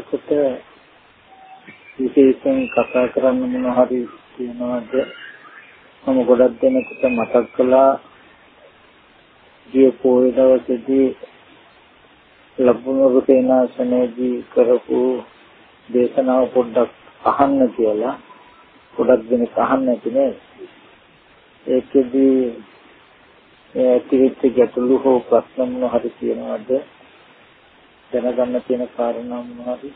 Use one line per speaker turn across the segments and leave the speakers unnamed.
එතකොට විශේෂයෙන් කතා කරන්න මොන හරි තියනවාද? මම ගොඩක් දෙනෙකුට මතක් කළා ගිය පොය දවසේදී ලබුණු රුපේනාසනේදී කරපු දේශනාව පොඩ්ඩක් අහන්න කියලා. ගොඩක් දෙනෙක් අහන්න නැති නේද? ඒකෙදී ඇතිවෙච්ච ගැටලු හෝ ප්‍රශ්න මොන හරි තියෙනවද? දැනගන්න තියෙන කාරණා මොන හරි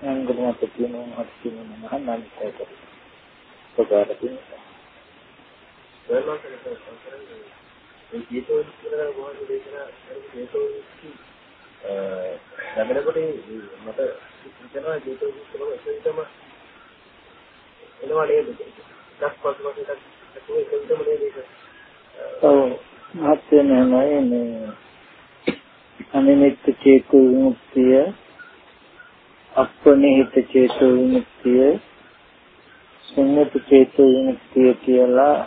අංගමත තියෙනවා හරි තියෙනවා නම් නම් ඒක ප්‍රකාර තියෙනවා
ඒ ජීතෝ කියලා මොහොත දේශනා කරපු ජීතෝ ලැබෙනකොට මට හිතෙනවා ජීතෝ කියලා එතනම එනවා නේද? ඩක් පස්සේ පස්සේ ඩක් ඒක එතනම නේද ඒක?
ඔව් මහත්ය නෑ මේ අනිමිත් චේතු විමුක්තිය අප්‍රණිහිත චේතු විමුක්තිය සම්මත චේතු විමුක්තිය කියලා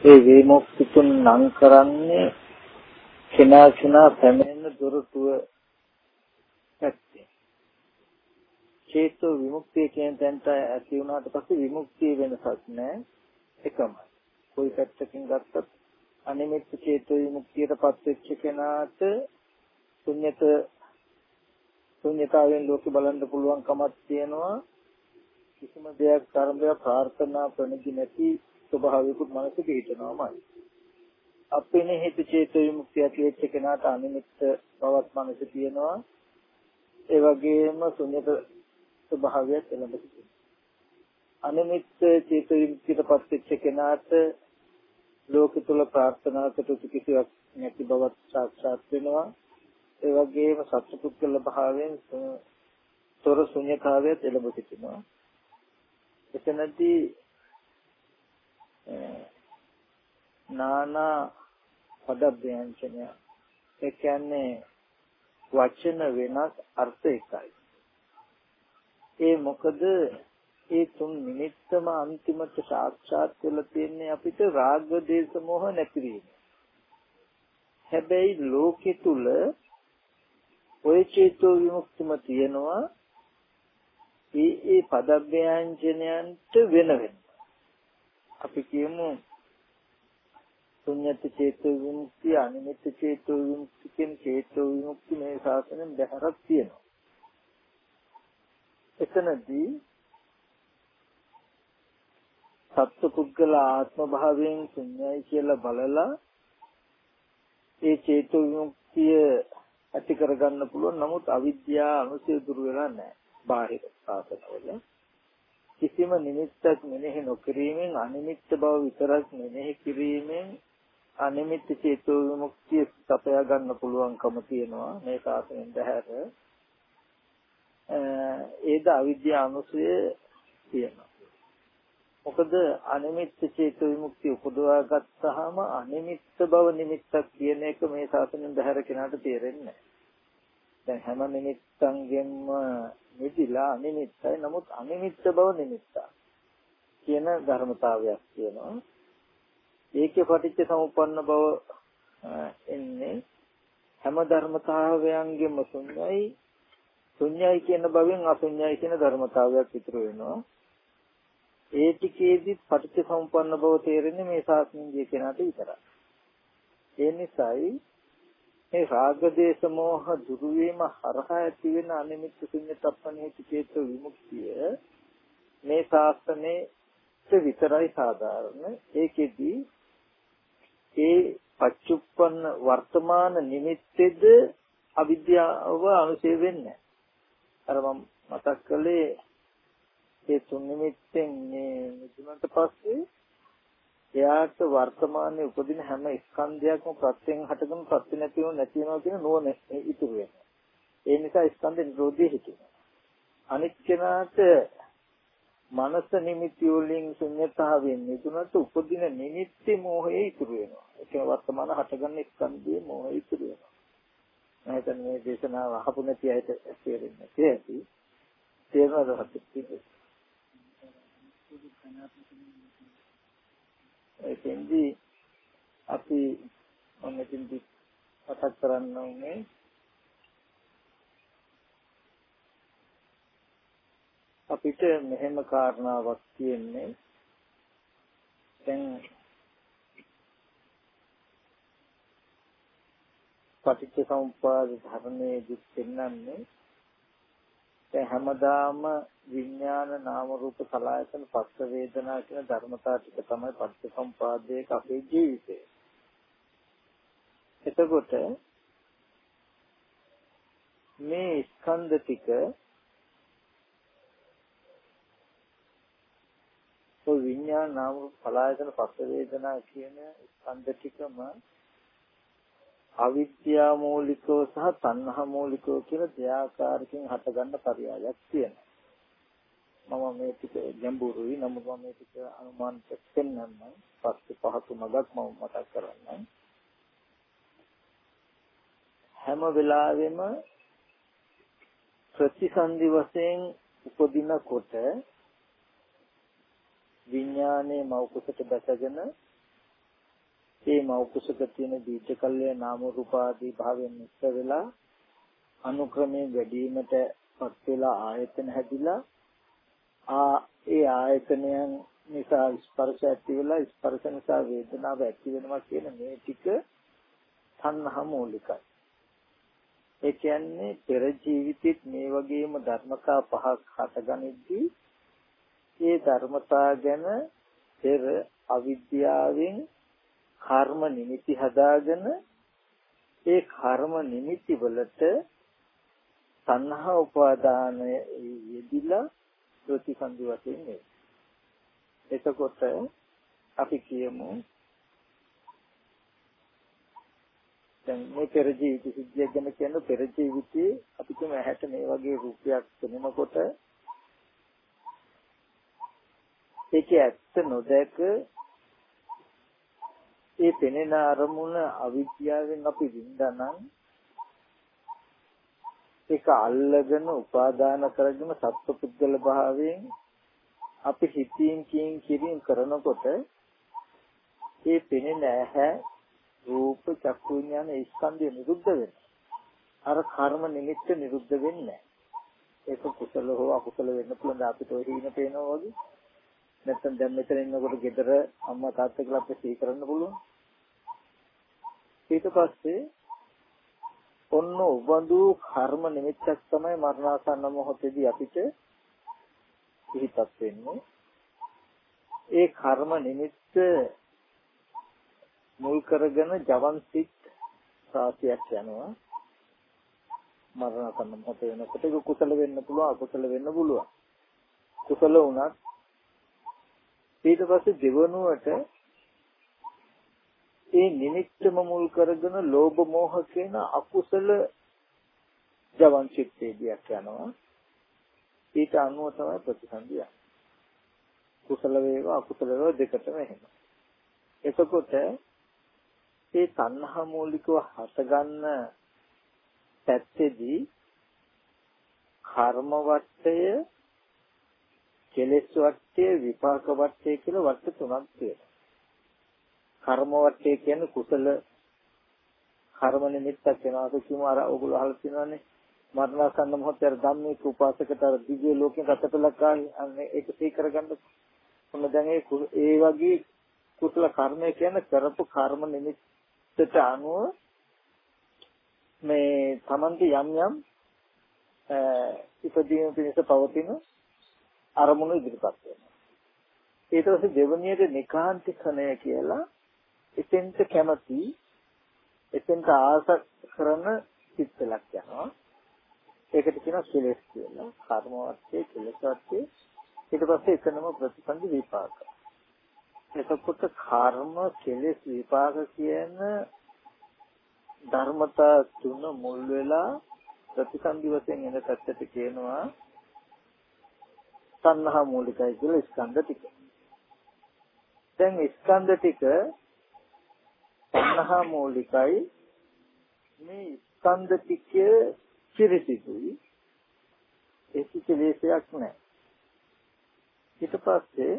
ඒ විමුක්ති තුන නම් කරන්නේ කෙනා කෙනා පැමිණෙන දොරටුව පැත්තේ චේතු විමුක්තිය කියන තැනට ඇති වුණාට පස්සේ විමුක්තිය වෙනසක් නැහැ. එකමයි. કોઈ පැත්තකින් ගත්තත් අනිමිත් චේතු විමුක්තියටපත් වෙච්ච කෙනාට ශුන්්‍යත ශුන්්‍යතාවයෙන් ලෝකෙ බලන්න පුළුවන් කමක් තියෙනවා. කිසිම දෙයක් කර්මය ප්‍රාර්ථනා ප්‍රණිති නැති ස්වභාවිකුත් මනස පිහිටනවාමයි අපේනේ හිත චේතු විමුක්තිය ඇති වෙච්ච කෙනාට අනිමිත් බවත් මනස තියෙනවා. ඒ වගේම ශුන්්‍යත ස්වභාවයක් එළඹ සිටිනවා. අනිමිත් චේතු විමුක්තියටපත් වෙච්ච කෙනාට ලෝක තුල ප්‍රාර්ථනා කටයුතු කිසිවක් නැති බවත් සාක්ෂාත් වෙනවා. ඒ වගේම සත්පුද්ගල භාවයෙන් තොර ශුන්‍යතාවයත් එළඹ සිටිනවා. එතනදී නානා පදව්‍යංජනය ඒ කියන්නේ වචන වෙනස් අර්ථ එකයි ඒ මොකද ඒ තුන් නිමිත්තම අන්තිමට සාක්ෂාත් වෙලා තියන්නේ අපිට රාග දේශ මොහ නැතිවීම. හැබැයි ලෝකෙ තුල ඔය චේතෝ විමුක්තිම තියෙනවා ඒ ඒ පදව්‍යංජනයන්ට වෙන වෙන. අපි කියමු ශුන්‍යත චේතෝ විමුක්තිය අනිමිත් චේතෝ විමුක්තිය කියන චේතෝ විමුක්ති මේ ශාසනයෙන් බැහැරක් තියෙනවා. එතනදී සත්පුද්ගල ආත්ම භාවයෙන් ශුන්‍යයි කියලා බලලා ඒ චේතෝ විමුක්තිය ඇති කරගන්න පුළුවන්. නමුත් අවිද්‍යාව අනුසය දුර වෙලා නැහැ. බාහිර සාසනවල. කිසිම නිමිත්තක් මෙනෙහි නොකිරීමෙන් අනිමිත්ත බව විතරක් මෙනෙහි කිරීමෙන් අනිමිත්ත චේතෝ විමුක්තිය සපයා ගන්න පුළුවන්කම තියෙනවා. මේ සාසනයෙන් බැහැර. ඒද අවිද්‍යාව අනුසය තියෙනවා. මොකද අනිමිත්ත චේත විමුක්තිය උපදවා ගත්තාම අනිමිත්ත බව නිමිත්තක් කියන එක මේ ශාසනයෙන් බහැර කෙනාට තේරෙන්නේ නැහැ. දැන් හැම නිමිත්තන්ගෙන්ම නිදිලා අනිමිත්තයි නමුත් අනිමිත්ත බව නිමිත්තක් කියන ධර්මතාවයක් තියෙනවා. ඒකේ පටිච්ච සමුප්පන්න බව එන්නේ හැම ධර්මතාවයන්ගෙම ශුන්‍යයි ශුන්‍යයි කියන බවෙන් අශුන්‍යයි කියන ධර්මතාවයක් ඉතුරු වෙනවා. ඒ ටිකේදී පටිච්චසමුප්පන්න බව තේරෙන්නේ මේ ශාස්ත්‍රඥ කෙනාට විතරයි. ඒ නිසායි මේ රාග දේශ මොහ දුරු වීම හරහා ඇති වෙන අනිමිත් ශුන්‍යතප්පනේ චේත විමුක්තිය මේ ශාස්ත්‍රනේ විතරයි සාධාරණ. ඒකෙදී ඒ පච්චුප්පන්න වර්තමාන නිමිත්තෙද අවිද්‍යාව අනුසය වෙන්නේ අර මම මතක් කළේ ඒ තුන් නිමිත්තෙන් මේ මිදුනට පස්සේ එයාට වර්තමානයේ උපදින හැම ස්කන්ධයක්ම ප්‍රත්‍යයෙන් හටගෙන ප්‍රත්‍ය නැතිව නැති වෙනවා කියන නුවණ ඉතුරු වෙනවා. ඒ නිසා ස්කන්ධ නිරෝධය හිතෙනවා. අනිත් කෙනාට මනස නිමිති වලින් ශුන්‍යතාවයෙන් මිදුනට උපදින නිමිති මොහේ ඉතුරු වෙනවා. ඒක වර්තමාන හටගන්න ස්කන්ධයේ මොහේ ඉතුරු වෙනවා. මම හිතන්නේ මේ දේශනාව අහපු නැති අයට තේරෙන්නේ නැහැ. තේරෙනවද? එතෙන්දී අපි මම මෙතෙන්දි මතක් කරන්න ඕනේ අපිට මෙහෙම කාරණාවක් තියෙන්නේ. දැන් පටිච්ච සමුප්පාද ධර්මයේ දුක් පෙන්වන්නේ දැන් හැමදාම විඥාන නාම රූප සලආයතන පස්ස වේදනා කියන ධර්මතා ටික තමයි පටිච්ච සමුපාදයක අපේ ජීවිතේ. එතකොට මේ ස්කන්ධ ටික ඔය විඥාන නාම රූප සලආයතන පස්ස වේදනා කියන ස්කන්ධ ටිකම අවිද්‍යා මූලිකව සහ තණ්හා මූලිකව කියලා දෙආකාරකින් හටගන්න පරයයක් තියෙනවා. මම මේ ටික ගැඹුරුයි නමුත් මම මේ ටික අනුමාන පෙන්නන්නම් පස්සේ පහතු මගක් මම මතක් කරන්නම්. හැම වෙලාවෙම ප්‍රතිසන්දි වශයෙන් උපදිනකොට විඥානයේ මෞකසට දැකගෙන ඒ මෞකසක තියෙන දීර්ඝ කල්ය නාම රූප ආදී භාවයෙන් මුක්ත වෙලා අනුක්‍රමයෙන් වැඩිවීමට පත් වෙලා ආයතන හැදිලා ආ ඒ ආයතනයන් නිසා ස්පර්ශ ඇති වෙලා ස්පර්ශ නිසා වේදනාව ඇති වෙනවා කියන මේ ටික තණ්හා මූලිකයි. ඒ කියන්නේ පෙර ජීවිතෙත් මේ වගේම ධර්මතා පහක් හටගනිද්දී ඒ ධර්මතා ගැන පෙර අවිද්‍යාවෙන් කර්ම නිමිති හදාගෙන ඒ කර්ම නිමිති වලට තණ්හා උපාදානය යෙදිලා ප්‍රතිසන්දි වශයෙන් නේ. එතකොට අපි කියමු දැන් මේ පෙර ජීවිත සිද්ධියක් ගැන කියන පෙර ජීවිතයේ අපි කියමු ඇහැට මේ වගේ රූපයක් පෙනෙනකොට ඒකේ ඇත්ත නොදැක ඒ පෙනෙන අරමුණ අවිද්‍යාවෙන් අපි විඳනනම් ඒක අල්ලගෙන උපාදාන කරගෙන සත්පුද්ගල භාවයෙන් අපි හිතින් කියින් කිරින් කරනකොට ඒ පෙනෙන ඇහැ රූප චක්කු විඥාන ස්කන්ධය නිරුද්ධ වෙනවා. අර කර්ම නිමිත්ත නිරුද්ධ වෙන්නේ ඒක කුසල හෝ අකුසල වෙන්න පුළුවන් අපිට ඔය හිින පේනවා වගේ. නැත්නම් දැන් මෙතන ඉන්නකොට ගෙදර අම්මා තාත්තා කියලා අපිට සිහි කරන්න පුළුවන්. ඊට පස්සේ ඔන්න උබඳු කර්ම නිමිත්තක් තමයි මරණාසන්න මොහොතේදී අපිට සිහිපත් වෙන්නේ. ඒ කර්ම නිමිත්ත මුල් කරගෙන ජවන් සිත් රාශියක් යනවා. මරණාසන්න මොහොතේ වෙනකොට ඒක කුසල වෙන්න පුළුවන් අකුසල වෙන්න පුළුවන්. කුසල වුණත් ඊට පස්සේ දෙවනුවට ඒ නිමිත්තම මුල් කරගෙන ලෝභ මෝහ කියන අකුසල ජවන් චිත්තේදියක් යනවා. ඊට අනුව තමයි ප්‍රතිසන්දිය. කුසල වේවා අකුසල වේවා දෙකටම එහෙම. එතකොට මේ තණ්හා මූලිකව හටගන්න පැත්තේදී කර්ම වට්ටය කෙලෙස් වට්ටය විපාක වට්ටය කියලා වට්ට තුනක් තියෙනවා. කර්ම වට්ටය කියන්නේ කුසල කර්ම නිමිත්තක් වෙනවා කිව්වම අර ඔයගොල්ලෝ අහලා තියෙනවානේ. මරණසන්න මොහොතේ අර ධම්මික උපාසකට අර දිව්‍ය ලෝකෙන් රටපලක් ආවේ. අන්නේ ඒක තේ කරගන්න ඔන්න දැන් ඒ ඒ වගේ කුසල කර්මය කියන්නේ කරපු කර්ම නිමිත්තට අනුව මේ තමන්ගේ යම් යම් ඉපදීම පිණිස පවතින අරමුණු ඉදිරිපත් වෙනවා. ඊට පස්සේ දෙවනියට නිකාන්තිකණය කියලා එතෙන්ට කැමති එතෙන්ට ආස කරන සිත්ලක් යනවා. ඒකට කියනවා කෙලෙස් කියලා. කර්ම වර්ගයේ කෙලෙස් වර්ගයේ ඊට පස්සේ එතනම ප්‍රතිසන්දි විපාක. එතකොට කර්ම කෙලෙස් විපාක කියන ධර්මතා තුන මුල් වෙලා ප්‍රතිසන්දි වශයෙන් එන පැත්තට කියනවා තණ්හා මූලිකයි කියලා ස්කන්ධ ටික. දැන් ස්කන්ධ ටික තණ්හා මූලිකයි. මේ ස්කන්ධ ටික පිරිසිදුයි. ඒක කෙලෙසයක් නැහැ ඊට පස්සේ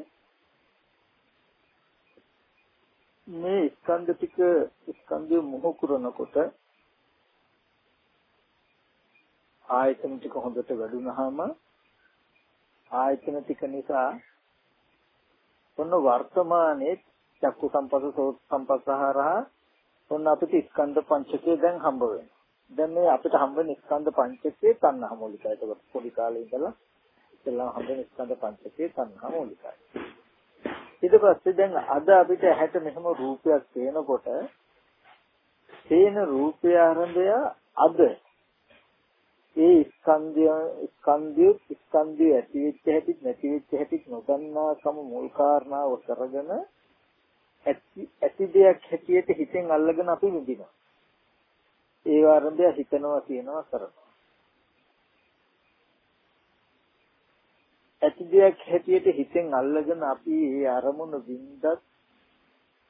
මේ ස්කන්ධ ටික ස්කන්ධය මොහු කරනකොට ආයතන ටික හොඳට වැඩුණාම ආයතන ටික නිසා ඔන්න වර්තමානයේ චක්කු සම්පස්ස සෝත් සම්පස්සහරහ ඔන්න අපිට ස්කන්ධ පංචකය දැන් හම්බ වෙනවා. දැන් මේ අපිට හම්බ වෙන ස්කන්ධ පංචකයේ තණ්හා මූලිකයි. ඒක පොඩි කාලේ ඉඳලා ඉස්සෙල්ලා හම්බ වෙන ස්කන්ධ පංචකයේ තණ්හා මූලිකයි. ඊට පස්සේ දැන් අද අපිට ඇහැට මෙහෙම රූපයක් පේනකොට පේන රූපය ආරම්භය අද ඒ ස්කන්ධය ස්කන්ධය ස්කන්ධය ඇති වෙච්ච හැටි නැති වෙච්ච හැටි නොදන්නා කම මුල් කාරණාව කරගෙන ඇති ඇති දෙයක් හැටියට හිතෙන් අල්ලගෙන අපි විඳිනවා. ඒ ආරම්භය හිතනවා කියනවා කරනවා. ඇති දෙයක් හැටියට හිතෙන් අල්ලගෙන අපි ඒ අරමුණ වින්දත්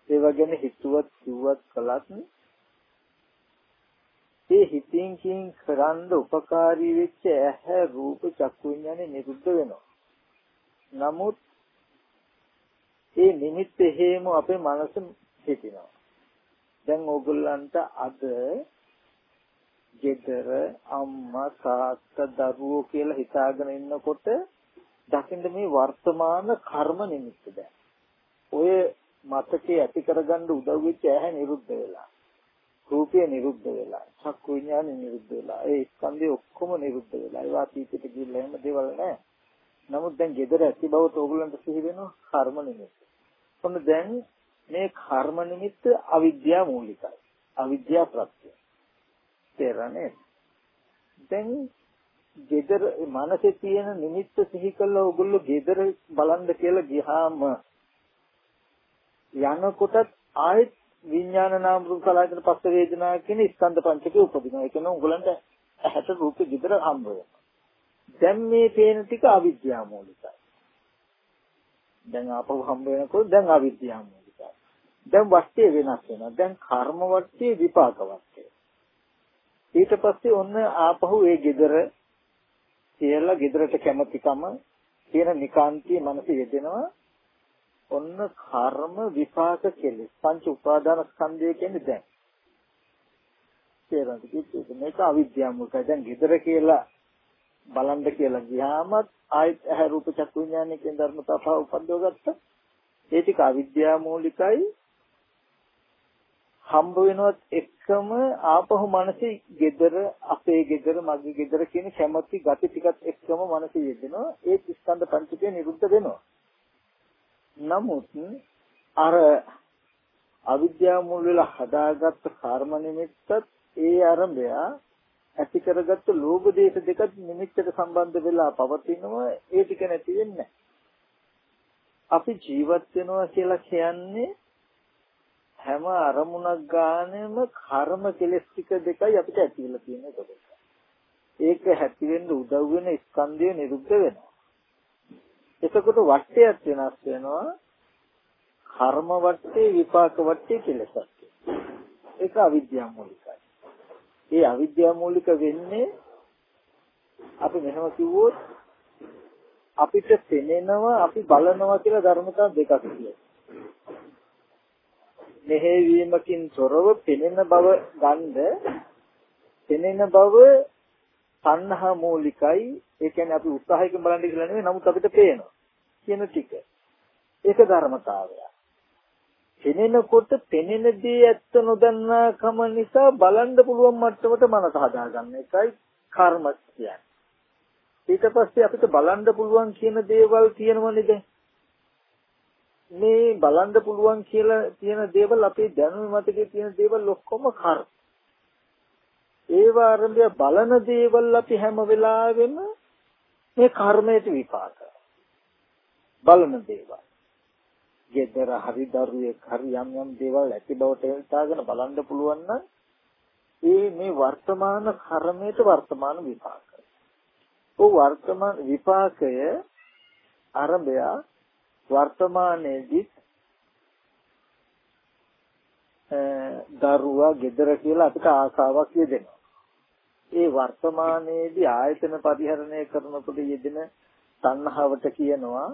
ඒ වගේම හිතුවත් කිව්වත් කළත් ඒ හිතින් කින් කරන්න උපකාරී වෙච්ච ඇහැ රූප චක්කු විඥානේ නිරුද්ධ වෙනවා. නමුත් ඒ නිමිත්ත හේම අපේ මනස හිතිනවා. දැන් ඕගොල්ලන්ට අද ගෙදර අම්මා තාත්තා දරුවෝ කියලා හිතාගෙන ඉන්නකොට දකින්න මේ වර්තමාන කර්ම නිමිත්ත දැන්. ඔය මතකේ ඇති කරගන්න උදව් වෙච්ච ඇහැ නිරුද්ධ වෙලා. රූපය නිරුද්ධ වෙලා. චක්කු විඥානෙ නිරුද්ධ වෙලා. ඒ ස්කන්ධය ඔක්කොම නිරුද්ධ වෙලා. ඒවා අතීතයට ගිහිල්ලා එහෙම දේවල් නැහැ. නමුත් දැන් gedara ඇති බව තෝගලන්ට සිහි වෙනවා කර්ම නිමිත්ත. ඔන්න දැන් මේ කර්ම නිමිත්ත අවිද්‍යා මූලිකයි. අවිද්‍යා ප්‍රත්‍ය. තේරෙන්නේ? දැන් gedara මනසේ තියෙන නිමිත්ත සිහි කළා ඔයගොල්ලෝ gedara බලන්න කියලා ගියාම යනකොටත් ආයෙත් විඥාන නාම රූප කලායතන පස්ස වේදනා කියන ස්කන්ධ පංචකේ උපදිනවා. ඒ කියන්නේ උගලන්ට ඇහැට රූප gedara හම්බ වෙනවා. දැන් මේ පේන ටික අවිද්‍යාව මූලිකයි. දැන් ආපහු හම්බ වෙනකොට දැන් අවිද්‍යාව මූලිකයි. දැන් වටේ වෙනස් වෙනවා. දැන් කර්ම වටේ විපාක වටේ. ඊට පස්සේ ඔන්න ආපහු ඒ gedara කියලා gedarට කැමැතිකම කියන නිකාන්තිය මනස යෙදෙනවා ඔන්න කර්ම විපාක කෙලෙස්. පංච උපාදාන ස්කන්ධය කියන්නේ දැන්. තේරෙනවද කිව්වද මේක අවිද්‍යාව මුලයි. දැන් gedara කියලා බලන්න කියලා ගියාමත් ආයත් ඇහැ රූප චක්කු විඥානයේ ධර්මතාව පහ උපද්දව ගත්තා. ඒ ටික අවිද්‍යාව මූලිකයි. හම්බ වෙනවත් එක්කම ආපහු මනසේ gedara අපේ gedara මගේ gedara කියන කැමැති gati ටිකත් එක්කම මනසේ යෙදෙනවා. ඒ ස්කන්ධ පංචකය නිරුද්ධ වෙනවා. නමුත් අර අවිද්‍යාව මුල් වෙලා හදාගත්ත කර්ම නිමිත්තත් ඒ ආරම්භය ඇති කරගත්ත ලෝභ දේශ දෙකත් නිමිත්තට සම්බන්ධ වෙලා පවතිනවා ඒ ටික නැති වෙන්නේ අපි ජීවත් වෙනවා කියලා කියන්නේ හැම අරමුණක් ගානෙම කර්ම කෙලස් ටික දෙකයි අපිට ඇති වෙලා තියෙන්නේ ඒකට. ඒක හැටි වෙන්න උදව් වෙන ස්කන්ධය නිරුද්ධ වෙනවා. එතකොට වටයක් වෙනස් වෙනවා. කර්ම වටේ විපාක වටේ කෙලසක්. ඒක අවිද්‍යාව මූලිකයි. ඒ අවිද්‍යාව මූලික වෙන්නේ අපි මෙහෙම කිව්වොත් අපිට පෙනෙනවා අපි බලනවා කියලා ධර්මතා දෙකක් තියෙනවා. මෙහෙවීමකින් තොරව පෙනෙන බව ගන්ද පෙනෙන බව තණ්හා මූලිකයි. ඒ කියන්නේ අපි උත්සාහයකින් බලන්න කියලා නෙවෙයි නමුත් අපිට පේනවා. කියන ටික. ඒක ධර්මතාවය පෙනෙනකොට පෙනෙන දේ ඇත්ත නොදන්නා කම නිසා බලන්න පුළුවන් මට්ටමට මනස හදාගන්න එකයි කර්ම කියන්නේ. ඊට පස්සේ අපිට බලන්න පුළුවන් කියන දේවල් තියෙනවනේ දැන්. මේ බලන්න පුළුවන් කියලා තියෙන දේවල් අපේ දැනුම මතකේ තියෙන දේවල් ඔක්කොම කර්ම. ඒව ආරම්භය බලන දේවල් අපි හැම වෙලාවෙම මේ කර්මයට විපාක බලන දේවල්. gedara hari daruyeක් hari යම් යම් දේවල් ඇති බවට හිතාගෙන බලන්න පුළුවන් නම් ඒ මේ වර්තමාන කර්මයට වර්තමාන විපාක. ਉਹ වර්තමාන විපාකය ආරම්භය වර්තමානයේදී දරුවා gedara කියලා අපිට ආසාවක් යෙදෙනවා. ඒ වර්තමානයේදී ආයතන පරිහරණය කරනකොට යෙදෙන තණ්හාවට කියනවා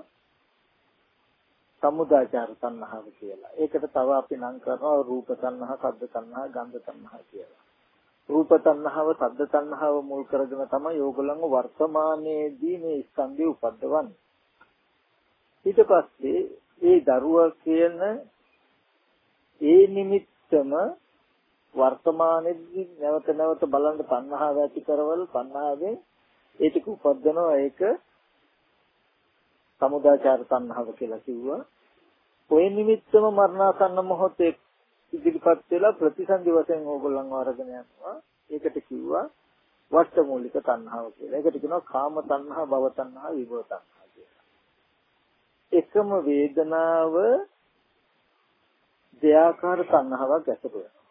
සමුදාචාර තණ්හාව කියලා. ඒකට තව අපි නම් කරනවා රූප තණ්හා, ශබ්ද තණ්හා, ගන්ධ තණ්හා කියලා. රූප තණ්හාව, ශබ්ද තණ්හාව මුල් කරගෙන තමයි ඕගොල්ලන්ව වර්තමානයේදී මේ ස්කන්ධය උපද්දවන්නේ. ඊට පස්සේ ඒ දරුවා කියන ඒ නිමිත්තම වර්තමානයේදී නැවත නැවත බලන්න තණ්හාව ඇති කරවල තණ්හාවෙන් ඒ ටික උපද්දනවා ඒක සමුදාචාර තණ්හාව කියලා කිව්වා. ඔය නිමිත්තම මරණාසන්න මොහොතේ ඉදිරිපත් වෙලා ප්‍රතිසන්දි වශයෙන් ඕගොල්ලන්ව අරගෙන යනවා. ඒකට කිව්වා වස්තමූලික තණ්හාව කියලා. ඒකට කියනවා කාම තණ්හා, භව තණ්හා, විභව තණ්හා කියලා. එකම වේදනාව දෙආකාර තණ්හාවක් ඇතුළු වෙනවා.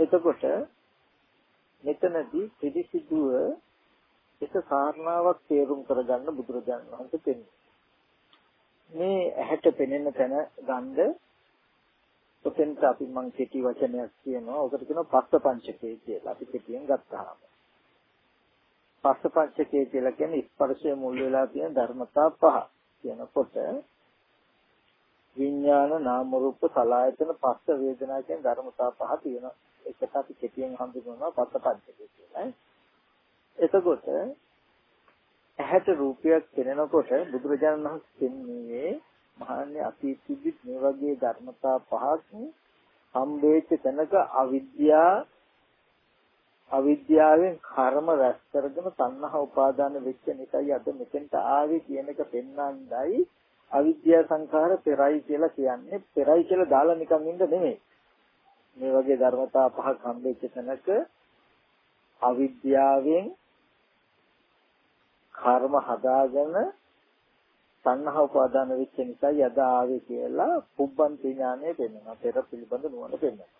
එතකොට මෙතනදී පිළිසිදුව එක කාරණාවක් තේරුම් කරගන්න බුදුරජාණන් වහන්සේ පෙන්වනවා. මේ ඇහැට පෙනෙන තැන ගන්න ඔතෙන්ට අපි මං කෙටි වචනයක් කියනවා. ඔකට කියනවා පස්ස පංචකේ කියලා. අපි කෙටියෙන් ගත්තාම. පස්ස පංචකේ කියලා කියන්නේ ස්පර්ශයේ මුල් වෙලා තියෙන ධර්මතා පහ. කියනකොට විඥාන නාම රූප සලආයතන පස්ස වේදනා කියන ධර්මතා පහ තියෙනවා. ඒකට අපි කෙටියෙන් හඳුන්වනවා පස්ස පංචකේ කියලා. එතකොට ඇහැට රූපයක් පෙනෙනකොට බුදුරජාණන් වහන්සේ කියන්නේ මහන්නේ අතීතෙදි මේ වගේ ධර්මතා පහක් සම්බේච්ච තැනක අවිද්‍යා අවිද්‍යාවෙන් කර්ම රැස් කරගෙන තණ්හා උපාදාන වෙච්ච නිසායි අද මෙතෙන්ට ආවේ කියන එක පෙන්වන්නයි. අවිද්‍යා සංඛාර පෙරයි කියලා කියන්නේ. පෙරයි කියලා දාලා නිකන් ඉන්න නෙමෙයි. මේ වගේ ධර්මතා පහක් හම්බෙච්ච තැනක අවිද්‍යාවෙන් කර්ම හදාගෙන සංහව උපාදාන වෙච්ච නිසා යද ආවේ කියලා පුබ්බන්ති ඥානය පෙන්වනවා. පෙර පිළිබඳ නුවණ පෙන්වනවා.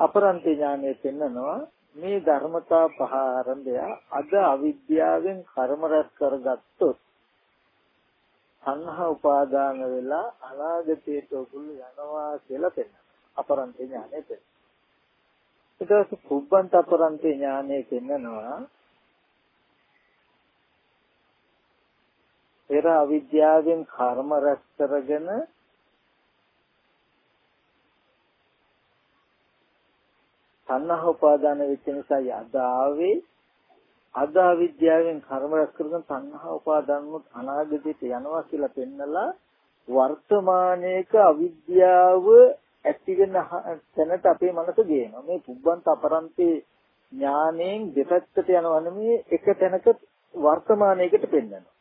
අපරන්ති ඥානය පෙන්වනවා මේ ධර්මතා පහ ආරම්භය අද අවිද්‍යාවෙන් කර්ම රැස් කරගත්තොත් සංහව උපාදාන වෙලා අනාගතයට උගුල් යනවා කියලා පෙන්වනවා. අපරන්ති ඥානය පෙන්වනවා. ඊට පස්සේ පුබ්බන්ත අපරන්ති ඥානය පෙන්වනවා පෙර අවිද්‍යාවෙන් කර්ම රැස් කරගෙන තණ්හා උපාදාන වෙච්ච නිසා යදාවේ අද අවිද්‍යාවෙන් කර්ම රැස් කරගෙන තණ්හා උපාදාන උත් අනාගතයට යනවා කියලා පෙන්නලා වර්තමානයේක අවිද්‍යාව ඇති වෙන තැනට අපේ මනස ගේනවා. මේ පුබ්බන්ත අපරන්තේ ඥාණයෙන් දෙපැත්තට යනවා නෙමෙයි එක තැනක වර්තමානයකට පෙන්වනවා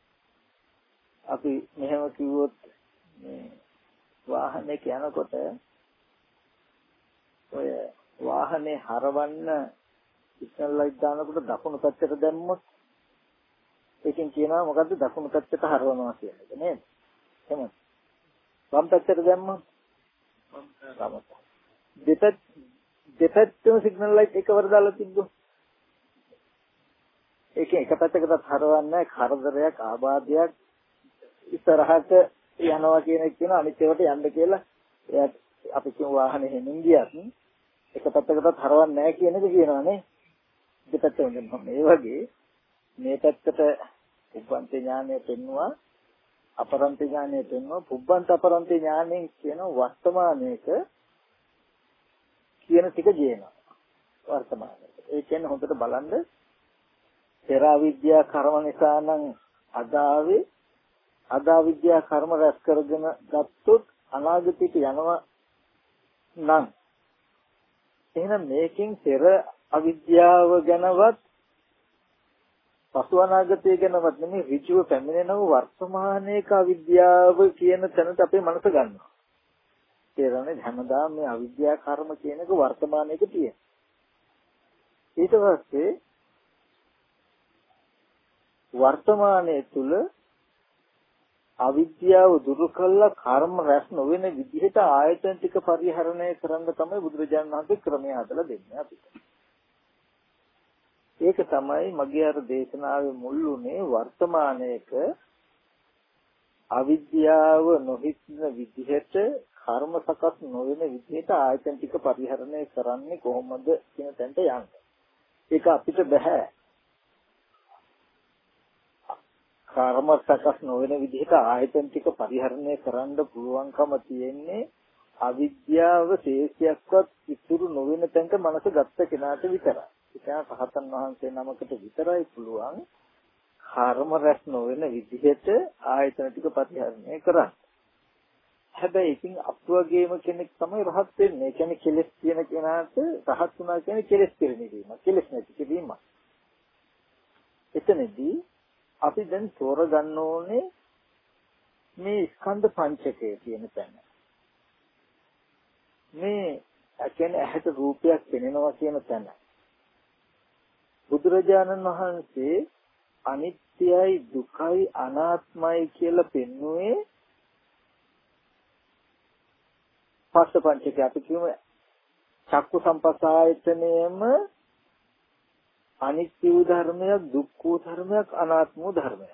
අපි මෙහෙම කිව්වොත් මේ වාහනේ යනකොට ඔය වාහනේ හරවන්න සිග්නල් ලයිට් දානකොට දකුණු පැත්තට දැම්මොත් ඒකෙන් කියනවා මොකද්ද? දකුණු පැත්තට හරවනවා කියන එක නේද? එහෙමද? වම් පැත්තට දැම්මොත් වම් දෙපැත්ත දෙපැත්තම සිග්නල් ලයිට් එකවර දාලා තිබ්බොත් ඒකෙන් එක පැත්තකටත් හරවන්නේ කරදරයක් ආබාධයක් ඉස්සරහට යනවා කියන එක කියන අනිත් ඒවාට යන්න කියලා එයා අපි කියමු වාහනේ හෙමින් ගියත් එක පැත්තකටත් හරවන්නේ නැහැ කියන එක කියනවානේ දෙපැත්තම දෙන්නවා මේ වගේ මේ පැත්තට පුබ්බන්ත ඥානය පෙන්නවා අපරන්ත ඥානය පෙන්නවා පුබ්බන්ත අපරන්ත ඥානයෙන් කියන වර්තමානයේක කියන ටික කියනවා වර්තමානයේ ඒ කියන්නේ හොඳට බලන්න. පෙර අවිද්‍යා කර්ම නිසා නම් අදාවේ අද අවිද්‍යා කර්ම රැස් කරගෙන ගත්තොත් අනාගතයට යනවා නම් එහෙනම් මේකෙන් පෙර අවිද්‍යාව ගැනවත් පසු අනාගතය ගැනවත් නෙමෙයි ඍජුව පැමිණෙනව වර්තමානයේක අවිද්‍යාව කියන තැනට අපේ මනස ගන්නවා. තේරෙන්නේ හැමදාම මේ අවිද්‍යා කර්ම කියන එක වර්තමානයේක තියෙන. ඊට පස්සේ වර්තමානයේ තුල අවිද්‍යාව දුරු කළා කර්ම රැස් නොවන විදිහට ආයතන ටික පරිහරණය කරන්න තමයි බුදුරජාණන් වහන්සේ ක්‍රමය හදලා දෙන්නේ අපිට. ඒක තමයි මගේ අර දේශනාවේ මුල් උනේ වර්තමානයේක අවිද්‍යාව නොහිතන විදිහට කර්ම සකස් නොවන විදිහට ආයතන ටික පරිහරණය කරන්නේ කොහොමද කියන තැනට යන්න. ඒක අපිට බෑ. කර්ම සකස් නොවන විදිහට ආයතන ටික පරිහරණය කරන්න පුළුවන්කම තියෙන්නේ අවිද්‍යාව ශේෂයක්වත් ඉතුරු නොවන තැනට මනස ගත්ත කෙනාට විතරයි. ඒක රහතන් වහන්සේ නමකට විතරයි පුළුවන් කර්ම රැස් නොවන විදිහට ආයතන ටික පරිහරණය කරන්න. හැබැයි ඉතින් අප්වගේම කෙනෙක් තමයි රහත් වෙන්නේ. ඒ කියන්නේ කෙලෙස් තියෙන කෙනාට රහත් වුණා කියන්නේ කෙලෙස් පිළිනීම. කෙලෙස් නැති කිරීම. එතනදී අපි දැන් තෝරගන්න ඕනේ මේ ස්කන්ධ පංචකය කියන තැන. මේ කියන්නේ ඇහැට රූපයක් පෙනෙනවා කියන තැන. බුදුරජාණන් වහන්සේ අනිත්‍යයි දුකයි අනාත්මයි කියලා පෙන්වුවේ පස්ස පංචකය. අපි කියමු චක්කු සම්පස්සායතනයම අනිත්‍ය වූ ධර්මයක් දුක්ඛ වූ ධර්මයක් අනාත්ම වූ ධර්මයක්.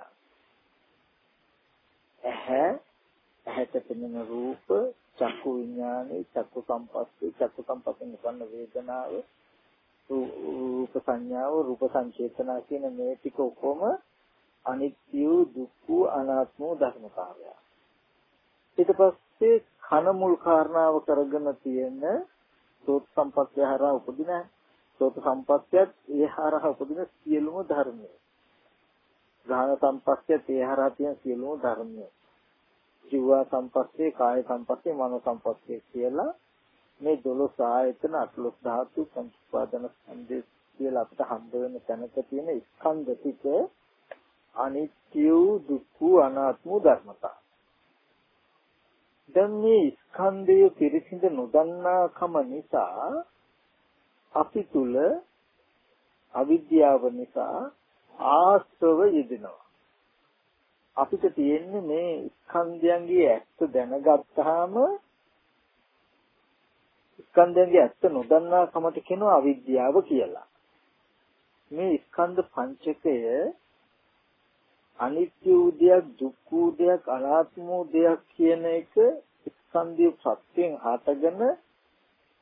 ඇහැ ඇහැට පෙනෙන රූප චක්කු විඥානේ චක්කු සම්පස්සේ චක්කු සම්පස්සේ නිපන්න වේදනාව රූප සංඥාව රූප සංචේතනා කියන මේ ටික ඔක්කොම අනිත්‍ය දුක්ඛ අනාත්ම ධර්මතාවය ඊට පස්සේ කන මුල් කාරණාව කරගෙන තියෙන සෝත් සම්පත්‍ය හරහා උපදින සෝත සම්පත්‍යත් ඒ හරහා උපදින සියලුම ධර්මය. ගාන සම්පත්‍යත් ඒ හරහා තියෙන සියලුම ධර්මය. ජීවා සම්පස්සේ කාය සම්පස්සේ මනෝ සම්පස්සේ කියලා මේ 12 ආයතන 18 ධාතු සංස්පාදන ස්කන්ධය කියලා අපිට හම්බ වෙන තැනක තියෙන ස්කන්ධ ටික අනිත්‍ය දුක්ඛ අනාත්ම ධර්මතා. දැන් මේ ස්කන්ධය පිරිසිඳ නොදන්නාකම නිසා අපි තුල අවිද්‍යාව නිසා ආශ්‍රව යෙදෙනවා. අපිට තියෙන්නේ මේ ස්කන්ධයන්ගේ ඇත්ත දැනගත්තාම ස්කන්ධයන්ගේ ඇත්ත නොදන්නාකමට කියනවා අවිද්‍යාව කියලා. මේ ස්කන්ධ පංචකය අනිත්‍ය වූ දෙයක් දුක්ඛ වූ දෙයක් අනාත්ම වූ දෙයක් කියන එක ස්කන්ධය සත්‍යයෙන් හටගෙන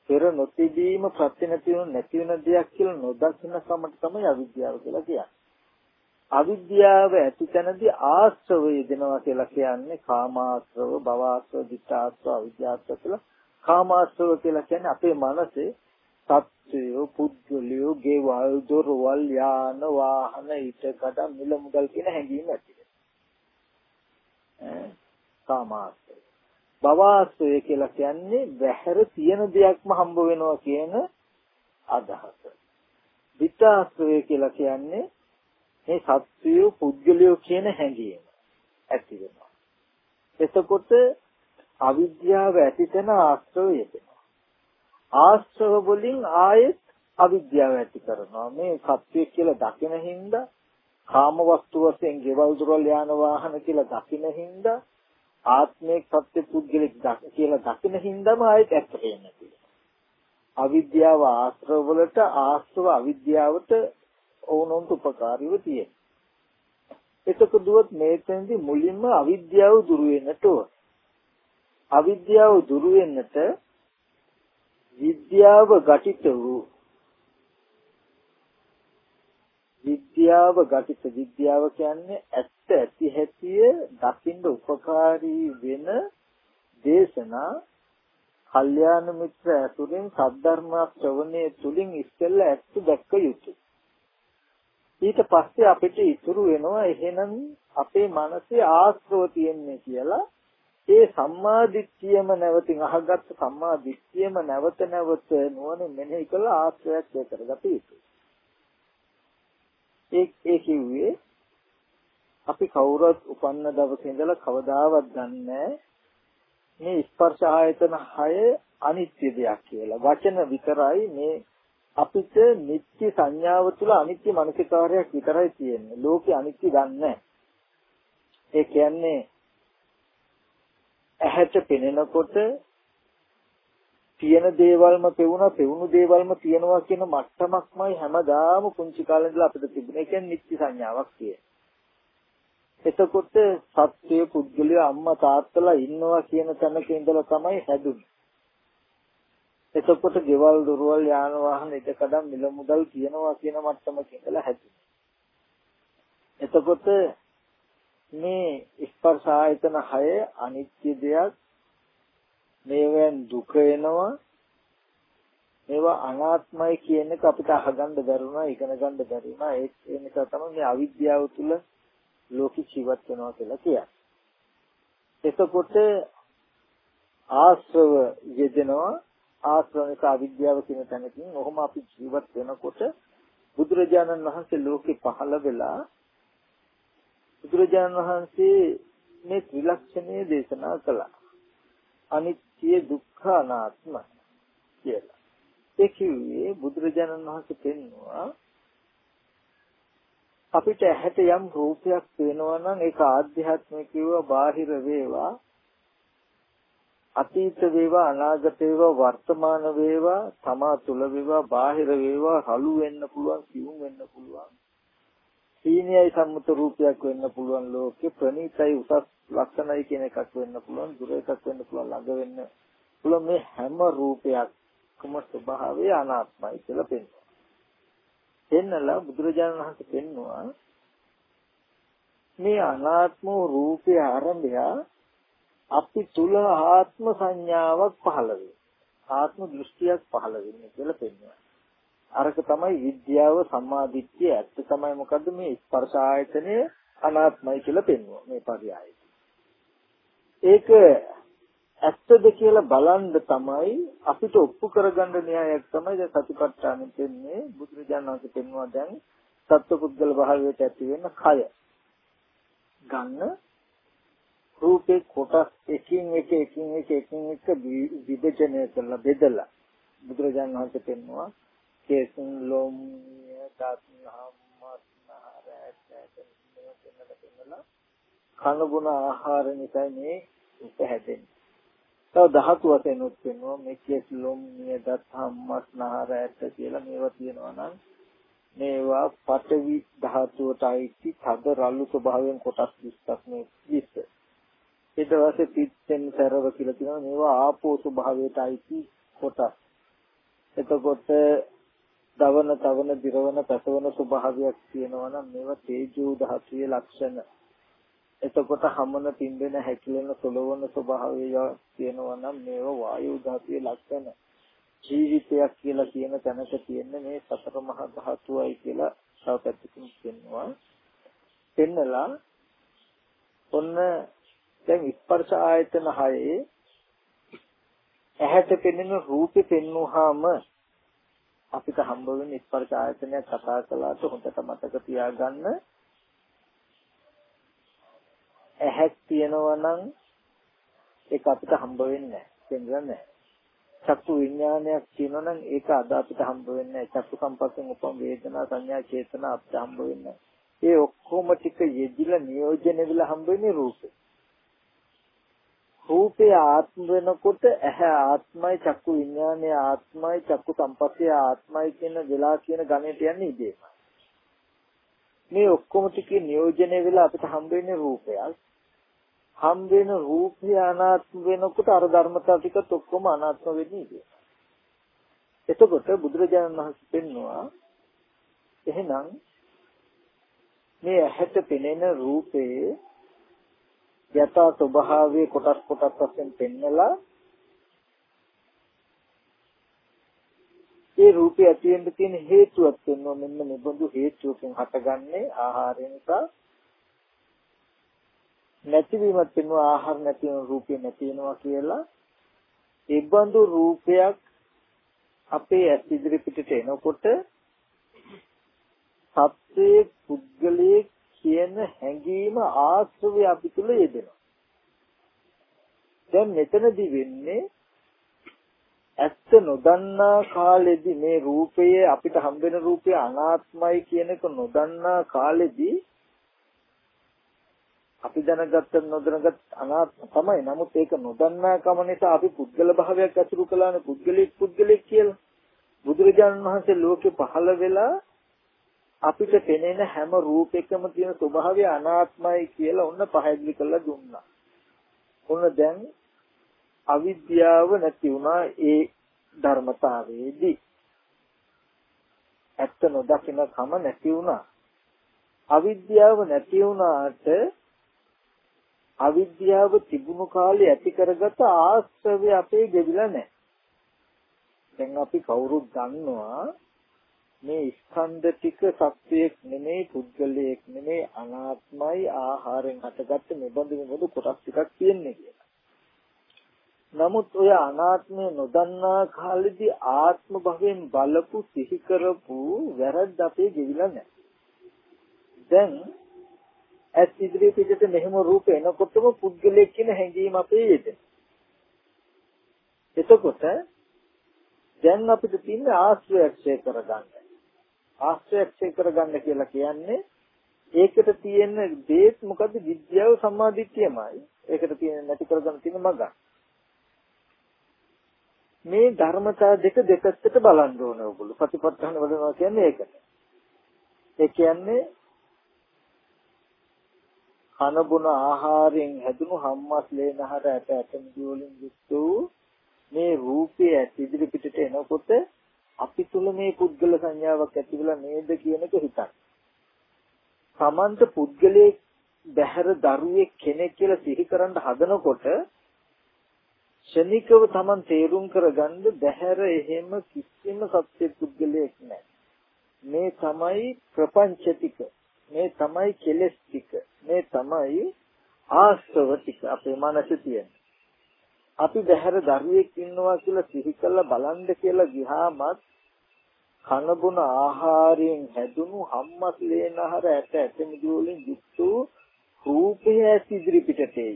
පෙර නොතිබීම ප්‍රත්‍ය නැති වෙන නැති වෙන දෙයක් කියලා නොදකින කමට තමයි අවිද්‍යාව කියලා කියන්නේ. අවිද්‍යාව ඇති තැනදී ආශ්‍රව යෙදෙනවා කියලා කියන්නේ කාමාශ්‍රව, භවආශ්‍රව, ditthාශ්‍රව, අවිද්‍යාශ්‍රව කියලා. කාමාශ්‍රව කියලා කියන්නේ අපේ මනසේ සත්‍යය, පුද්ගලයෝ, ගෙවල්, දොරවල්, යාන, වාහන, ඊටකඩ මිල මුදල් කියන හැඟීම් ඇති වෙනවා. කාමාශ්‍රය. භවආශ්‍රය කියලා කියන්නේ වැහැර තියෙන දෙයක්ම හම්බ වෙනවා කියන අදහස. විත්‍යාශ්‍රය කියලා කියන්නේ මේ සත්‍යය, පුද්ගලයෝ කියන හැඟීම ඇති වෙනවා. එතකොට අවිද්‍යාව ඇතිතන ආශ්‍රය යෙදෙනවා. ආශ්‍රව වලින් ආයෙත් අවිද්‍යාව ඇති කරනවා. මේ සත්‍ය කියලා දකින හින්දා කාම වස්තු වශයෙන් ගෙවල් දොරවල් යාන වාහන කියලා දකින හින්දා ආත්මික සත්‍ය පුද්ගලික කියලා දකින හින්දාම ආයෙත් ඇත්ත වෙන්නේ අවිද්‍යාව ආශ්‍රව වලට ආශ්‍රව අවිද්‍යාවට ඕනොන්ට උපකාරීව තියෙනවා. එතකොට දුවත් මේතෙන්දි මුලින්ම අවිද්‍යාව දුරු වෙන්නට ඕන. අවිද්‍යාව දුරු වෙන්නට විද්‍යාව ඝටිත වූ විද්‍යාව ඝටිත විද්‍යාව කියන්නේ ඇත්ත ඇති හැටිය දකින්න උපකාරී වෙන දේශනා කල්යාණ මිත්‍ර ඇතුලින් සද්ධර්ම ශ්‍රවණයේ තුලින් ඉස්සෙල්ලා ඇත්ත දැක්ක යුතුයි. ඊට පස්සේ අපිට ඉතුරු වෙනවා එහෙනම් අපේ මනසේ ආශ්‍රව තියෙන්නේ කියලා ඒ සම්මාදිට්ඨියම නැවතින් අහගත්ත සම්මාදිට්ඨියම නැවත නැවත නුවණ මෙනෙහි කළ ආශ්‍රයක් කරගත යුතුයි. ඒ ඒ කිව්වේ අපි කවුරුත් උපන්න දවසේ ඉඳලා කවදාවත් දන්නේ මේ ස්පර්ශ ආයතන 6 අනිත්‍ය දෙයක් කියලා. වචන විතරයි මේ අපිට නිත්‍ය සංඥාව තුළ අනිත්‍ය මානසිකාරයක් විතරයි තියෙන්නේ. ලෝකේ අනිත්‍ය ගන්නෑ. ඒ කියන්නේ ඇහැට පෙනෙනකොට තියෙන දේවල්ම පෙවුණා පෙවුණු දේවල්ම තියෙනවා කියන මට්ටමක්මයි හැමදාම පුංචි කාලේ ඉඳලා අපිට තිබුණේ. ඒ කියන්නේ නිත්‍ය සංඥාවක් කියේ. එතකොට සත්‍ය පුද්ගලයා අම්මා තාත්තලා ඉන්නවා කියන තැනක ඉඳලා තමයි හැදුනේ. එතකොට ගෙවල් දොරවල් යාන වාහන ඉදකඩම් මිල මුදල් තියෙනවා කියන මට්ටමක ඉඳලා හැදුනේ. එතකොට මේ ස්පර්ශ ආයතන 6 අනිත්‍ය දෙයක් මේවෙන් දුක එනවා මේවා අනාත්මයි කියන එක අපිට අහගන්න බැරුණා ඉගෙන ගන්න බැරිුණා ඒ නිසා තමයි මේ අවිද්‍යාව තුල ලෝකෙ ජීවත් වෙනවා කියලා කියන්නේ. එතකොට ආශ්‍රව යෙදෙනවා ආශ්‍රව නිසා අවිද්‍යාව කියන තැනකින් ඔහොම අපි ජීවත් වෙනකොට බුදුරජාණන් වහන්සේ ලෝකෙ පහළ වෙලා බුදුරජාණන් වහන්සේ මේ ත්‍රිලක්ෂණය දේශනා කළා. අනිත්‍ය දුක්ඛ අනාත්ම කියලා. ඒ කිව්වේ බුදුරජාණන් වහන්සේ පෙන්නවා අපිට ඇහැට යම් රූපයක් පේනවා නම් ඒක ආධ්‍යාත්මික වේවා බාහිර වේවා අතීත වේවා අනාගත වේවා වර්තමාන වේවා තමා තුල වේවා බාහිර වේවා හලු වෙන්න පුළුවන් සිවුම් වෙන්න පුළුවන් සීනියයි සම්මුත රූපයක් වෙන්න පුළුවන් ලෝකේ ප්‍රණීතයි උසස් ලක්ෂණයි කියන එකක් වෙන්න පුළුවන් දුර එකක් වෙන්න පුළුවන් ළඟ වෙන්න පුළුවන් මේ හැම රූපයක් එකම ස්වභාවය අනාත්මයි කියලා පෙන්වනවා. පෙන්නලා බුදුරජාණන් වහන්සේ පෙන්නවා මේ අනාත්ම රූපේ ආරම්භය අපි තුල ආත්ම සංඥාවක් පහළ වෙනවා. ආත්ම දෘෂ්ටියක් පහළ වෙන්නේ කියලා පෙන්වනවා. අරක තමයි විද්‍යාව සම්මාදිට්ඨිය. ඇත්ත තමයි මොකද්ද? මේ ස්පර්ශ ආයතනය අනාත්මයි කියලා පෙන්වනවා මේ පරියායය. ඒක ඇත්තද කියලා බලන්න තමයි අපිට ඔප්පු කරගන්න න්‍යායක් තමයි දැන් සතිපට්ඨානෙ දෙන්නේ. බුදුරජාණන් වහන්සේ පෙන්වනවා දැන් සත්පුද්ගල භාවයට ඇති වෙන කය ගන්න රූපේ කොටස් එකින් එක එකින් එක එකින් එක විභජනය කරලා බෙදලා බුදුරජාණන් වහන්සේ පෙන්වනවා කේසුන් ලොම් දත් නහමත් නහරත් කන බොන ආහාර නිසා මේ උප හැදෙන්නේ තව ධාතු වශයෙන් උත් වෙනවා මේ කෙස් ලොම් නියදත් හම්මස් නහර ඇට කියලා මේවා තියෙනවා නම් මේවා පඨවි ධාතුවට අයිති තද රළු ස්වභාවයෙන් කොටස් 20ක් මේ 20 ඊට පස්සේ පිටෙන් සරව කියලා තියෙනවා මේවා ආපෝ ස්වභාවයට අයිති කොටස්. එතකොට දවන තවන දිරවන පැසවන ස්වභාවයක් තියෙනවා නම් මේවා තේජෝ ධාතුවේ ලක්ෂණ. එතකොට හමන පින්බෙන හැකිලෙන සොලවන ස්වභාවය තියෙනවා නම් මේව වායු ධාතුවේ ලක්ෂණ. ජීවිතයක් කියලා කියන තැනක තියෙන මේ සතර මහා ධාතුවයි කියලා තව පැත්තකින් කියනවා. පෙන්නලා ඔන්න දැන් ස්පර්ශ ආයතන හයේ ඇහැට පෙනෙන රූපේ පෙන්වුවාම අපිට හම්බ වෙන ස්පර්ශ ආයතනයක් කතා කළාට හොඳට මතක තියාගන්න ඇහක් තියෙනවා නම් ඒක අපිට හම්බ වෙන්නේ නැහැ. නැහැ. චක්කු විඥානයක් තියෙනවා නම් ඒක අද අපිට හම්බ වෙන්නේ නැහැ. චක්කු සම්පස්යෙන් උපම් වේදනා සංඥා චේතනා අපිට හම්බ වෙන්නේ ඒ ඔක්කොම ටික යෙදිලා නියෝජනය වෙලා හම්බ වෙන්නේ රූපේ. රූපේ ආත්ම වෙනකොට ඇහැ ආත්මයි චක්කු විඥානය ආත්මයි චක්කු සම්පස්සේ ආත්මයි කියන වෙලා කියන ගණයට යන්නේ ඉදීම. මේ ඔක්කොම ටික නියෝජනය වෙලා අපිට හම්බ වෙන්නේ රූපයක්. හම් වෙන රූපය අනාත්ම වෙනකොට අර ධර්මතා ටිකත් ඔක්කොම අනාත්ම වෙන්නේ නේද? එතකොට බුදුරජාණන් වහන්සේ පෙන්නවා එහෙනම් මේ ඇහැට පෙනෙන රූපේ යථා ස්වභාවයේ කොටස් කොටස් වශයෙන් පෙන්නලා ඒ රූපය ඇති වෙන්න තියෙන හේතුවක් වෙනවා මෙන්න මෙබඳු හේතුවකින් හටගන්නේ ආහාරය නිසා. නැතිවීමත් වෙනවා ආහාර නැති වෙන රූපේ නැති වෙනවා කියලා. ඒ බඳු රූපයක් අපේ ඇස් ඉදිරි පිටට එනකොට සත්‍යයේ පුද්ගලයේ කියන හැඟීම ආශ්‍රවය අපි තුල යෙදෙනවා. දැන් මෙතනදි වෙන්නේ ඇත්ත නොදන්නා කාලෙදි මේ රූපය අපිට හම්බෙන රූපය අනාත්මයි කියන එක නොදන්නා කාලෙදී අපි දැනගත්ත නොදැනගත් අනාත්ම තමයි. නමුත් ඒක නොදන්නා කම නිසා අපි පුද්ගල භාවයක් අසුරු කළානේ පුද්ගලික පුද්ගලික කියලා. බුදුරජාණන් වහන්සේ ලෝකේ පහළ වෙලා අපිට පෙනෙන හැම රූපයකම තියෙන ස්වභාවය අනාත්මයි කියලා ඔන්න පහදලි කරලා දුන්නා. ඔන්න දැන් අවිද්‍යාව නැති වුණා ඒ ධර්මතාවයේදී. ඇත්ත නොදකින කම නැති වුණා. අවිද්‍යාව නැති වුණාට අවිද්‍යාව තිබුණු කාලේ ඇති කරගත ආශ්‍රවය අපේ ගෙවිලා නැහැ. දැන් අපි කවුරුත් දන්නවා මේ ස්කන්ධ ටික සත්‍යයක් නෙමෙයි පුද්ගලයෙක් නෙමෙයි අනාත්මයි ආහාරයෙන් හටගත්ත මෙබඳු මෙබඳු කොටස් ටිකක් තියෙන්නේ කියලා. නමුත් ඔය අනාත්මය නොදන්නා කාලෙදී ආත්ම භවෙන් බලපු සිහි කරපු වැරද්ද අපේ ගෙවිලා නැහැ. දැන් ඇස් ඉදිරියේ පිටට මෙහෙම රූප එනකොටම පුද්ගලයෙක් කියන හැඟීම අපේ යෙදෙන. එතකොට දැන් අපිට තියෙන ආශ්‍රයක්ෂය කරගන්න. ආශ්‍රයක්ෂය කරගන්න කියලා කියන්නේ ඒකට තියෙන දේත් මොකද්ද විද්‍යාව සම්මාදිට්ඨියමයි. ඒකට තියෙන නැති කරගන්න තියෙන මග. මේ ධර්මතා දෙක දෙකකට බලන්න ඕනේ ඔයගොල්ලෝ. ප්‍රතිපත්තහන වලනවා කියන්නේ ඒකට. ඒ කියන්නේ කන බොන ආහාරයෙන් හැදුණු හම්මස් ලේනහර ඇට ඇටමිදි වලින් යුක්ත වූ මේ රූපයේ ඇත් ඉදිරි පිටට එනකොට අපි තුල මේ පුද්ගල සංඥාවක් ඇති වෙලා නේද කියන එක හිතන්න. සමන්ත පුද්ගලයේ බහැර දරුවෙක් කෙනෙක් කියලා සිහි කරන්න හදනකොට ශනිකව Taman තේරුම් කරගන්න බහැර එහෙම කිසිම සත්‍ය පුද්ගලයෙක් නැහැ. මේ තමයි ප්‍රපංච ටික. මේ තමයි කෙලස් ටික. මේ තමයි ආශ්‍රව ටික අපේ මනසේ තියෙන. අපි බහැර දරුවෙක් ඉන්නවා කියලා සිහි කරලා බලන්න කියලා ගියාමත් කන බොන ආහාරයෙන් හැදුණු හම්මස්ලේනහර ඇට ඇතමිදි වලින් යුක්ත රූපය ඇස් ඉදිරි පිටතේ.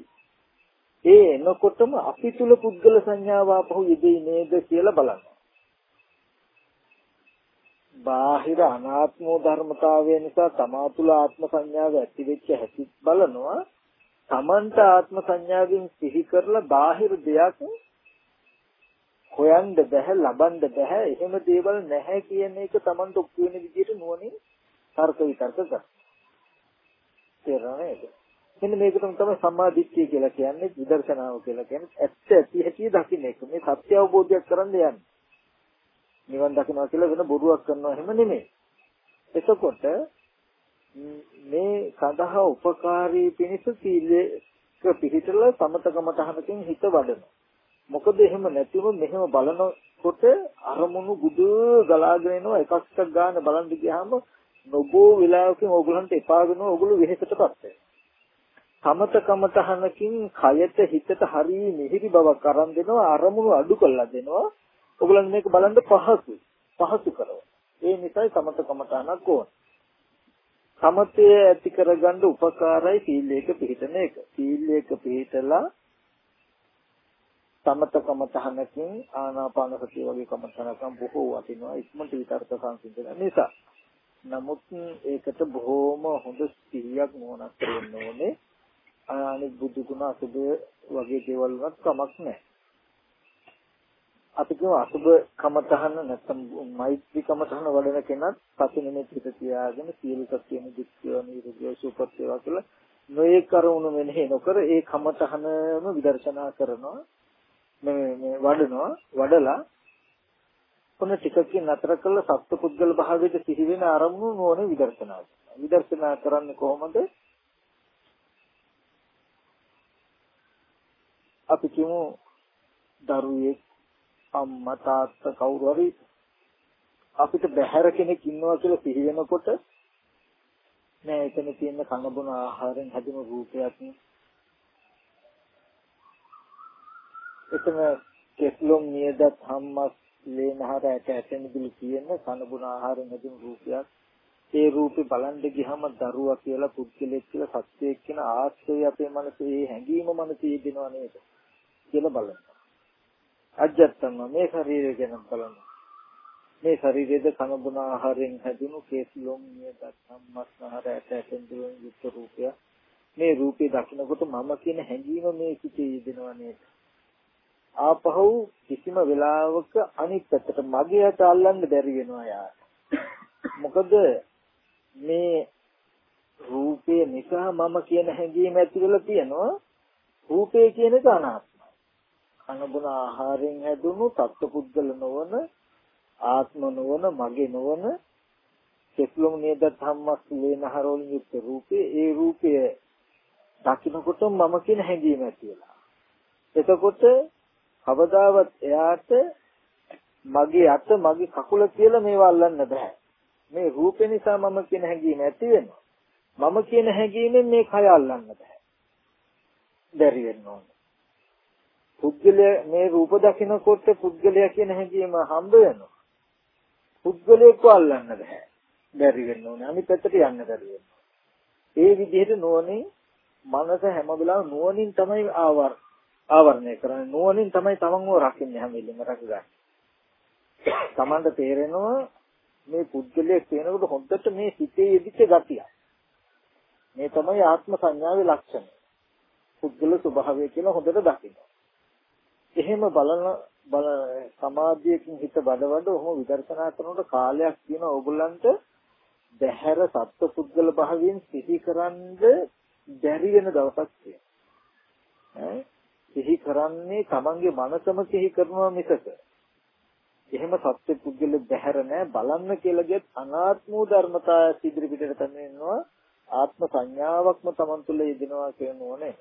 ඒ එනකොටම අපි තුල පුද්ගල සංඥාව ආපහු යෙදෙයි නේද කියලා බලන්න. බාහිර අනාත්ම ධර්මතාවය නිසා තමා තුළ ආත්ම සංඥාව ඇති වෙච්ච හැටි බලනවා තමන්ට ආත්ම සංඥාවෙන් සිහි කරලා බාහිර දෙයක් හොයන්න බෑ ලබන්න බෑ එහෙම දේවල් නැහැ කියන එක තමන්ට ඔප්පු වෙන විදිහට නුවණින් තර්ක විතර්ක කරනවා තේරෙනවද මෙන්න මේකට තමයි සම්මා දිට්ඨිය කියලා කියන්නේ විදර්ශනාව කියලා කියන්නේ ඇත්ත ඇති හැටි දකින්න එක මේ සත්‍ය අවබෝධයක් කරන්න යන්නේ නිවන් දකිනවා කියලා වෙන බොරුවක් කරනවා එහෙම නෙමෙයි. එතකොට මේ සඳහා උපකාරී පිණිස සීලයක පිළිතල සමතකම තහනකින් හිත වඩනවා. මොකද එහෙම නැතිව මෙහෙම බලනකොට අරමුණු ගුඩ ගලාගෙන එනවා එකක් එකක් ගන්න බලන් ගියාම නොබෝ වෙලාවකින් ඕගලන්ට එපා වෙනවා ඕගොල්ලෝ වෙහෙසටපත් වෙනවා. සමතකම තහනකින් කයට හිතට හරි මිහිරි බවක් අරන් දෙනවා අරමුණු අඩු කරලා දෙනවා ඔයගොල්ලන් මේක බලන්න පහසුයි. පහසු කරව. ඒ නිසායි සමත කමඨානක් ඕන. සමතය ඇති කරගන්න උපකාරයි සීලයක පිළිතන එක. සීලයක පිළිතලා සමත කමඨහනකින් ආනාපාන සතිය වගේ කමඨහනකම් බොහෝ වටිනවා ඉක්මනට විතර්ක සංසිඳන නිසා. නමුත් ඒකට බොහෝම හොඳ සිහියක් මොනක් වෙන්න ඕනේ. අනිත් බුදු ගුණ අසුබ වගේ දේවල් වලත් කමක් නැහැ. අපි කියමු අසුබ කමතහන නැත්නම් මෛත්‍රී කමතහන වඩන කෙනත් සති නිමිති හිත තියාගෙන සියලු සත්‍යන දුක්ඛය නිරෝධය සුපත් වේවා කියලා නොයේ කරුණු මෙනෙහි නොකර ඒ කමතහනම විදර්ශනා කරනවා. මේ මේ වඩනවා වඩලා කොන ටිකකින් නතර කළ සත්පුද්ගල භාවයට සිහි වෙන අරමුණු නොවන විදර්ශනා කරනවා. විදර්ශනා කරන්නේ කොහොමද? අපි කියමු දරුවෙක් අම්මා තාත්තා කවුරු හරි අපිට බහැර කෙනෙක් ඉන්නවා කියලා සිහි වෙනකොට නෑ එතන තියෙන කන බොන ආහාරයෙන් හැදෙන රූපයක් එතන කෙස්ලොම් නියදත් හම්මස් ලේනහර ඇට ඇතෙනදිලි කියන කන බොන ආහාරයෙන් හැදෙන රූපයක්. ඒ රූපේ බලන්න ගියහම දරුවා කියලා පුද්ගලෙක් කියලා සත්‍යයක් කියන ආශ්‍රය අපේ මනසේ හැඟීම මනසේ දෙනවා නේද කියලා බලන්න. අජත්තම මේ ශරීරය ගැන බලන්න. මේ ශරීරයේද කන බොන ආහාරයෙන් හැදුණු කේසලොම් නියදත් සම්මස්නහර ඇට ඇටෙන් දුරන් යුක්ත රූපය. මේ රූපේ දකිනකොට මම කියන හැඟීම මේ සිටේ යෙදෙනවා නේද? ආපහු කිසිම වෙලාවක අනිත් පැත්තට මගේ අත අල්ලන්න බැරි වෙනවා යාට. මොකද මේ රූපේ නිසා මම කියන හැඟීම ඇති වෙලා තියෙනවා. රූපේ කියන එක අනාත්ම. කනබුන ආහාරයෙන් හැදුණු තත්ත්වපුද්ගල නොවන ආත්ම නොවන මගේ නොවන කෙස්ලොම් නේද ධම්මස් වේනහරෝලින් යුක්ත රූපේ ඒ රූපය දකින්නකොට මම කියන හැඟීම ඇති වෙලා. එතකොට කවදාවත් එයාට මගේ අත මගේ කකුල කියලා මේවා අල්ලන්න බෑ. මේ රූපේ නිසා මම කියන හැඟීම ඇති වෙනවා. මම කියන හැඟීමෙන් මේ කය අල්ලන්න බෑ. බැරි වෙන්න ඕනේ. පුද්ගලයා මේ රූප දකිනකොට පුද්ගලයා කියන හැඟීම හම්බ වෙනවා. පුද්ගලයෙක්ව අල්ලන්න බෑ. බැරි වෙන්න ඕනේ. අනිත් පැත්තට යන්න බැරි වෙනවා. ඒ විදිහට නුවණින් මනස හැම වෙලාවෙම නුවණින් තමයි ආවර ආවරණය කරන්නේ. නුවණින් තමයි තමන්ව රකින්නේ හැම වෙලෙම රකගන්නේ. තමන්ට තේරෙනවා මේ පුද්ගලයෙක් වෙනකොට හොඳට මේ සිතේ යෙදිච්ච ගතිය. මේ තමයි ආත්ම සංඥාවේ ලක්ෂණය. පුද්ගල ස්වභාවය කියලා හොඳට දකින්න. එහෙම බලන බල සමාධියකින් හිත බඩවඩ ඔහොම විදර්ශනා කරනකොට කාලයක් තියෙන ඕගොල්ලන්ට බහැර සත්ව පුද්ගල භාවයෙන් සිහිකරන්ද බැරි වෙන දවසක් තියෙනවා. සිහි කරන්නේ තමන්ගේ මනසම සිහි කරනවා මිසක එහෙම සත්‍ය පුද්ගල බැහැර නැහැ බලන්න කියලා ගියත් අනාත්ම ධර්මතාවය ඉදිරි පිටට තමයි එනවා ආත්ම සංඥාවක්ම තමන් තුළ යෙදෙනවා කියන ඕනේ.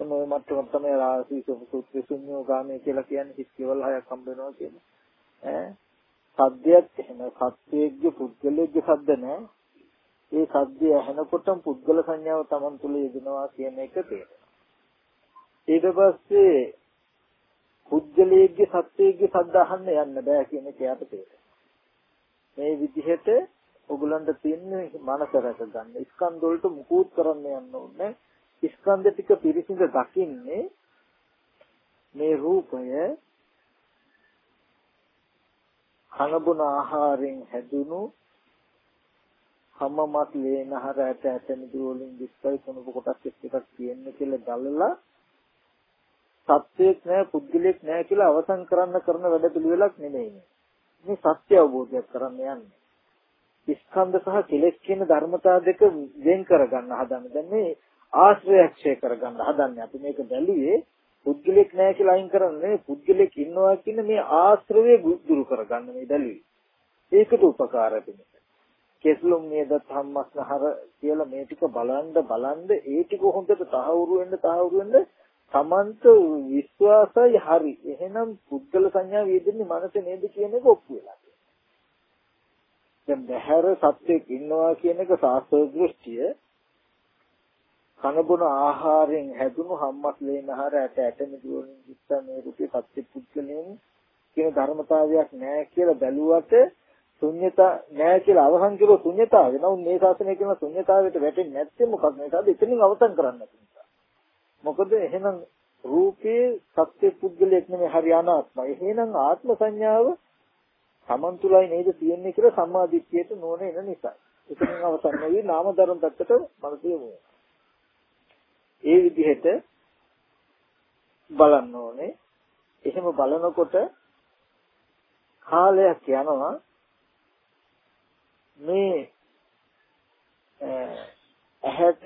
මේ මට්ටම තමයි රාසී සුත්‍ර ශුන්‍යෝ ගාමී කියලා කියන්නේ හිස් කෙවල් හයක් හම්බ වෙනවා කියන්නේ. ඈ සද්දයක් එහෙම සත්‍යයේ පුද්ගලයේ සද්ද නැහැ. ඒ සද්දය ඇහෙනකොටම පුද්ගල සංඥාව Taman තුල යෙදෙනවා කියන එක තේරෙනවා. ඊට පස්සේ පුද්ගලයේ සත්‍යයේ සද්ද අහන්න යන්න බෑ කියන එක යාට තේරෙනවා. මේ විදිහට ඔගලන්ට තියෙන මනස රැක ගන්න. ස්කන්ධ වලට මුකුත් කරන්න යන්න ඕනේ. ස්කන්ධ ටික පිරිසිඳ දකින්නේ මේ රූපය කනබුන ආහාරයෙන් හැදුණු හැමමත් ලේනහර ඇට ඇතන දුවලින් දිස්කයි කුණප කොටස් එකක් තියෙන්නේ කියලා දැල්ලා සත්‍යයක් නෑ පුද්ගලයක් නෑ කියලා අවසන් කරන්න කරන වැඩ පිළිවෙලක් නෙමෙයි. මේ සත්‍ය අවබෝධයක් කරන්න යන්නේ. ස්කන්ධ සහ කෙලෙස් කියන ධර්මතා දෙක වෙන් කරගන්න හදන්නේ දැන් මේ ආශ්‍රයක්ෂය කරගන්න. හදන්නේ අපි මේක බැලුවේ පුද්ගලෙක් නැහැ කියලා අයින් කරන්නේ පුද්ගලෙක් ඉන්නවා කියන මේ ආශ්‍රවය දුරු කරගන්න මේ බැලුවේ. ඒකට උපකාර වෙන්නේ. කෙස්ලොම් නේද ධම්මස්නහර කියලා මේ ටික බලන්න බලන්න ඒ ටික හොඳට තහවුරු වෙන්න තහවුරු වෙන්න තමන්ට විශ්වාසයි හරි. එහෙනම් පුද්ගල සංඥා වේදෙන්නේ මනසේ නේද කියන එක ඔප්පු වෙලා දැන් බහැර සත්‍යයක් ඉන්නවා කියන එක සාස්ත්‍ව දෘෂ්ටිය කනබුන ආහාරයෙන් හැදුණු හම්මස් ලේනහර ඇට ඇට මිදුවලින් යුක්ත මේ රූපේ සත්‍ය පුද්ගලයන් කියන ධර්මතාවයක් නැහැ කියලා බැලුවට ශුන්්‍යතා නැහැ කියලා අවසන් කළොත් ශුන්්‍යතාව වෙනවා මේ ශාසනය කියන ශුන්්‍යතාවයට වැටෙන්නේ නැත්නම් මොකක්ද? මේකද එතනින් අවසන් කරන්න නිසා. මොකද එහෙනම් රූපේ සත්‍ය පුද්ගලයක් නෙමෙයි හරි අනාත්මයි. එහෙනම් ආත්ම සංඥාව Taman තුලයි නේද තියෙන්නේ කියලා සම්මාදිට්ඨියට නොන එන නිසා. එතනින් අවසන් වෙවි නාම ධර්ම පැත්තට මනස යොමු වෙනවා ඒ විදිහට බලන්න ඕනේ. එහෙම බලනකොට කාලයක් යනවා මේ ඇහැට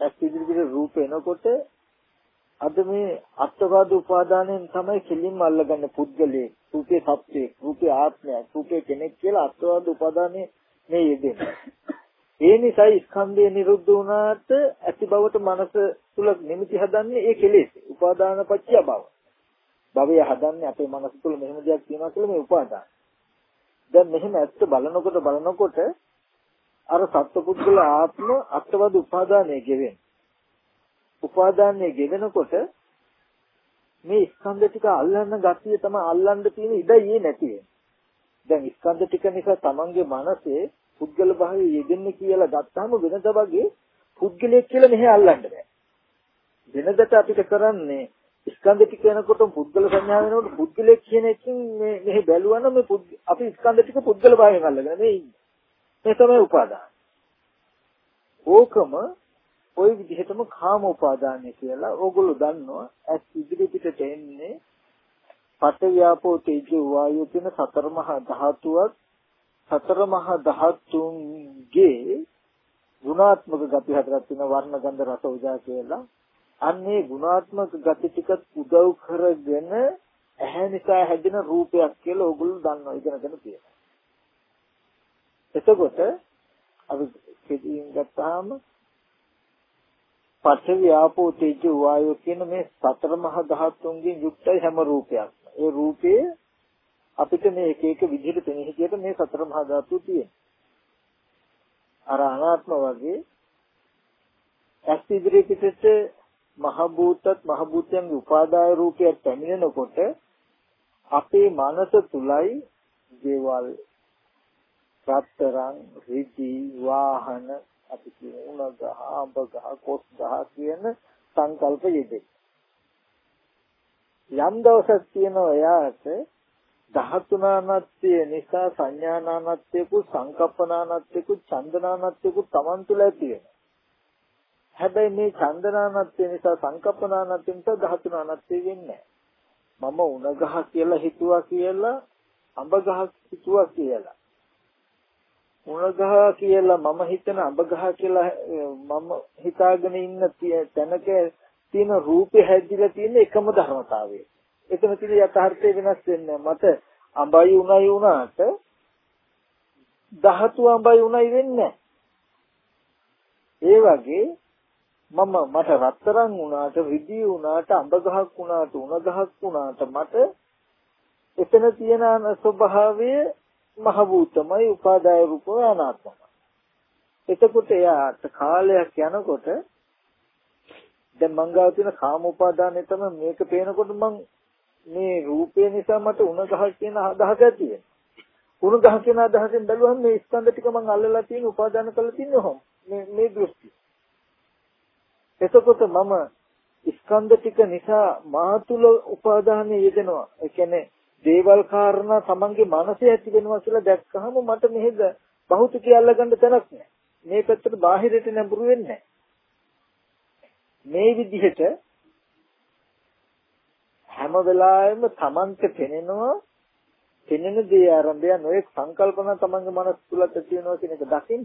ඇසිදිරිපිට රූප එනකොට අද මේ අත්වාද උපාදානයෙන් තමයි කෙලින්ම අල්ලගන්න පුද්ගලයේ රූපේ සත්‍යයේ රූපේ ආත්මය රූපේ කෙනෙක් කියලා අත්වාද උපාදානයේ මේ යෙදෙන්නේ ඒ නිසා ස්කන්ධය නිරුද්ධ වුණාට ඇති බවට මනස තුල නිමිති හදන්නේ ඒ කෙලෙස්. උපාදාන පත්‍ය භව. භවය හදන්නේ අපේ මනස තුල මෙහෙම දෙයක් තියෙනවා කියලා මේ උපාදාන. දැන් මෙහෙම ඇත්ත බලනකොට බලනකොට අර සත්පුද්ගල ආත්ම අත්වද උපාදානයේ ගෙවෙන. උපාදානයේ ගෙවෙනකොට මේ ස්කන්ධ ටික අල්ලන්න ගතිය තමයි අල්ලන්න තියෙන ඉඩයි නැති වෙන්නේ. දැන් ස්කන්ධ ටික නිසා තමන්ගේ මනසේ පුද්ගල භාවයේ යෙදෙන්නේ කියලා ගත්තාම වෙනද වගේ පුද්ගලයෙක් කියලා මෙහෙ අල්ලන්න බෑ. වෙනදට අපිට කරන්නේ ස්කන්ධ ටික වෙනකොට පුද්ගල සංඥා වෙනකොට පුද්ගලයෙක් කියන එකකින් මේ මෙහෙ බැලුවනම් මේ අපි ස්කන්ධ ටික පුද්ගල භාවයෙන් අල්ලගෙන මේ ඉන්නේ. මේ තමයි උපාදාන. ඕකම ওই විදිහටම කාම උපාදානය කියලා ඕගොල්ලෝ දන්නවා ඇස් ඉදිරි පිටට එන්නේ පඨ ව්‍යාපෝ තේජෝ වායෝ කියන සතර මහා ධාතුවක් සතර මහා ධාතුන්ගේ ගුණාත්මක ගති හතරක් තියෙන වර්ණ ගන්ධ රස උජා කියලා. අන්නේ ගුණාත්මක ගති ටික උදව් කරගෙන ඇහැ නිසා හැදෙන රූපයක් කියලා ඕගොල්ලෝ දන්නවා. ඉගෙනගෙන තියෙනවා එතකොට අපි කෙටියෙන් ගත්තාම පඨවි ආපෝ තේජෝ වායෝ කියන මේ සතර මහා ධාතුන්ගෙන් යුක්තයි හැම රූපයක්. ඒ රූපේ අපිට මේ එක එක විදිහට පෙනෙන හිතියට මේ සතර මහා ධාතු තියෙනවා. අර අනාත්ම වගේ ඇස් ඉදිරිය පිටට මහ භූතත් මහ භූතයන්ගේ උපාදාය රූපයක් පැමිණෙනකොට අපේ මනස තුලයි දේවල් රත්තරන් රිදි වාහන අපි කියන උණ ගහ අඹ ගහ කොස් ගහ කියන සංකල්ප යෙදේ යම් දවසක් තියෙනවා එයාට ධාතුනානත්ය නිසා සංඥානානත්යකු සංකප්පනානත්යකු චන්දනානත්යකු Taman තුල ඇති වෙනවා. හැබැයි මේ චන්දනානත්ය නිසා සංකප්පනානත්ය නිසා ධාතුනානත්ය වෙන්නේ මම උණ ගහ කියලා හිතුවා කියලා අඹ ගහ හිතුවා කියලා. උණ ගහ කියලා මම හිතන අඹ ගහ කියලා මම හිතාගෙන ඉන්න තැනක තියෙන රූපේ හැදිලා තියෙන එකම ධර්මතාවය. එතන තියෙන යථාර්ථය වෙනස් වෙන්නේ මට අඹයි උණයි උනාට ධාතු අඹයි උණයි වෙන්නේ ඒ වගේ මම මට රත්තරන් වුණාට රිදී වුණාට අඹ ගහක් වුණාට උණ ගහක් වුණාට මට එතන තියෙන ස්වභාවය මහ භූතමයි උපාදාය රූපය අනාත්මයි. එතකොට එයාට කාලයක් යනකොට දැන් මං ගාව තියෙන කාම උපාදානය තමයි මේක පේනකොට මං මේ රූපය නිසා මට උණ ගහ කියන අදහස ඇති වෙනවා. උණ ගහ කියන අදහසෙන් බැලුවම මේ ස්කන්ධ ටික මං අල්ලලා තියෙන උපාදාන කරලා තින්නේ කොහොම? මේ මේ දෘෂ්ටි. එතකොට මම ස්කන්ධ ටික නිසා මා තුල උපාදානය යෙදෙනවා. ඒ කියන්නේ දේවල් කාරණා තමන්ගේ මනසේ ඇති වෙනවා කියලා දැක්කහම මට මෙහෙද බහුතිකය අල්ලගන්න තැනක් නැහැ. මේ පැත්තට බාහිරට නැඹුරු වෙන්නේ මේ විදිහට හැම වෙලාවෙම තමන්ට පෙනෙනවා පෙනෙන දේ ආරම්භය නොඑක් සංකල්පන තමන්ගේ මනස තුල ඇති වෙනවා කියන එක දකින්න.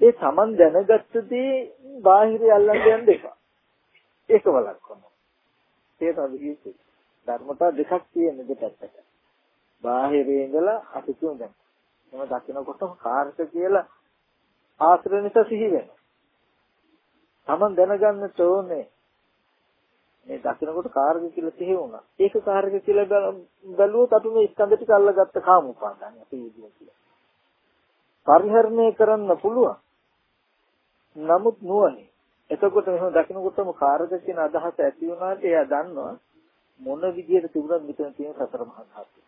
ඒ තමන් දැනගත්ත දේ බාහිරය අල්ලන්න යන්න එපා. ඒක වළක්වනවා. ඒක තමයි ධර්මතා දෙකක් තියෙන දෙපැත්තට. බාහිරේ ඉඳලා අපි කියමු දැන්. මම දකිනකොටම කාර්ක කියලා ආශ්‍රය නිසා සිහි වෙනවා. Taman දැනගන්න ඕනේ මේ දකිනකොට කාර්ක කියලා සිහි වුණා. ඒක කාර්ක කියලා බැලුවොත් අපි මේ ස්කන්ධ ටික අල්ලගත්ත කාම උපාදානය අපි විදියට කියලා. පරිහරණය කරන්න පුළුවන්. නමුත් නුවණේ. එතකොට මෙහෙම දකිනකොටම කාර්ක කියන අදහස ඇති වුණාට එයා දන්නවා මොන විදියට තිබුණත් මෙතන තියෙන සතර මහා ධාතුව.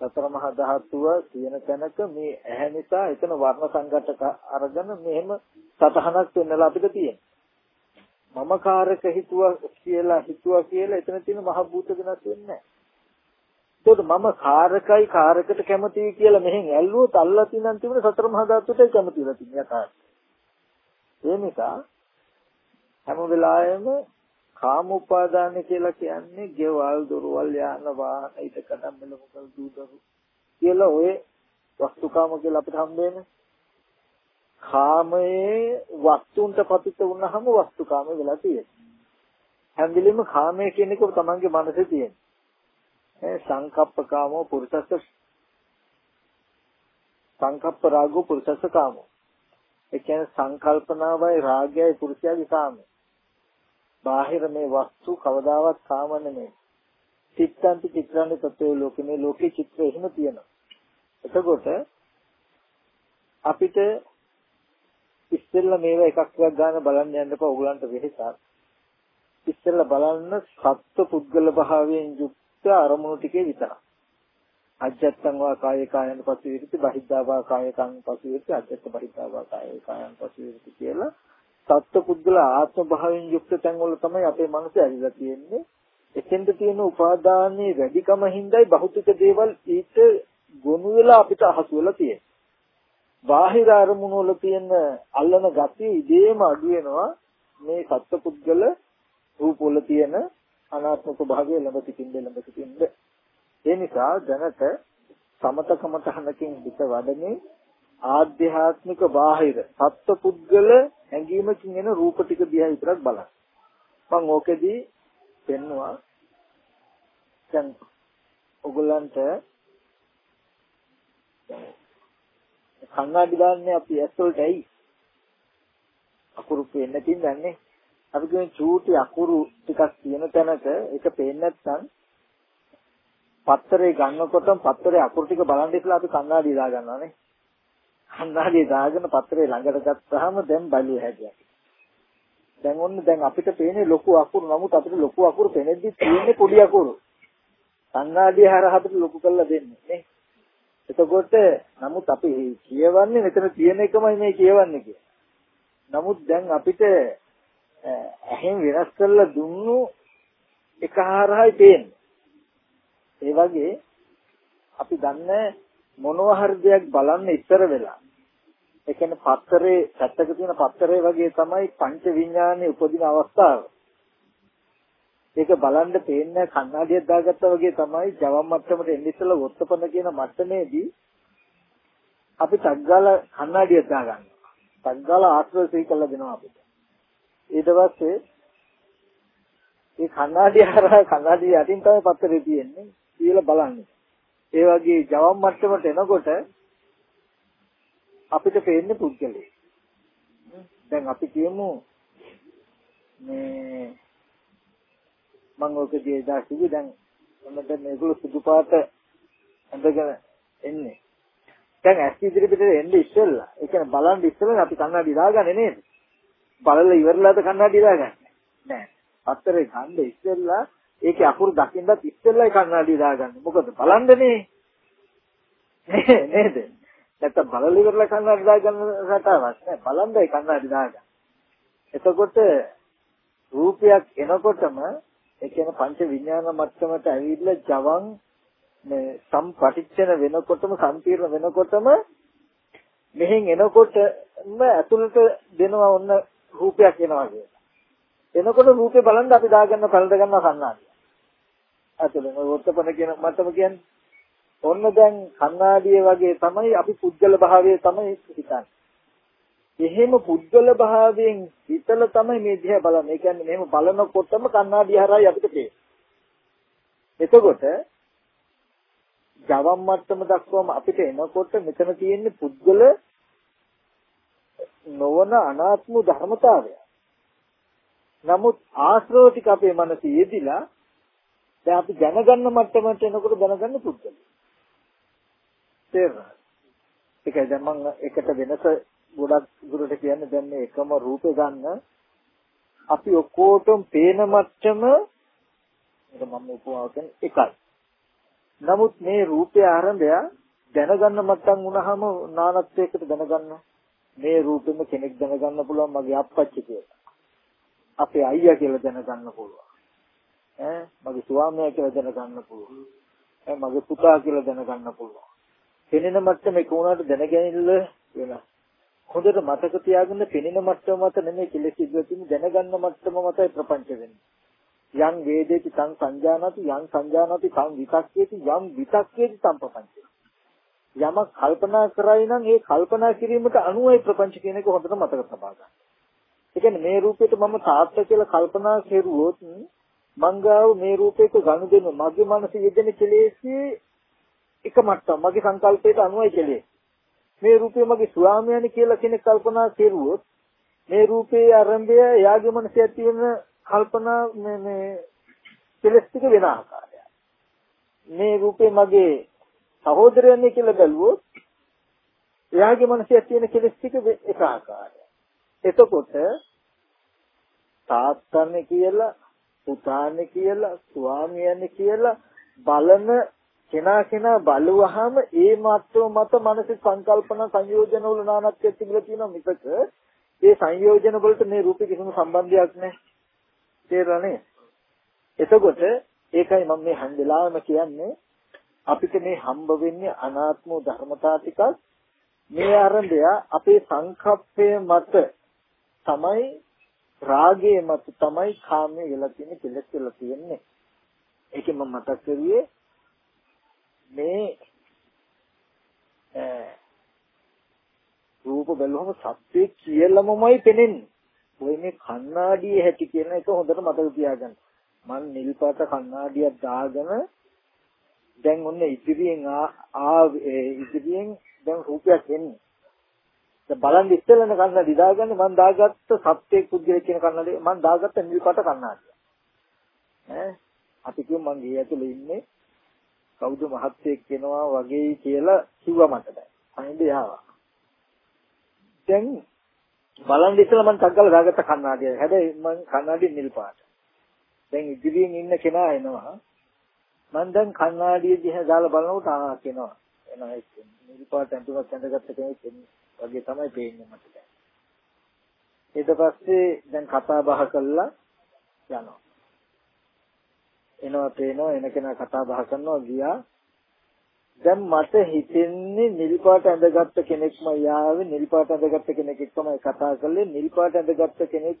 සතර මහා ධාතුව තියෙන තැනක මේ ඇහැ නිසා එතන වර්ණ සංඝටක අරගෙන මෙහෙම සතහනක් වෙන්නලා අපිට තියෙනවා. මම කාරක හිතුවා කියලා හිතුවා කියලා එතන තියෙන මහ භූත වෙනස් වෙන්නේ නැහැ. ඒකට මම කාරකයි කාරකට කැමතියි කියලා මෙහෙන් ඇල්ලුවොත් අල්ලා තිනන් තිබුණ සතර මහා ධාතුවට කැමතිලා තියෙන යථාර්ථය. ඒ නිසා හැම වෙලාවෙම කාම උපාදාන කියලා කියන්නේ ගෙවල් දොරවල් යාන වාහන ඊට කඩම් මෙල මොකද දූදරු කියලා ඔය වස්තුකාම කියලා අපිට හම්බෙන්නේ කාමයේ වස්තුන්ට පතිත වුණාම වස්තුකාම වෙලා තියෙනවා හැම වෙලෙම කාමය කියන එක තමන්ගේ මනසේ තියෙනවා ඒ සංකප්පකාමෝ පුරුෂස්ස සංකප්ප රාගෝ පුරුෂස්ස කාමෝ ඒ කියන්නේ සංකල්පනාවයි රාගයයි පුරුෂයාගේ කාමය බාහිර මේ වස්තු කවදාවත් කාම නෙමෙයි. චිත්තන්ති චිත්‍රානි තත්ත්වයේ ලෝකේ මේ ලෝකේ චිත්‍ර එහෙම තියෙනවා. එතකොට අපිට ඉස්සෙල්ලා මේවා එකක් එකක් ගන්න බලන්න යන්න එපා ඕගලන්ට වෙහෙසක්. ඉස්සෙල්ලා බලන්න සත්ත්ව පුද්ගල භාවයෙන් යුක්ත අරමුණු ටිකේ විතරක්. අජත්තං වා කායේ කායන පසුවිරිති බහිද්ධා වා කායේ කං පසුවිරිති අජත්ත බහිද්ධා වා කායේ කායන පසුවිරිති කියලා සත්පුද්ගල ආත්ම භාවයෙන් යුක්ත තැන්වල තමයි අපේ මනස ඇවිල්ලා තියෙන්නේ. එතෙන්ද තියෙන උපාදානයේ වැඩිකම හින්දායි භෞතික දේවල් ඊට ගොනු වෙලා අපිට අහසු වෙලා තියෙන්නේ. බාහිර අරමුණු වල තියෙන අල්ලන ගතිය ඉදීම අඩු වෙනවා මේ සත්පුද්ගල රූප වල තියෙන අනාත්ම ස්වභාවය ළඟ සිටින්න ළඟ සිටින්න. ඒ නිසා දැනට සමතකමත හනකින් හිත වඩනේ ආධ්‍යාත්මික බාහිර සත්පුද්ගල හැඟීමකින් එන රූප ටික දිහා විතරක් බලන්න. මම ඕකෙදී පෙන්නවා දැන් ඔයගොල්ලන්ට කන්නඩි දාන්නේ අපි ඇස් වලට ඇයි? අකුරු පේන්න තියන්නේ. අපි කියන්නේ චූටි අකුරු ටිකක් තියෙන තැනක ඒක පේන්නේ නැත්නම් පත්තරේ ගන්නකොටම පත්තරේ අකුරු ටික බලන් ඉස්සලා අපි කණ්ණාඩිය දා ගන්නවානේ කණ්ණාඩිය දාගෙන පත්තරේ ළඟට ගත්තාම දැන් බලුව හැකියි දැන් ඔන්න දැන් අපිට පේන්නේ ලොකු අකුරු. නමුත් අපිට ලොකු අකුරු පෙනෙද්දි තියෙන්නේ පොඩි අකුරු. කණ්ණාඩිය හරහාට ලොකු කරලා දෙන්නේ නේ. එතකොට නමුත් අපි කියවන්නේ මෙතන තියෙන එකමයි මේ කියවන්නේ කියලා. නමුත් දැන් අපිට ඇහෙන් වෙනස් කරලා දුන්නු එක හරහායි පේන්නේ. ඒ වගේ අපි දන්නේ මොනවා හරි දෙයක් බලන්න ඉස්සර වෙලා. ඒ කියන්නේ පත්තරේ පැත්තක තියෙන පත්තරේ වගේ තමයි පංච විඥානේ උපදින අවස්ථාව. ඒක බලන්න පේන්නේ කණ්ණාඩියක් දාගත්තා වගේ තමයි ජවම් මට්ටමට එන්න ඉස්සෙල්ලා වොත්තපන කියන මට්ටමේදී අපි තග්ගාල කණ්ණාඩියක් දාගන්නවා. තග්ගාල ආශ්‍රය සිහි කළා දෙනවා අපිට. ඊට පස්සේ ඒ කණ්ණාඩිය හරහා කණ්ණාඩිය යටින් තමයි පත්තරේ තියෙන්නේ කියලා බලන්නේ. ඒ වගේ ජවම් මට්ටමට එනකොට අපිට පේන්නේ පුද්ගලයෙක්. දැන් අපි කියමු මේ මම ඔක දිහා කිව්වේ දැන් මම දැන් මේගොල්ලෝ සුදු පාට ඇඳගෙන එන්නේ. දැන් ඇස් ඉදිරියට එන්නේ ඉස්සෙල්ලා. ඒ කියන්නේ බලන් ඉස්සෙල්ලා අපි කන්නඩි දාගන්නේ නේද? බලලා ඉවරලාද කන්නඩි දාගන්නේ? නෑ. පත්තරේ ගන්න ඉස්සෙල්ලා ඒකේ අකුරු දකින්නත් ඉස්සෙල්ලායි කන්නඩි දාගන්නේ. මොකද බලන්නනේ. නේද? නැත්තම් බලලා ඉවරලා කන්නඩි දාගන්න රටාවක් නෑ. බලන්දයි කන්නඩි දාගන්නේ. එතකොට රූපයක් එනකොටම ඒ කියන්නේ පංච විඥාන මට්ටමට ඇවිල්ලා ජවන් මේ සම්පටිච්ඡන වෙනකොටම සම්පීර්ණ වෙනකොටම මෙහෙන් එනකොටම ඇතුළට දෙනවා ඔන්න රූපයක් එනවා කියලා. එනකොට රූපේ බලන්න අපි දාගන්න පළඳ ගන්න කන්නාඩිය. ඇතුළේ වොත්තපන කියන මට්ටම කියන්නේ ඔන්න දැන් කන්නාඩිය වගේ තමයි අපි පුද්ගල භාවයේ තමයි හිතන්නේ. එහෙම පුද්ගල භාවයෙන් හිතල තමයි මේ දිහා බලන්නේ. ඒ කියන්නේ මෙහෙම බලනකොටම කණ්ණාඩිය හරහායි අපිට පේන්නේ. එතකොට ජවම් මට්ටම දක්වාම අපිට එනකොට මෙතන තියෙන්නේ පුද්ගල නොවන අනාත්ම ධර්මතාවය. නමුත් ආශ්‍රව ටික අපේ මනසේ යෙදිලා දැන් අපි දැනගන්න මට්ටමට එනකොට දැනගන්න පුද්ගල. තේරුණාද? ඒකයි දැන් මම එකට වෙනස ගොඩක් දුරට කියන්නේ දැන් මේ එකම රූපේ ගන්න අපි ඔක්කොටම පේන මට්ටම ඒක මම උපමාව කියන්නේ එකයි. නමුත් මේ රූපය ආරම්භය දැනගන්න මට්ටම් වුණාම නානත්වයකට දැනගන්න මේ රූපෙම කෙනෙක් දැනගන්න පුළුවන් මගේ අප්පච්චි කියලා. අපේ අයියා කියලා දැනගන්න පුළුවන්. ඈ මගේ ස්වාමියා කියලා දැනගන්න පුළුවන්. ඈ මගේ පුතා කියලා දැනගන්න පුළුවන්. පෙනෙන මට්ටම එක උනාට දැනගැනිල්ල වෙනවා. හොඳට මතක තියාගන්න පෙනෙන මට්ටම මත නෙමෙයි කෙලෙස් ඉද්දතින් දැනගන්න මට්ටම මතයි ප්‍රපංච වෙන්නේ. යම් වේදේති තං සංජානති යම් සංජානති තං විතක්කේති යම් විතක්කේති තං ප්‍රපංච. යමක් කල්පනා කරයි නම් ඒ කල්පනා කිරීමට අනුවයි ප්‍රපංච කියන එක හොඳට මතක තබා ගන්න. ඒ කියන්නේ මේ රූපෙට මම තාත්තා කියලා කල්පනා කෙරුවොත් මංගාව මේ රූපයක ගනුදෙනු මගේ මනස යෙදෙන කෙලෙස්ී එක මට්ටම මගේ සංකල්පයට අනුවයි කෙලෙස්. මේ රූපය මගේ ස්වාමයානි කියලා කෙනෙක් කල්පනා කෙරුවොත් මේ රූපේ ආරම්භය එයාගේ මනසේ ඇති වෙන කල්පනා මේ මේ කෙලස් ටික වෙන ආකාරයක්. මේ රූපේ මගේ සහෝදරයනි කියලා බැලුවොත් එයාගේ මනසේ ඇති වෙන කෙලස් ටික එක ආකාරයක්. එතකොට තාත්තන්නේ කියලා පුතාන්නේ කියලා ස්වාමියානේ කියලා බලන කෙනා කෙනා බලුවාම ඒ මාත්‍රව මත මනසේ සංකල්පන සංයෝජන වල නානත්වයක් තිබිලා තියෙනවා මිසක ඒ සංයෝජන වලට මේ රූපේ කිසිම සම්බන්ධයක් නැහැ. තේරෙන්නේ? එතකොට ඒකයි මම මේ හැම වෙලාවෙම කියන්නේ අපිට මේ හම්බ වෙන්නේ අනාත්ම ධර්මතා ටිකක් මේ ආරම්භය අපේ සංකප්පය මත තමයි රාගයේ මත තමයි කාමයේ වෙලා තියෙන්නේ කෙලෙස් වෙලා තියෙන්නේ. ඒකෙන් මම මතක් කරුවේ මේ රූප බැලුවම සත්‍යය කියලාමමයි පෙනෙන්නේ. ඔය මේ කණ්ණාඩියේ හැටි කියන එක හොඳට මතක තියාගන්න. මම නිල් පාට කණ්ණාඩියක් දාගෙන දැන් ඔන්න ඉදිරියෙන් ආ ඉදිරියෙන් දැන් රූපයක් එන්නේ. දැන් බලන් ඉස්සෙල්ලන කන්නඩි දාගන්නේ මම දාගත්ත සත්‍යයක් පුද්ගලෙක් කියන කන්නඩි මම දාගත්ත නිල් පාට කන්නඩිය. ඈ අපි කියමු මං ගේ ඇතුලේ ඉන්නේ කවුද මහත්යෙක් වෙනවා වගේ කියලා කිව්වා මට දැන්. අනිත් යාවා. දැන් බලන් ඉස්සෙල්ලා මම ටග්ගල දාගත්ත කන්නඩිය. හැබැයි මං කන්නඩි නිල් පාට. දැන් ඉදිරියෙන් ඉන්න කෙනා එනවා. මම දැන් කන්නඩිය දිහා දාලා බලනකොට ආ කියනවා. එනවා නිල් පාට අඳුමක් ඇඳගත්ත කෙනෙක් වගේ තමයි පේන්නේ මට දැන්. ඊට පස්සේ දැන් කතා බහ කළා යනවා. එනවා පේනවා එන කෙනා කතා බහ කරනවා ගියා. දැන් මට හිතෙන්නේ නිල් පාට ඇඳගත්ත කෙනෙක්ම යාවේ නිල් පාට ඇඳගත්ත කෙනෙක් එක්කමයි කතා කරන්නේ නිල් පාට ඇඳගත්ත කෙනෙක්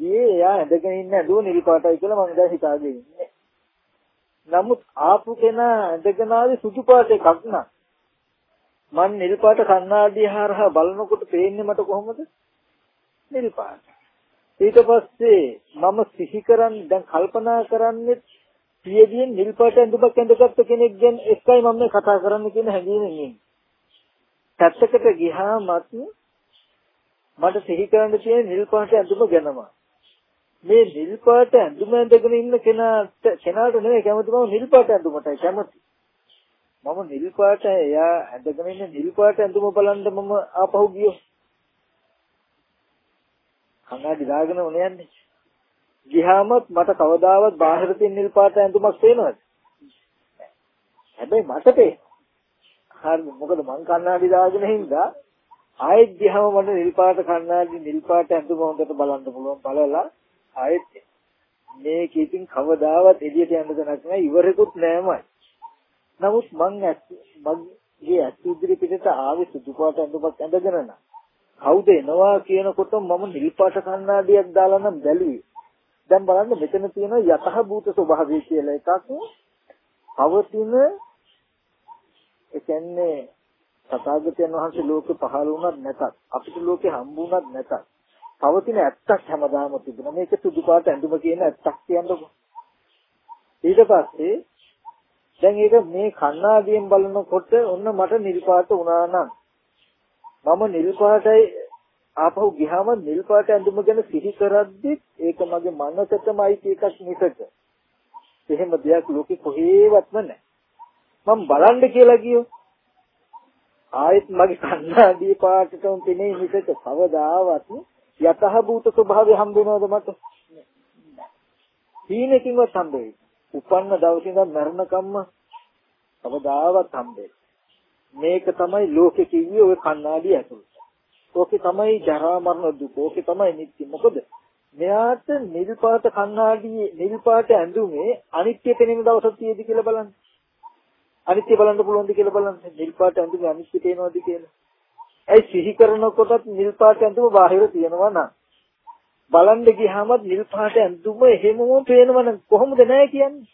ගියේ එයා ඇඳගෙන ඉන්න ඇඳුව නිල් පාටයි කියලා මම දැන් හිතාගෙන ඉන්නේ. නමුත් ආපු කෙනා ඇඳගෙන ආවේ සුදු පාට එකක් නා. මන් නිල් පාට කණ්ණාඩිය හරහා බලනකොට පේන්නේ මට කොහොමද? නිල් පාට. ඊට පස්සේ මම සිහි කරන් දැන් කල්පනා කරන්නේ පියදියෙන් නිල් පාට ඇඳුමක් ඇඳගත්ත කෙනෙක් ගැන එකයි මම මේ කතා කරන්න කියන හැඟීමෙන් ඉන්නේ. පැත්තකට ගියාමත් මට සිහි කරන්න තියෙන නිල් පාට ඇඳුම ගැනම. මේ නිල් පාට ඇඳුම ඇඳගෙන ඉන්න කෙනාට කෙනාට නෙවෙයි කැමති මම නිල් පාට ඇඳුමටයි කැමති. මම නිල් පාට එයා ඇඳගෙන ඉන්න නිල් පාට ඇඳුම බලන්න මම ආපහු ගියෝ. කන්නඩි දාගෙන උනේ යන්නේ. ගියාමත් මට කවදාවත් බාහිර තියෙන නිල් පාට ඇඳුමක් පේනවද? හැබැයි මට පේනවා. හරි මොකද මං කන්නඩි දාගෙන හින්දා ආයෙත් ගියාම මට නිල් පාට කන්නඩි නිල් පාට ඇඳුම හොඳට බලන්න පුළුවන් බලලා ආයෙත් මේක ඉතින් කවදාවත් එළියට යන්න දෙයක් නෑ ඉවරෙකුත් නෑමයි. නමුත් මං මගේ ඇස් ඉදිරි පිටට ආවේ සුදු පාට ඇඳුමක් ඇඳගෙන නම් කවුද එනවා කියනකොට මම නිල් පාට කණ්ණාඩියක් දාලා නම් බැලුවේ. දැන් බලන්න මෙතන තියෙන යතහ භූත ස්වභාවය කියලා එකක්. පවතින ඒ කියන්නේ තථාගතයන් වහන්සේ ලෝකෙ පහළ වුණත් නැතත් අපිට ලෝකෙ හම්බුණත් නැතත් පවතින ඇත්තක් හැමදාම තිබුණා. මේක සුදු පාට ඇඳුම කියන ඇත්තක් කියන්නකො. ඊට පස්සේ දැන් ඒක මේ කණ්ණාඩියෙන් බලනකොට ඔන්න මට නිල් පාට වුණා නම් මම නිල් පාටයි ආපහු ගියාම නිල් පාට ඇඳුම ගැන සිහි කරද්දි ඒක මගේ මනසටමයි එකක් මිසක. එහෙම දෙයක් ලෝකෙ කොහේවත්ම නැහැ. මම බලන්න කියලා ගියෝ ආයෙත් මගේ කණ්ණාඩියේ පාටටම පෙනේ මිසක කවදාවත් යතහ භූත ස්වභාවය හම්බ වෙනවද මට? සීනකින්වත් හම්බෙයි උපන්න දවසේ ඉඳන් මරණකම්ම කවදාවත් හම්බෙන්නේ. මේක තමයි ලෝකෙ කිව්වේ ඔය කණ්ණාඩිය ඇතුළත. ඕකේ තමයි ජරා මරණ දුක. ඕකේ තමයි නිත්‍ය. මොකද මෙයාට නිල් පාට කණ්ණාඩියේ නිල් පාට ඇඳුමේ අනිත්‍ය පෙනෙන දවසක් තියෙදි කියලා බලන්න. අනිත්‍ය බලන්න පුළුවන්ද කියලා බලන්න. නිල් පාට ඇඳුමේ අනිත්‍ය පේනවද කියලා. ඇයි සිහි කරනකොටත් නිල් පාට ඇඳුම බාහිර තියෙනවා නම් බලන්න ගියාම නිල් පාට ඇඳුම එහෙමම පේනවනම් කොහොමද නැහැ කියන්නේ?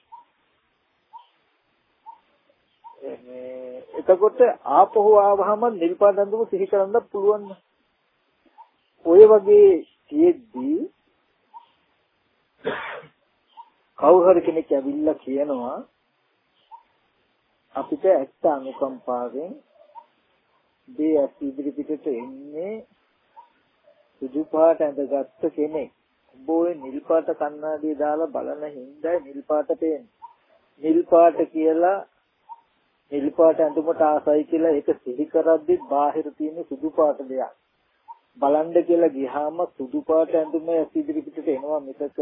එතකොට ආපහු ආවහම නිල් පාට ඇඳුම සිහි කරන්න පුළුවන්. ඔය වගේ තියෙද්දී කවුරු කෙනෙක් ඇවිල්ලා කියනවා අපිට ඇත්ත අනුකම්පාවෙන් මේ ඇස් ඉදිරි පිටට එන්නේ සුදු පාට ඇඳගත්ත කෙනෙක්. උඹ ඔය නිල් පාට කණ්ණාඩිය දාලා බලන හින්දා නිල් පාට පේන්නේ. නිල් පාට කියලා නිල් පාට ඇඳුමට ආසයි කියලා ඒක සිහි කරද්දි බාහිර තියෙන සුදු පාට දෙයක්. බලන්න කියලා ගියාම සුදු පාට ඇඳුම ඇස් ඉදිරි පිටට එනවා මිසක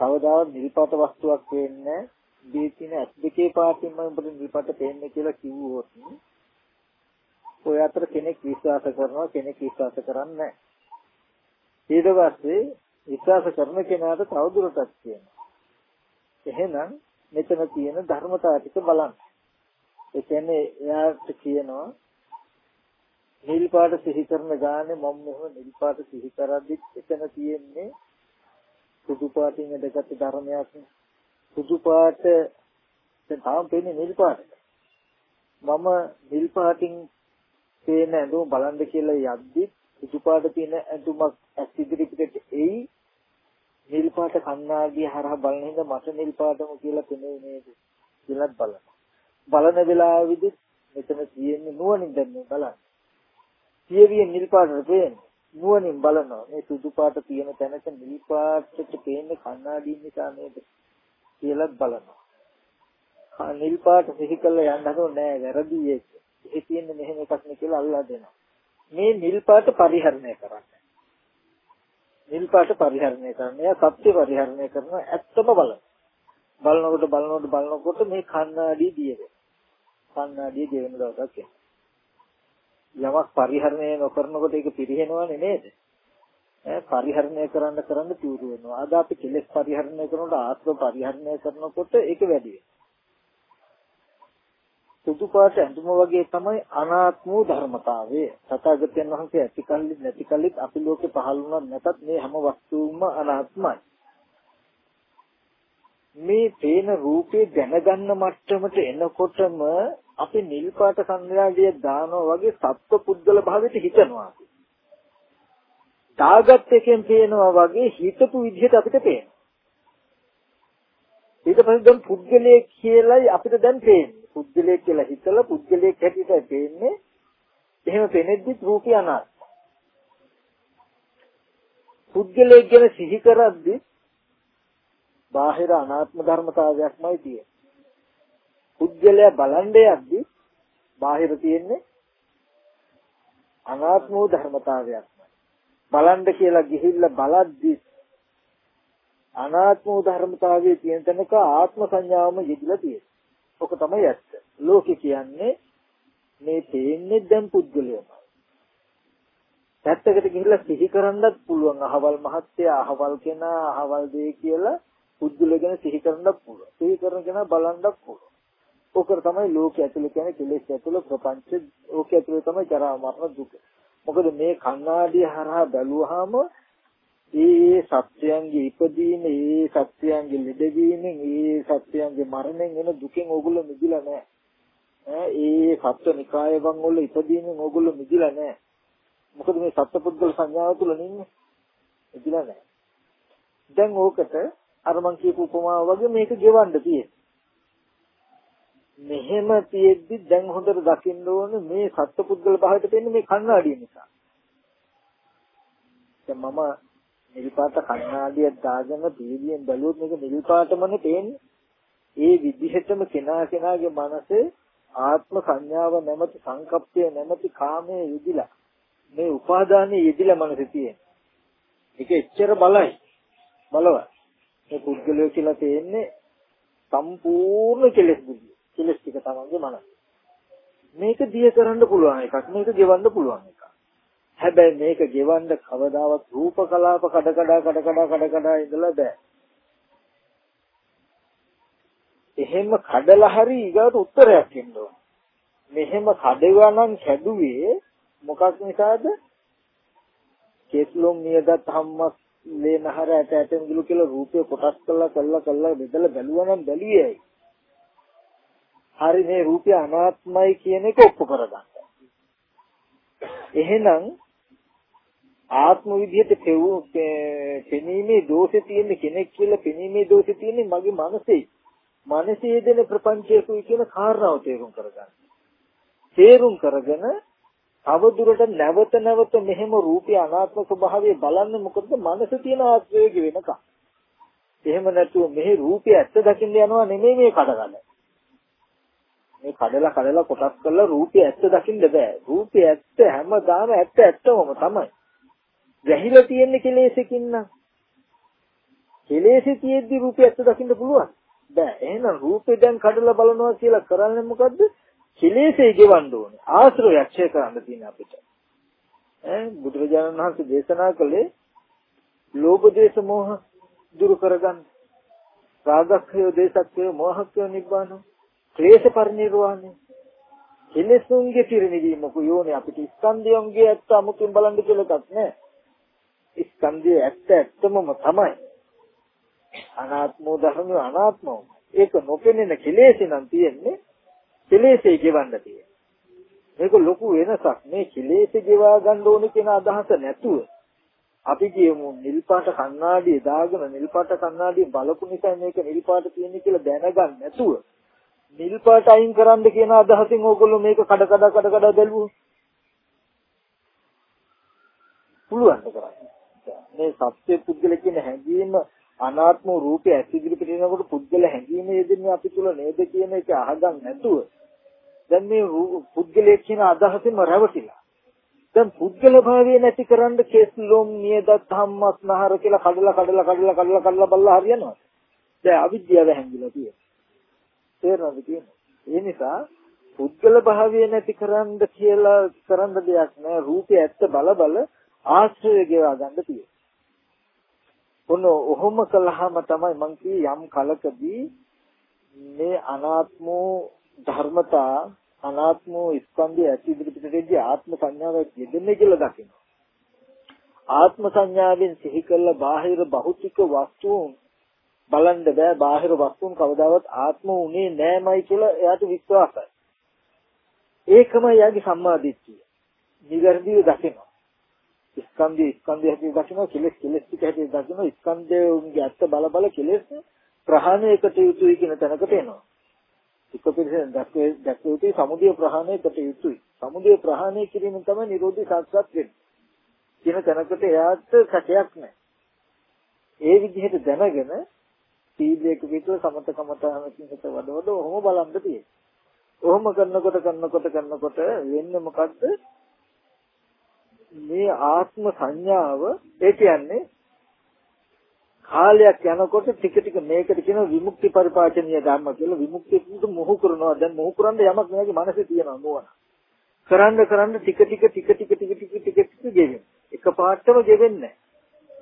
කවදාවත් නිල් පාට වස්තුවක් වෙන්නේ මේ තියෙන ඇස් දෙකේ පාටින්ම උඹට නිල් පාට පේන්නේ කියලා කිව්වොත් ඔය අතර කෙනෙක් විශ්වාස කරනවා කෙනෙක් විශ්වාස කරන්නේ නැහැ. ඊට පස්සේ විශ්වාස කරන කෙනාට තවදුරටත් කියනවා. එහෙනම් මෙතන තියෙන ධර්මතාව ටික බලන්න. ඒ කියන්නේ එයාට කියනවා නිල් පාට සිහි කරන ගානේ මම මෙහෙම නිල් පාට සිහි කරද්දි එතන තියෙන්නේ සුදු පාටින් ඇදගත් ධර්මයක් සුදු පාට දැන් තාම පේන්නේ නිල් පාට. මම නිල් පාටින් පේන ඇඳුම බලන්න කියලා යද්දි සුදු පාට තියෙන ඇඳුමක් ඇස් ඉදිරි පිටට එයි නිල් පාට කණ්ණාඩිය හරහා බලන හින්දා මට නිල් පාටම කියලා පෙනේ නේද? කියලාත් බලන්න. බලන වෙලාවෙදි මෙතන තියෙන්නේ නුවණින් දැන් බලන්න සියවිය නිල් පාටට පේන්නේ. නුවණින් බලනවා මේ සුදු පාට තියෙන තැනක නිල් පාටට පේන්නේ කණ්ණාඩියෙන් නිසා නේද කියලා බලනවා. නිල් පාට සිහි කළා යන්න හදෝ නෑ වැරදි ඒක. ඒ තියෙන්නේ මෙහෙම එකක් නේ කියලා අල්ලා දෙනවා. මේ නිල් පාට පරිහරණය කරන්න. නිල් පාට පරිහරණය කරන්න. එයා සත්‍ය පරිහරණය කරන ඇත්තම බලන. බලනකොට බලනකොට බලනකොට මේ කණ්ණාඩිය දියෙන්නේ. කණ්ණාඩිය දිවෙන දවසක් යමක් පරිහරණය නොකරනකොට ඒක පිරිහෙනවනේ නේද? ඈ පරිහරණය කරන්න කරන්න තියුරු වෙනවා. අද අපි කෙලෙස් පරිහරණය කරනකොට ආත්ම පරිහරණය කරනකොට ඒක වැඩි වෙනවා. සුදු පාට ඇඳුම වගේ තමයි අනාත්ම වූ ධර්මතාවය. තථාගතයන් වහන්සේ ඇති කල්ලි නැති කල්ලිත් අපි ලෝකේ පහළ වුණත් නැතත් මේ හැම වස්තුවම අනාත්මයි. මේ පේන රූපේ දැනගන්න මට්ටමට එනකොටම අපි නිල් පාට සංඥාදිය දානවා වගේ සත්ව පුද්ගල භාවයට හිතනවා. දාගත් එකෙන් පේනවා වගේ හිතපු විදිහට අපිට පේනවා. ඊට පස්සේ දැන් පුද්ගලයේ කියලායි අපිට දැන් පේන්නේ. පුද්ගලයෙක් කියලා හිතලා පුද්ගලයෙක් හැටියට පේන්නේ එහෙම පෙනෙද්දිත් රූපය අනාත්ම. පුද්ගලයෙක් ගැන සිහි කරද්දි බාහිර අනාත්ම ධර්මතාවයක්මයි තියෙන්නේ. පුද්ගලයා බලන්න යද්දි බාහිර තියෙන්නේ අනාත්ම වූ ධර්මතාවයක්මයි. බලන්න කියලා ගිහිල්ලා බලද්දි අනාත්ම වූ ධර්මතාවයේ තියෙන තැනක ආත්ම සංඥාවම යෙදিলা තියෙනවා. ඔක තමයි ඇත්ත. ලෝකෙ කියන්නේ මේ තේන්නේ දැන් පුද්ගලයම. පැත්තකට ගිහිල්ලා සිහි කරන්නත් පුළුවන්. අහවල් මහත්ය, අහවල් කෙනා, අහවල් දෙය කියලා පුද්ගලය ගැන සිහි කරන්නත් පුළුවන්. සිහි කරන කෙනා බලන්නත් පුළුවන්. ඕකට තමයි ලෝකයේ ඇතුළේ කියන්නේ කෙලෙස් ඇතුළේ ප්‍රපංච ඕකේ ඇතුළේ තමයි ජරා මරණ දුක. මොකද මේ කණ්ණාඩිය හරහා බැලුවාම ඒ සත්‍යයන්ගේ ඉපදීම, ඒ සත්‍යයන්ගේ ලෙඩවීමෙන්, ඒ සත්‍යයන්ගේ මරණයෙන් එන දුකෙන් ඕගොල්ලෝ මිදිලා නැහැ. ඈ ඒ සත්‍ය නිකායවන් වල ඉපදීමෙන් ඕගොල්ලෝ මිදිලා නැහැ. මොකද මේ සත්පුද්ගල සංඥාව තුල නින්නේ. මිදිලා නැහැ. දැන් ඕකට අර මං කියපු උපමාව වගේ මේක ගෙවන්න තියෙන්නේ. මෙහෙම තියෙද්දි දැන් හොඳට දකින්න ඕනේ මේ සත්පුද්ගල භාවයට තියෙන්නේ මේ කණ්ණාඩිය නිසා. දැන් මම නිල් පාට කණ්ණාඩියක් දාගෙන පීඩියෙන් බැලුවොත් මේක නිල් පාටමනේ පේන්නේ. ඒ විදිහටම කෙනා කෙනාගේ මනසේ ආත්ම සංඥාව නැමැති සංකප්පය නැමැති කාමයේ යෙදිලා මේ උපාදානයේ යෙදිලා මනසේ තියෙන. ඒක එච්චර බලයි. බලවත්. මේ පුද්ගලය කියලා තේන්නේ සම්පූර්ණ කෙලෙස් බුද්ධිය. කෙලස් ටික තමන්ගේ මනස. මේක දිය කරන්න පුළුවන් එකක්. මේක ගෙවන්න පුළුවන් එකක්. හැබැයි මේක ගෙවන්න කවදාවත් රූප කලාප කඩ කඩ කඩ කඩ කඩ කඩ ඉඳලා බෑ. එහෙම කඩලා හරි ඊගාට උත්තරයක් එන්න ඕන. මෙහෙම කඩේවා නම් කැඩුවේ මොකක් නිසාද? කේස්ලොම් නියදත් හම්මස් ලේනහර ඇට ඇටන් ගිලු කියලා රූපේ කොටස් කරලා කරලා කරලා බෙදලා බැලුවා නම් බැලියයි. හරි මේ රූපය අනාත්මයි කියන එක ඔප්පු කරගන්න. එහෙනම් ආත්ම විදිහට පෙනීමේ දෝෂේ තියෙන කෙනෙක් කියලා පෙනීමේ දෝෂේ තියෙන්නේ මගේ මනසේ. මනසේ දෙන ප්‍රපංචයකුයි කියන කාරණාව තේරුම් කරගන්න. තේරුම් කරගෙන අවදුරට නැවත නැවත මෙහෙම රූපී අනාත්ම ස්වභාවය බලන්න මොකද මනස තියෙන ආශ්‍රයක වෙනකම්. එහෙම නැතුව මෙහි රූපය ඇත්ත දකින්න යනවා නෙමෙයි මේ කඩගල. මේ කඩලා කඩලා කොටස් කරලා රූපය ඇත්ත දකින්න බෑ. රූපය ඇත්ත හැමදාම ඇත්ත ඇත්තම තමයි. වැහිලා තියෙන කෙලෙසකින් නම් කෙලෙසි තියෙද්දි රූපය ඇත්ත දකින්න පුළුවන්. බෑ. එහෙනම් රූපේ දැන් කඩලා බලනවා කියලා කරන්නේ මොකද්ද? කෙලෙසේ ගෙවන්න ඕනේ. ආශ්‍රයයක් ඡය කරන්න තියෙන අපිට. ඈ බුදුරජාණන් වහන්සේ දේශනා කළේ ලෝභ දේශ මොහ දුරු කරගන්න. රාගක්ඛය දේශක්ඛය මොහක්ඛය නිබ්බානෝ ක්ලේශ පරිනිර්වාණය කෙලෙසුන්ගේ පිරිනිවීමක යෝනේ අපිට ස්කන්ධයන්ගේ ඇත්ත අමුතුන් බලන්න කියලා එකක් නෑ ස්කන්ධයේ ඇත්ත ඇත්තමම තමයි. අනාත්මෝ ධර්මය අනාත්මෝ. ඒක නොපෙනෙන කෙලෙසේ නම් තියෙන්නේ කෙලෙසේ ගෙවන්න තියෙන්නේ. මේක ලොකු වෙනසක් මේ කෙලෙසේ ගෙවා ගන්න ඕනේ කියන අදහස නැතුව අපි කියමු නිල් පාට කණ්ණාඩිය දාගෙන නිල් පාට කණ්ණාඩිය බලපු නිසා මේක නිල් පාට තියෙන්නේ කියලා දැනගන්න නැතුව නිල් පාට අයින් කරන්න කියන අදහසින් ඕගොල්ලෝ මේක කඩ කඩ කඩ කඩ බැලුවෝ. පුළුවන් කරන්නේ. මේ සත්‍ය පුද්ගල කියන හැඟීම අනාත්ම රූපය ඇසිදිරි පිටිනකොට පුද්ගල හැඟීම යෙදෙන්නේ අපි තුල නේද කියන එක අහගන්න නැතුව දැන් මේ පුද්ගලයෙක් කියන අදහසෙම රැවටිලා දැන් පුද්ගල භාවය නැති කරන්න කේස් ලොම් නියදත් ධම්මස් නහර කියලා කඩලා කඩලා කඩලා කඩලා කඩලා බලලා හරියනවා දැන් අවිද්‍යාව හැංගිලා තියෙනවා තේරෙනවද කියන්නේ? ඒ නිසා පුද්ගල භාවය නැති කරන්න කියලා කරන්න දෙයක් නෑ. රූපය ඇත්ත බල බල ආශ්‍රය ගෙවා ගන්න තියෙනවා. ඔන්න ඔහොම කළාම තමයි මං යම් කලකදී මේ අනාත්ම ධර්මතා අනාත්ම ස්කන්ධය ඇති ඉදිරිපිටදී ආත්ම සංඥාවක් යෙදෙන්නේ කියලා දකිනවා. ආත්ම සංඥාවෙන් සිහි කළ බාහිර භෞතික වස්තුන් බලන්න බෑ බාහිර වස්තුන් කවදාවත් ආත්ම උනේ නෑමයි කියලා එයාට විශ්වාසයි. ඒකම එයාගේ සම්මාදිට්ඨිය. නිවැරදිව දකිනවා. ස්කන්ධය ස්කන්ධය හැටියට දකිනවා කෙලෙස් කෙලෙස් ටික හැටියට දකිනවා ස්කන්ධයන්ගේ ඇත්ත බල බල කෙලෙස් ප්‍රහාණයකට යුතුයි කියන තැනකට එනවා එක පිළිසෙන් දැක්වේ දැක්විය යුතුයි සමුදය ප්‍රහාණයකට යුතුයි සමුදය ප්‍රහාණය කිරීමෙන් තමයි නිරෝධය සාක්ෂාත් වෙන්නේ කියන තැනකට එයාට සැකයක් නැහැ ඒ විදිහට දැනගෙන සීලයක විතර සමත කමතහනකින් හිත වඩවඩ ඔහොම බලන්න තියෙනවා ඔහොම කරනකොට කරනකොට කරනකොට වෙන්නේ මොකද්ද මේ ආත්ම සංඥාව ඒ කියන්නේ කාලයක් යනකොට ටික ටික මේකට කියන විමුක්ති පරිපාචනීය ධර්ම කියලා විමුක්තියට මොහු කරනවා දැන් මොහු කරන්න යමක් මෙයාගේ මනසේ තියෙනවා නෝන කරන්න කරන්න ටික ටික ටික ටික ටික ටික ටික ටික ගෙවෙන එක පාටම ගෙවෙන්නේ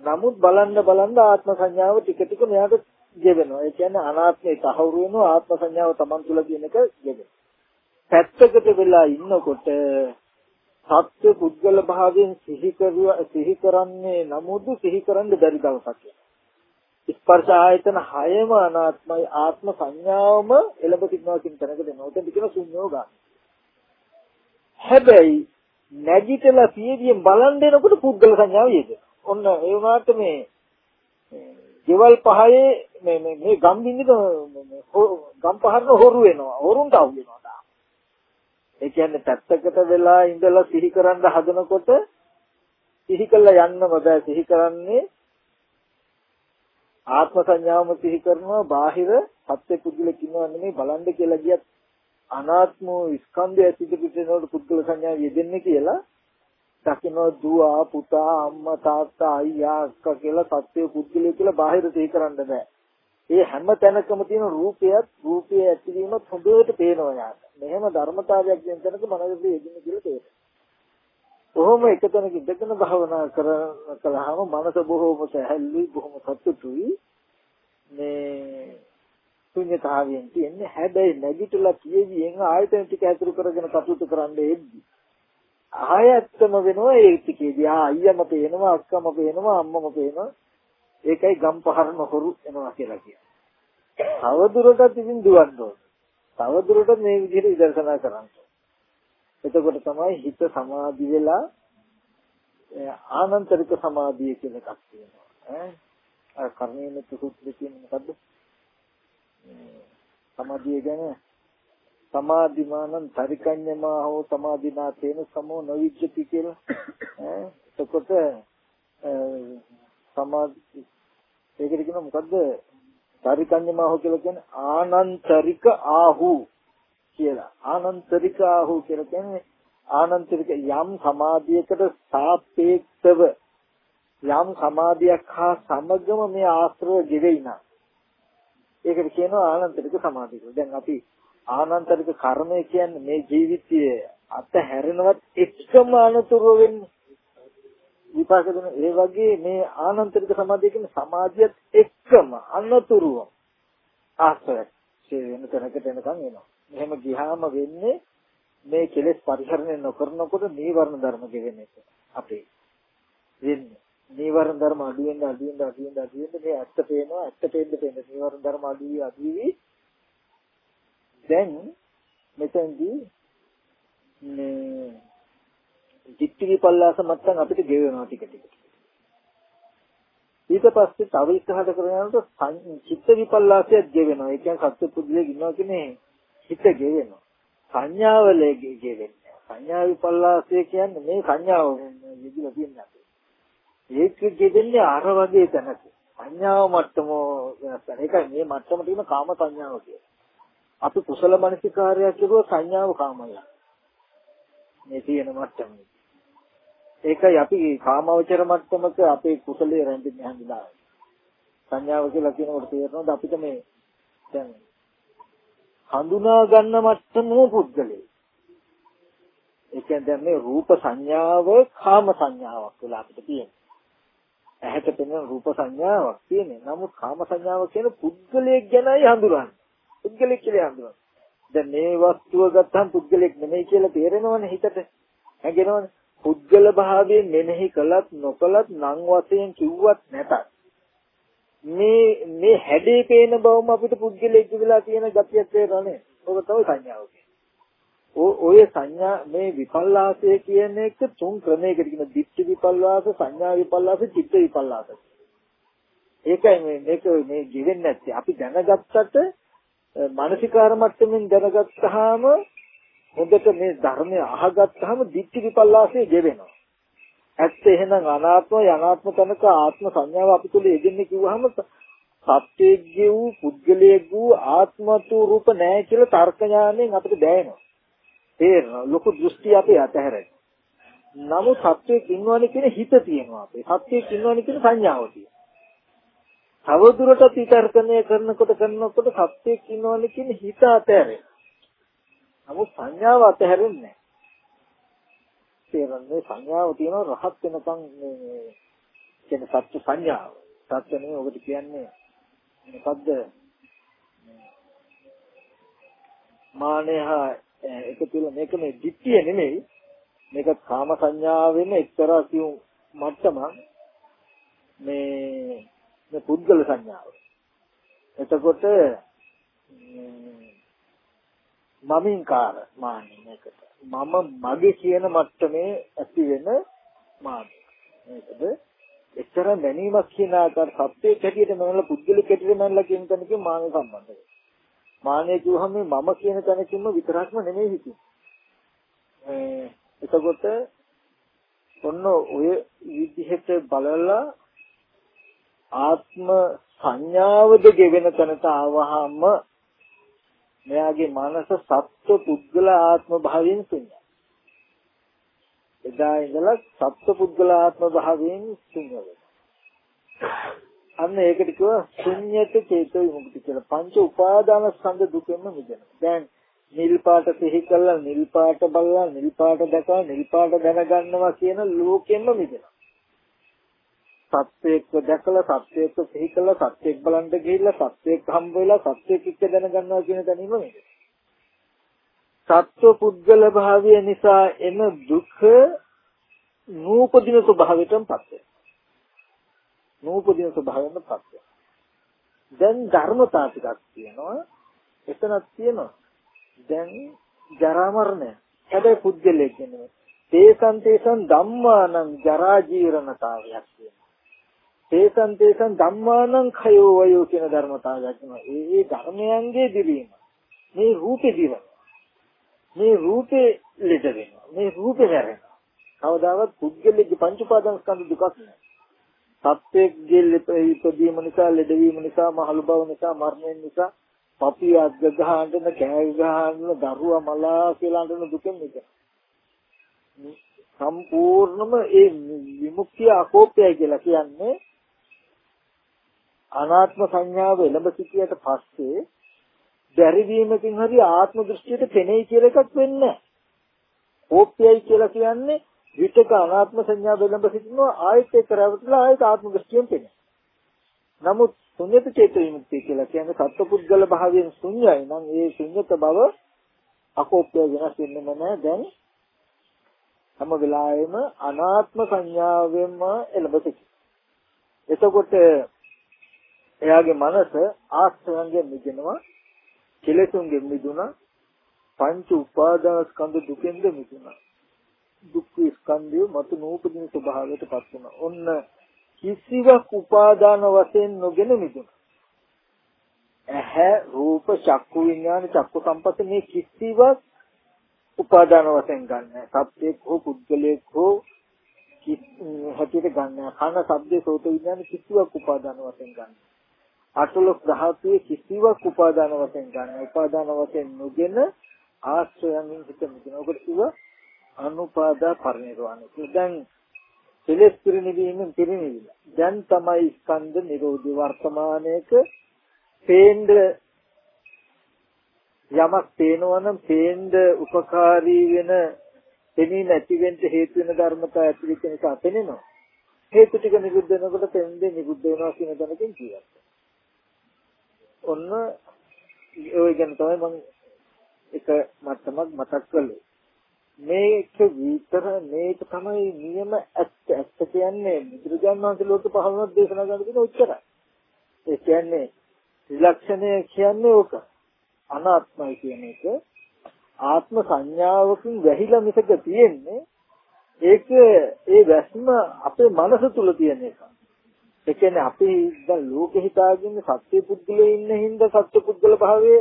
නමුත් බලන්න බලන්න ආත්ම සංඥාව ටික ටික මෙයාට ගෙවෙනවා ඒ කියන්නේ අනාත්මේ තහවුරු වෙනවා ආත්ම සංඥාව Taman තුල කියන එක ගෙවෙනවා පැත්තකට වෙලා ඉන්නකොට සත්‍ය පුද්ගල භාවයෙන් සිහි කරුවා සිහි කරන්නේ නමුදු සිහි කරන්න බැරි දවසක් ස්පර්ශ ආයතන හයම අනාත්මයි ආත්ම සංඥාවම එළඹ සිටිනවා කියන තැනකට එනවා. උතෙන් කියන ශුන්‍යෝ ගන්න. හැබැයි නැගිටලා පියදියෙන් බලන් දෙනකොට පුද්ගල සංඥාව යෙදෙනවා. ඔන්න ඒ වුණාට මේ ගෙවල් පහේ මේ මේ මේ ගම් බින්දික ගම් පහරන හොරු වෙනවා. හොරුන්ට අවු වෙනවා. ඒ කියන්නේ පැත්තකට වෙලා ඉඳලා සිහි කරන්න හදනකොට සිහි කළා යන්නම බෑ සිහි කරන්නේ ආත්ම සංඥාවම සිහි කරනවා බාහිර සත්‍ය පුද්ගලෙක් ඉන්නවා නෙමෙයි බලන්න කියලා ගියත් අනාත්ම ස්කන්ධය ඇතිද පිටේනකොට පුද්ගල සංඥාව යෙදෙන්නේ කියලා දකින්න දුව පුතා අම්මා තාත්තා අයියා අක්කා කියලා සත්‍ය පුද්ගලය කියලා බාහිර සිහි කරන්න බෑ ඒ හැම තැනකම තියෙන රූපයත් රූපය ඇතිවීමත් හොඳට පේනවා යාට. මෙහෙම ධර්මතාවයක් කියන තැනක මනසේ යෙදෙන්නේ කියලා තේරෙනවා. කොහොම එක තැනක ඉඳගෙන භාවනා කරන කලහම මනස බොහෝම සැහැල්ලුයි බොහොම සතුටුයි. මේ ශුන්‍යතාවයෙන් තියන්නේ හැබැයි නැගිටලා කියෙවියෙන් ආයතන ටික ඇතුළු කරගෙන කටයුතු කරන්න එද්දි ආයත්තම වෙනවා ඒ ටිකේදී ආ අයියම පේනවා අක්කම පේනවා අම්මම පේනවා ඒකයි ගම් පහරන හොරු එනවා කියලා කියන්නේ. තවදුරටත් ඉතින් දුවන්න ඕන. තවදුරටත් මේ විදිහට විදර්ශනා කරන්න. එතකොට තමයි හිත සමාධි වෙලා ආනන්තරික සමාධිය කියන එකක් තියෙනවා. ඈ අර කර්ණීය සූත්‍රයේ තියෙන මොකද්ද? සමාධිය ගැන සමාධිමානං පරිකඤ්ඤමා හෝ සමාධිනා තේන සමෝ නවිජ්ජති කියලා. ඈ එතකොට සමාධි ඒකට කියනවා මොකද්ද? පරිකඤ්ඤමාහු කියලා කියන්නේ ආනන්තරික ආහු කියලා. ආනන්තරික ආහු කියලා කියන්නේ ආනන්තරික යම් සමාධියකට සාපේක්ෂව යම් සමාධියක් හා සමගම මේ ආශ්‍රව ගෙවෙයි නා. ඒකට කියනවා ආනන්තරික සමාධිය කියලා. දැන් අපි ආනන්තරික කර්මය කියන්නේ මේ ජීවිතයේ අතහැරෙනවත් එක්කම අනතුරු වෙන්නේ. විපාක දෙන ඒ වගේ මේ ආනන්තරික සමාධිය කියන්නේ සමාධියත් එක්කම අනතුරුව ආශ්‍රය වෙන තැනකට එනකන් එනවා. එහෙම ගියාම වෙන්නේ මේ කෙලෙස් පරිහරණය නොකරනකොට නීවරණ ධර්ම ගෙවෙන එක අපේ වෙන්නේ. නීවරණ ධර්ම අඩු වෙන අඩු වෙන අඩු වෙන අඩු වෙන මේ ඇත්ත පේනවා ඇත්ත පේන්න පේන්න නීවරණ ධර්ම අඩු වී අඩු වී දැන් මෙතෙන්දී මේ චිත්ත විපල්ලාස මත්තන් අපිට ගෙවෙනවා ටික ටික. ඊට පස්සේ තව ඉස්සරහට කරගෙනනකොට චිත්ත විපල්ලාසයක් ගෙවෙනවා. ඒ කියන්නේ සත්‍ය පුදුලේ ඉන්නවා කියන්නේ හිත ගෙවෙනවා. සංඥාවල ගෙවෙන්නේ. සංඥා විපල්ලාසය කියන්නේ මේ සංඥාව යෙදිලා තියෙන අපේ. ඒක ගෙදෙන්නේ අර වගේ තැනක. සංඥාව මට්ටම වෙනස් කරන. ඒකයි මේ මට්ටම තියෙන කාම සංඥාව කියන්නේ. අපි කුසල මනසිකාරයක් කරුවා සංඥාව කාමයි. මේ තියෙන මට්ටම. ඒකයි අපි කාමවචර මට්ටමක අපේ කුසලයේ රැඳෙන්නේ හඳුනා. සංඥාව කියලා කියනකොට තේරෙනවද අපිට මේ දැන් හඳුනා ගන්න මට්ටමම පුද්ගලයි. ඒ කියන්නේ දැන් මේ රූප සංඥාව කාම සංඥාවක් වෙලා අපිට තියෙනවා. ඇහැට පෙනෙන රූප සංඥාවක් තියෙන්නේ. නමුත් කාම සංඥාව කියන පුද්ගලයෙක් ගැනයි හඳුනන්නේ. පුද්ගලෙක් කියලා හඳුනන්නේ. දැන් මේ වස්තුව ගත්තම පුද්ගලෙක් නෙමෙයි කියලා තේරෙනවනේ හිතට. හැගෙනවනේ. පුද්ගල භාවයෙන් මෙනෙහි කළත් නොකළත් නම් වශයෙන් කිව්වත් නැතත් මේ මේ හැඩේ පේන බවම අපිට පුද්ගලෙක් කියලා තියෙන ගතියක් තේරෙන්නේ. ඔබ තමයි සංඥාව ඔය සංඥා මේ විපල්ලාසය කියන එක තුන් ක්‍රමයකට කියන දිට්ඨි විපල්ලාස, සංඥා විපල්ලාස, චිත්ත විපල්ලාස. ඒකයි මේ මේක මේ ගෙවෙන්නේ නැත්තේ. අපි දැනගත්තට මානසිකාර මට්ටමින් දැනගත්තාම හොඳට මේ ධර්මය අහගත්තාම දිට්ඨි විපල්ලාසය ගෙවෙනවා. ඇත්ත එහෙනම් අනාත්ම යනාත්ම තනක ආත්ම සංඥාව අපි තුල යෙදෙන්නේ කිව්වහම සත්‍යයේ වූ පුද්ගලයේ වූ ආත්මතු රූප නැහැ කියලා තර්ක ඥාණයෙන් අපිට දැනෙනවා. තේරෙනවා ලොකු දෘෂ්ටි අපේ අතහැරෙන. නමුත් සත්‍යයක් ඉන්නවනේ කියන හිත තියෙනවා අපේ. සත්‍යයක් ඉන්නවනේ කියන සංඥාව තියෙනවා. තවදුරටත් විතර්කණය කරනකොට කරනකොට සත්‍යයක් ඉන්නවනේ කියන හිත අතහැරෙන. නමුත් සංඥාව අතහැරෙන්නේ නැහැ. තේරෙන්නේ සංඥාව තියෙනවා රහත් වෙනකන් මේ කියන සත්‍ය සංඥාව. සත්‍ය නෙමෙයි ඔබට කියන්නේ මොකද්ද? මානය හා එකතු වෙලා මේක මේ ධිට්ඨිය නෙමෙයි මේක කාම සංඥාවෙම එක්තරා කියු මට්ටමක් මේ මේ පුද්ගල සංඥාව. එතකොට මමින්කාර මාන්නේ මේකට. මම මගේ කියන මට්ටමේ ඇති වෙන මාන්නේ. මේකද එච්චර දැනීමක් කියන ආකාර සත්‍යයක් හැටියට මනලා පුද්ගලික හැටියට මනලා කියන තැනකින් මානෙ සම්බන්ධයි. මානෙ කිව්වහම මේ මම කියන තැනකින්ම විතරක්ම නෙමෙයි හිතෙන්නේ. එතකොට ඔන්න ඔය විදිහට බලලා ආත්ම සංඥාවද ගෙවෙන තැනට ආවහම මෙයාගේ මනස සත්ව පුද්ගල ආත්ම භාවයෙන් ශුන්‍යයි. එදා ඉඳලා සත්ව පුද්ගල ආත්ම භාවයෙන් ශුන්‍ය අන්න ඒකට කිව්වා ශුන්‍යත චේතෝ විමුක්ති කියලා. පංච උපාදාන ස්කන්ධ දුකෙන්ම මිදෙනවා. දැන් නිල් පාට සිහි කළා නිල් පාට බලලා නිල් පාට දැකලා නිල් පාට දැනගන්නවා කියන ලෝකෙන්ම මිදෙනවා. සත්‍යයක් දැකලා සත්‍යයක් සිහි කළා සත්‍යයක් බලන්න ගිහිල්ලා සත්‍යයක් හම්බ වෙලා සත්‍යයක් එක්ක දැනගන්නවා කියන තැනින්ම මේක. සත්ව පුද්ගල භාවය නිසා එන දුක නූපදින ස්වභාවයටම පත් වෙනවා. නූපදින ස්වභාවයෙන්ම පත් වෙනවා. දැන් ධර්මතා ටිකක් තියෙනවා. එතනක් තියෙනවා. දැන් ජරා මරණය. හැබැයි පුද්ගලයෙක් කියන්නේ තේසන් තේසන් ධම්මානං ජරා ජීරණතාවයක් තියෙනවා. තේසන් තේසන් ධම්මානං khයෝ වයෝ කියන ධර්මතාවයක් තියෙනවා. ඒ ඒ ධර්මයන්ගේ දිවීම. මේ රූපේ දිවන. මේ රූපේ ලෙඩ වෙනවා. මේ රූපේ වැරෙනවා. කවදාවත් පුද්ගලයේ පංච උපාදාන ස්කන්ධ දුකක් නෑ. සත්‍යයේ ඉපදීම නිසා ලෙඩවීම නිසා මහලු බව නිසා මරණය නිසා පපි අග්ග ගහන්න කෑ ගහන්න දරුවා මලා කියලා අඬන දුකෙන් මිද සම්පූර්ණම ඒ විමුක්තිය අකෝපයයි කියලා කියන්නේ අනාත්ම සංඥාව එළඹ සිටියට පස්සේ දැරිවීමකින් හරි ආත්ම දෘෂ්ටියට පෙනෙයි කියලා එකක් වෙන්නේ නැහැ. ඕප්‍යයි කියලා කියන්නේ විතක අනාත්ම සංඥාව එළඹ සිටිනවා ආයත ඒක රැවටලා ආයත ආත්ම දෘෂ්ටියෙන් පෙනේ. නමුත් ශුන්‍යත චේත විමුක්තිය කියලා කියන්නේ සත්පුද්ගල භාවයෙන් ශුන්‍යයි නම් ඒ ශුන්‍යත බව අකෝප්‍ය වෙනස් වෙන්නේ නැහැ දැන් හැම වෙලාවෙම අනාත්ම සංඥාවෙන්ම එළඹ සිටිනවා. එතකොට එයාගේ මනස ආශ්‍රයන්ගෙන් මිදෙනවා කෙලෙසුන්ගෙන් මිදුණා පංච උපාදාන ස්කන්ධ දුකෙන්ද මිදුණා දුක් ස්කන්ධය මතු නූපදින ස්වභාවයටපත් වුණා ඔන්න කිසිවක් උපාදාන වශයෙන් නොගෙන මිදුණා ඇහැ රූප චක්කු විඥාන චක්කු සම්පස්ස මේ කිසිවක් උපාදාන වශයෙන් ගන්න සත්‍යයක් හෝ පුද්ගලයෙක් හෝ හැටියට ගන්න. කන ශබ්දේ සෝත විඥාන කිසිවක් උපාදාන වශයෙන් ගන්න. අටලොස් ධාතුවේ කිසිවක් උපාදාන වශයෙන් ගන්න. උපාදාන වශයෙන් නොගෙන ආශ්‍රයයෙන් හිත මිදෙන. ඔකට කිව්ව අනුපාදා පරිනිර්වාණය. දැන් කෙලෙස් පිරිනිවීමෙන් පිරිනිවිලා. දැන් තමයි ස්කන්ධ නිරෝධි වර්තමානයේක පේන්න යමක් පේනවනම් පේන්න උපකාරී වෙන පෙනී නැති වෙන්න හේතු වෙන ධර්මතා ඇති වෙච්ච නිසා පෙනෙනවා. හේතු ටික නිරුද්ධ වෙනකොට පෙන්නේ නිරුද්ධ වෙනවා කියන දැනකින් කියනවා. ඔන්න ඔය ගැන තමයි මම එක මට්ටමක් මතක් කළේ. මේක විතර මේක තමයි නියම ඇත්ත ඇත්ත කියන්නේ බුදුරජාණන් වහන්සේ ලෝක පහළොවක් දේශනා කරන කෙන උච්චරයි. ඒ කියන්නේ ත්‍රිලක්ෂණය කියන්නේ ඕක. අනාත්මයි කියන එක ආත්ම සංඥාවකින් වැහිලා මිසක තියෙන්නේ ඒක ඒ වැස්ම අපේ මනස තුල තියෙන එක. ඒ කියන්නේ අපි දැන් ලෝකෙ හිතාගෙන සත්‍ය පුද්ගලයේ ඉන්න හින්දා සත්‍ය පුද්ගල භාවයේ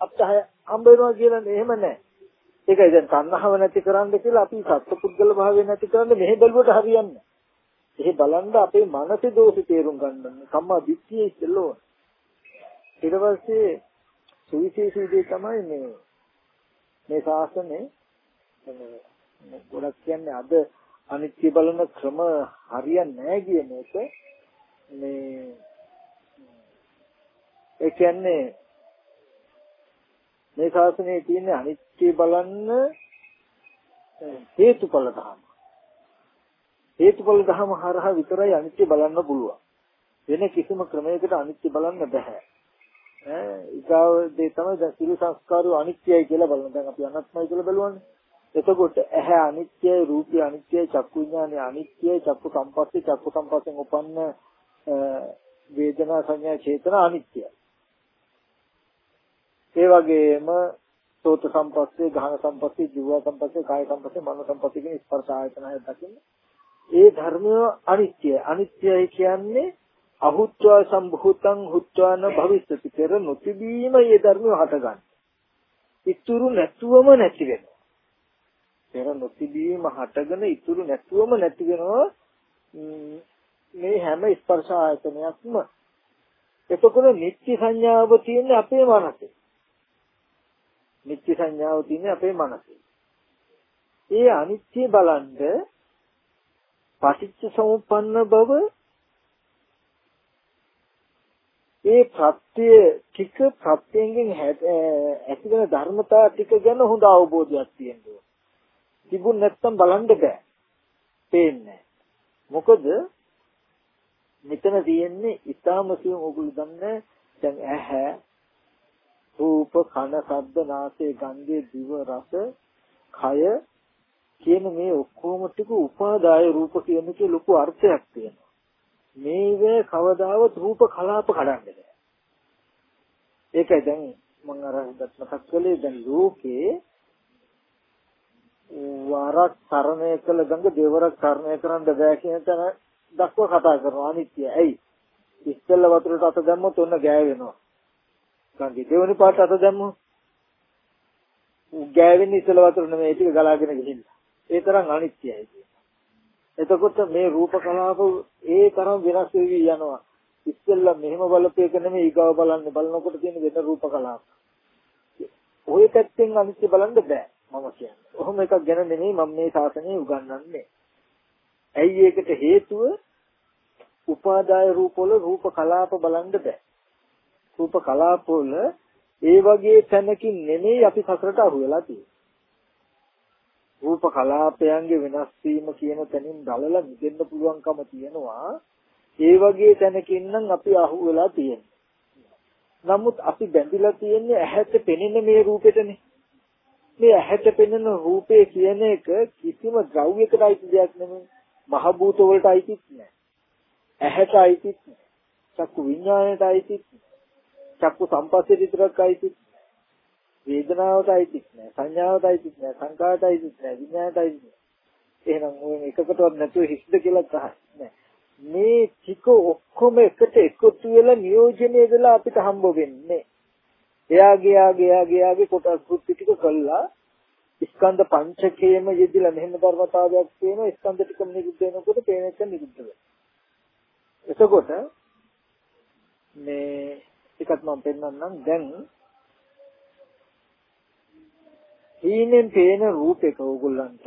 අපට හම්බ වෙනවා කියලා එහෙම නැහැ. ඒකයි දැන් තණ්හාව නැති කරන්න කියලා අපි සත්‍ය පුද්ගල භාවය නැති කරන්න මෙහෙ බැලුවට හරියන්නේ නැහැ. එහෙ බලන්න අපේ මනසේ දෝෂي තේරුම් ගන්න සම්මා දිට්ඨිය ඉස්සෙල්ලෝ. ඊට පස්සේ සුවිශේෂී දේ තමයි මේ මේ ශාසනේ ගොඩක් කියන්නේ අද අනිත්‍ය බලන ක්‍රම හරියන්නේ නැහැ කියන එක මේ ඒ කියන්නේ මේ ශාසනයේ තියෙන අනිත්‍ය බලන්න හේතුඵල ධර්ම හේතුඵල ධර්ම හරහා විතරයි අනිත්‍ය බලන්න පුළුවන් වෙන කිසිම ක්‍රමයකට අනිත්‍ය බලන්න බෑ ඈ ඊගාව දේ තමයි දැන් සිල් සංස්කාරය අනිත්‍යයි කියලා බලන. දැන් අපි අනාත්මයි කියලා බලවන්නේ. එතකොට ඇහැ අනිත්‍යයි, රූපය අනිත්‍යයි, චක්කු විඥානය අනිත්‍යයි, චක්කු සම්පස්සේ, චක්කු සම්පස්යෙන් උපන්න වේදනා සංඥා චේතනා අනිත්‍යයි. ඒ වගේම සෝත සම්පස්සේ, ගහන සම්පස්සේ, ජීව සම්පස්සේ, කාය සම්පස්සේ, මනෝ සම්පස්සේ කියන ස්පර්ශ ආයතන හය දකින්න. ඒ ධර්මය අනිත්‍යයි. අනිත්‍යයි කියන්නේ අහුත්වා සම්භූතං හුත්වාන භවිස්සති පෙර නොතිබීම මේ ධර්මය හටගන්න. ඉතුරු නැතුවම නැති වෙනවා. පෙර නොතිබීම හටගෙන ඉතුරු නැතුවම නැති වෙනවා. මේ හැම ස්පර්ශ ආයතනයක්ම එතකොට නිත්‍ය සංඥාව තියෙන්නේ අපේ මනසේ. නිත්‍ය සංඥාව තියෙන්නේ අපේ මනසේ. ඒ අනිත්‍ය බලන්ද පටිච්ච සමුප්පන්න බව ඒ ප්‍රත්‍ය ටික ප්‍රත්‍යයෙන් ඇතිවෙන ධර්මතා ටික ගැන හොඳ අවබෝධයක් තියෙනවා. තිබුණ නැත්තම් බලන්න බෑ. පේන්නේ මොකද මෙතන තියෙන්නේ ඊටාම සියුම් ඔගොල්ලෝ දන්නේ දැන් ඇහැ රූප කන ශබ්ද නාසය ගන්ධය දිව රස කය කියන මේ ඔක්කොම ටික උපාදාය රූප කියන එකේ ලොකු අර්ථයක් තියෙනවා. මේව කවදාවත් රූප කලාප කඩන්නේ නැහැ. ඒකයි දැන් මම අර මතක් කළේ දැන් ලෝකේ වරක් තරණය කළ ගඟ දෙවරක් තරණය කරන්න බෑ කියන තැන දක්වා කතා කරනවා අනිත්‍ය. ඇයි? ඉස්සෙල්ල වතුරට අත දැම්මොත් ඔන්න ගෑවෙනවා. ගඟේ දෙවනි පාට අත දැම්මොත් ගෑවෙන්නේ ඉස්සෙල්ල වතුර නෙමෙයි ඒක ගලාගෙන ගිහිල්ලා. ඒ තරම් අනිත්‍යයි. එතකොට මේ රූප කලාප ඒ තරම් වෙනස් වෙවි යනවා. ඉස්සෙල්ලා මෙහෙම බලපෑක නෙමෙයි ඊගාව බලන්නේ බලනකොට තියෙන වෙන රූප කලාප. ওই පැත්තෙන් අනිත්‍ය බලන්න බෑ මම කියන්නේ. ඔහොම එකක් ගැන නෙමෙයි මම මේ ශාසනය උගන්වන්නේ. ඇයි ඒකට හේතුව? උපාදාය රූපවල රූප කලාප බලන්න බෑ. රූප කලාපවල ඒ වගේ තැනකින් නෙමෙයි අපි සසරට අහු වෙලා තියෙන්නේ. රූප කලාපයන්ගේ වෙනස් වීම කියන තැනින් බලලා මිදෙන්න පුළුවන්කම තියෙනවා. ඒ වගේ තැනකින් නම් අපි අහු වෙලා තියෙන්නේ. නමුත් අපි බැඳිලා තියෙන්නේ ඇහැට පෙනෙන මේ රූපෙටනේ. මේ ඇහැට පෙනෙන රූපේ කියන එක කිසිම ද්‍රව්‍යයකට අයිති දෙයක් නෙමෙයි. මහ භූත වලට අයිතිත් නෑ. ඇහැට අයිතිත් නෑ. චක්කු විඤ්ඤාණයට අයිතිත් නෑ. චක්කු සම්පස්සේ විතරක් අයිතිත් වේදනාවට අයිතිත් නෑ. සංඥාවට අයිතිත් නෑ. සංකාරයට අයිතිත් නෑ. විඥාණයට අයිතිත් නෑ. එහෙනම් ඔය එකකටවත් නැතුව හිස්ද කියලා අහන්නේ මේ ටික ඔක්කොම එකට එකතු වෙලා නියෝජනය වෙලා අපිට හම්බ වෙන්නේ එයාගේ යාගේ යාගේ යාගේ කොටස් කෘත්‍ය ටික කළා. ස්කන්ධ පංචකයේම යෙදිලා මෙහෙම ධර්මතාවයක් තියෙනවා ස්කන්ධ ටිකම නිරුද්ධ වෙනකොට පේන එක නිරුද්ධ වෙනවා. එතකොට මේ එකක් මම පෙන්නන්නම් දැන් හීනෙන් පේන රූපයක ඕගොල්ලන්ට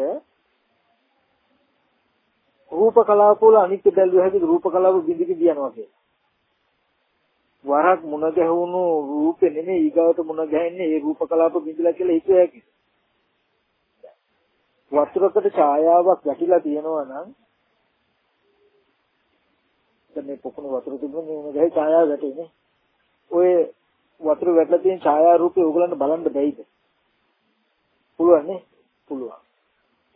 රූප කලාප වල අනිත්‍ය බැලුව හැකි රූප කලාප බිඳි බිඳි යනවා කියලා. වරක් මුණ ගැහුණු රූපෙ නෙමෙයි ඊගාවට මුණ ගැහෙන්නේ ඒ රූප කලාප බිඳිලා කියලා හිතුව හැකි. වතුරකට ඡායාවක් වැටිලා තියෙනවා නම් දැන් මේ පොකුණු වතුර තිබුණා මේ මුණ ගැහි ඡායාව වැටෙන්නේ. ඔය වතුර වැටලා තියෙන ඡායා රූපේ ඕගලන්ට බලන්න බැයිද? පුළුවන් නේ? පුළුවන්.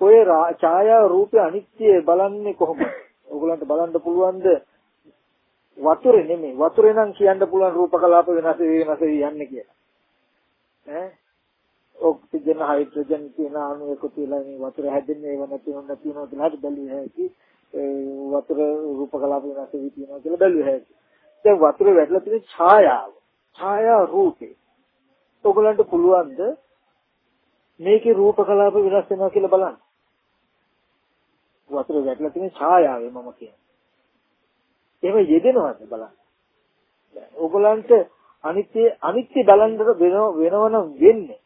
ඔය ඡායා රූපේ අනිත්‍ය බලන්නේ කොහොමද? ඕගලන්ට බලන්න පුළුවන්ද? වතුරේ නෙමෙයි. වතුරේ නම් කියන්න පුළුවන් රූප කලාප වෙනස් වෙනස් යන්නේ කියලා. ඈ ඔක්සිජන් හයිඩ්‍රජන් කියන අණු එකතු වෙලා මේ වතුර හැදෙන්නේ ඒව නැති වෙන නැති වෙනවා කියලා හරි බැලුවේ හැකි. වතුර රූප කලාප වෙනස් වෙවි තියෙනවා කියලා බැලුවේ හැකි. දැන් වතුර වැටලා තියෙන ඡායාව. ඡායා රූපේ. ඔයගලන්ට පුළුවන්ද මේකේ රූප කලාප වෙනස් වෙනවා කියලා බලන්න. වතුර වැටලා තියෙන ඡායාවේ මම කියන්නේ. එහෙම යෙදෙනවද බලන්න. ඔයගලන්ට අනිත්‍ය අනිත්‍ය බලන්න වෙනව වෙනවනම් වෙන්නේ.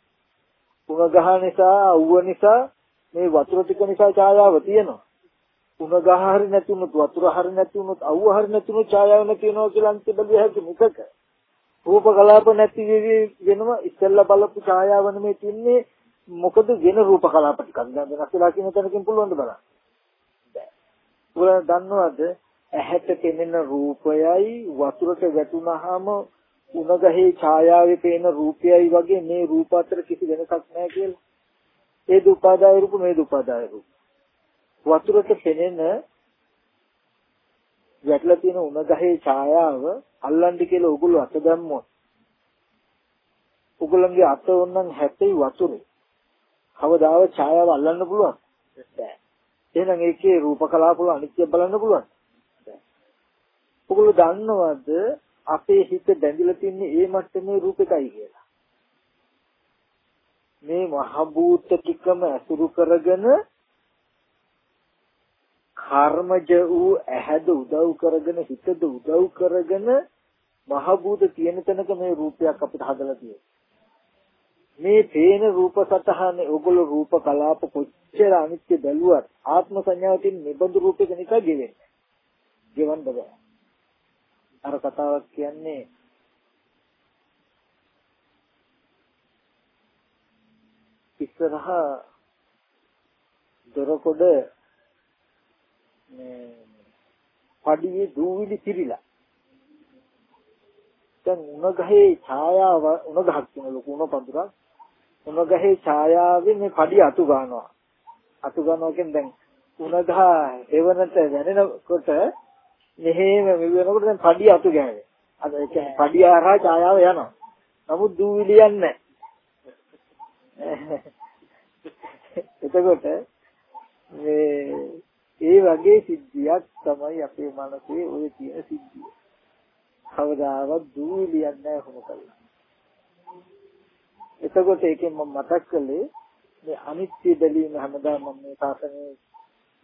උණ ගහ නිසා, අවුව නිසා මේ වතුර ටික නිසා ඡායාව තියෙනවා. උණ ගහ හරි නැති වුණොත් වතුර හරි නැති වුණොත් අවුව හරි නැති වුණොත් ඡායාව නැති වෙනවා කියලා අන්තිම බැලුව හැකි මොකක? රූප කලාප නැති වෙනවා ඉස්සෙල්ලා බලපු ඡායාව නෙමෙයි තින්නේ මොකද වෙන රූප කලාප ටිකක් දැන් වෙනස් වෙලා කියන තැනකින් පුළුවන් ද බලන්න. බෑ. දන්නවද ඇහැට පෙනෙන රූපයයි වතුරට වැටුනහම උණගහේ ඡායාවේ පේන රූපයයි වගේ මේ රූප අතර කිසි වෙනසක් නැහැ කියලා. ඒ දුපාදාය රූප මේ දුපාදාය රූප. වතුරට පෙනෙන වැටලා තියෙන උණගහේ ඡායාව අල්ලන්නේ කියලා උගුල අත දැම්මොත් උගලන්ගේ අත ඕනනම් හැපෙයි වතුරේ. කවදාව ඡායාව අල්ලන්න පුළුවන්? බෑ. එහෙනම් ඒකේ රූප කලාප වල අනිත්‍ය බලන්න පුළුවන්. ඔගොල්ලෝ දන්නවද අපේ හිත බැඳිලා තින්නේ ඒ මට්ටමේ රූපෙකයි කියලා. මේ මහ භූත ටිකම අසුරු කරගෙන කර්මජ වූ ඇහැද උදව් කරගෙන හිතද උදව් කරගෙන මහ භූත තියෙන තැනක මේ රූපයක් අපිට හදලා තියෙනවා. මේ පේන රූප සතහනේ ඔගොල්ලෝ රූප කලාප කොච්චර අනිත්‍ය බැලුවත් ආත්ම සංඥාවකින් නිබඳු රූපයක නිකන් ගෙවෙන්නේ. ගෙවන්න බෑ. අර කතාවක් කියන්නේ ඉස්සරහ දොරකොඩ මේ පඩියේ දූවිලි පිරීලා. දැන් උණ ගහේ ඡායාව උණ ගහක් තියෙන ලොකු උණ පඳුරක්. උණ ගහේ ඡායාවෙන් මේ පඩිය අතු ගන්නවා. අතු ගන්නවා කියන්නේ දැන් උණ ගහ එවනට දැනෙනකොට මෙහෙම මෙවෙනකොට දැන් පඩිය අතු ගෑවේ අද ඒ කියන්නේ පඩිය හරහා ඡායාව යනවා නමුත් දූවිලි යන්නේ එතකොට මේ ඒ වගේ සිද්ධියක් තමයි අපේ මනසේ ඔය තියෙන සිද්ධිය. කවදාවත් දූවිලියක් නැහැ කොහොම කළා. එතකොට ඒකෙන් මම මතක් කළේ මේ අනිත්‍ය බැලීම හැමදාම මම මේ සාසනයේ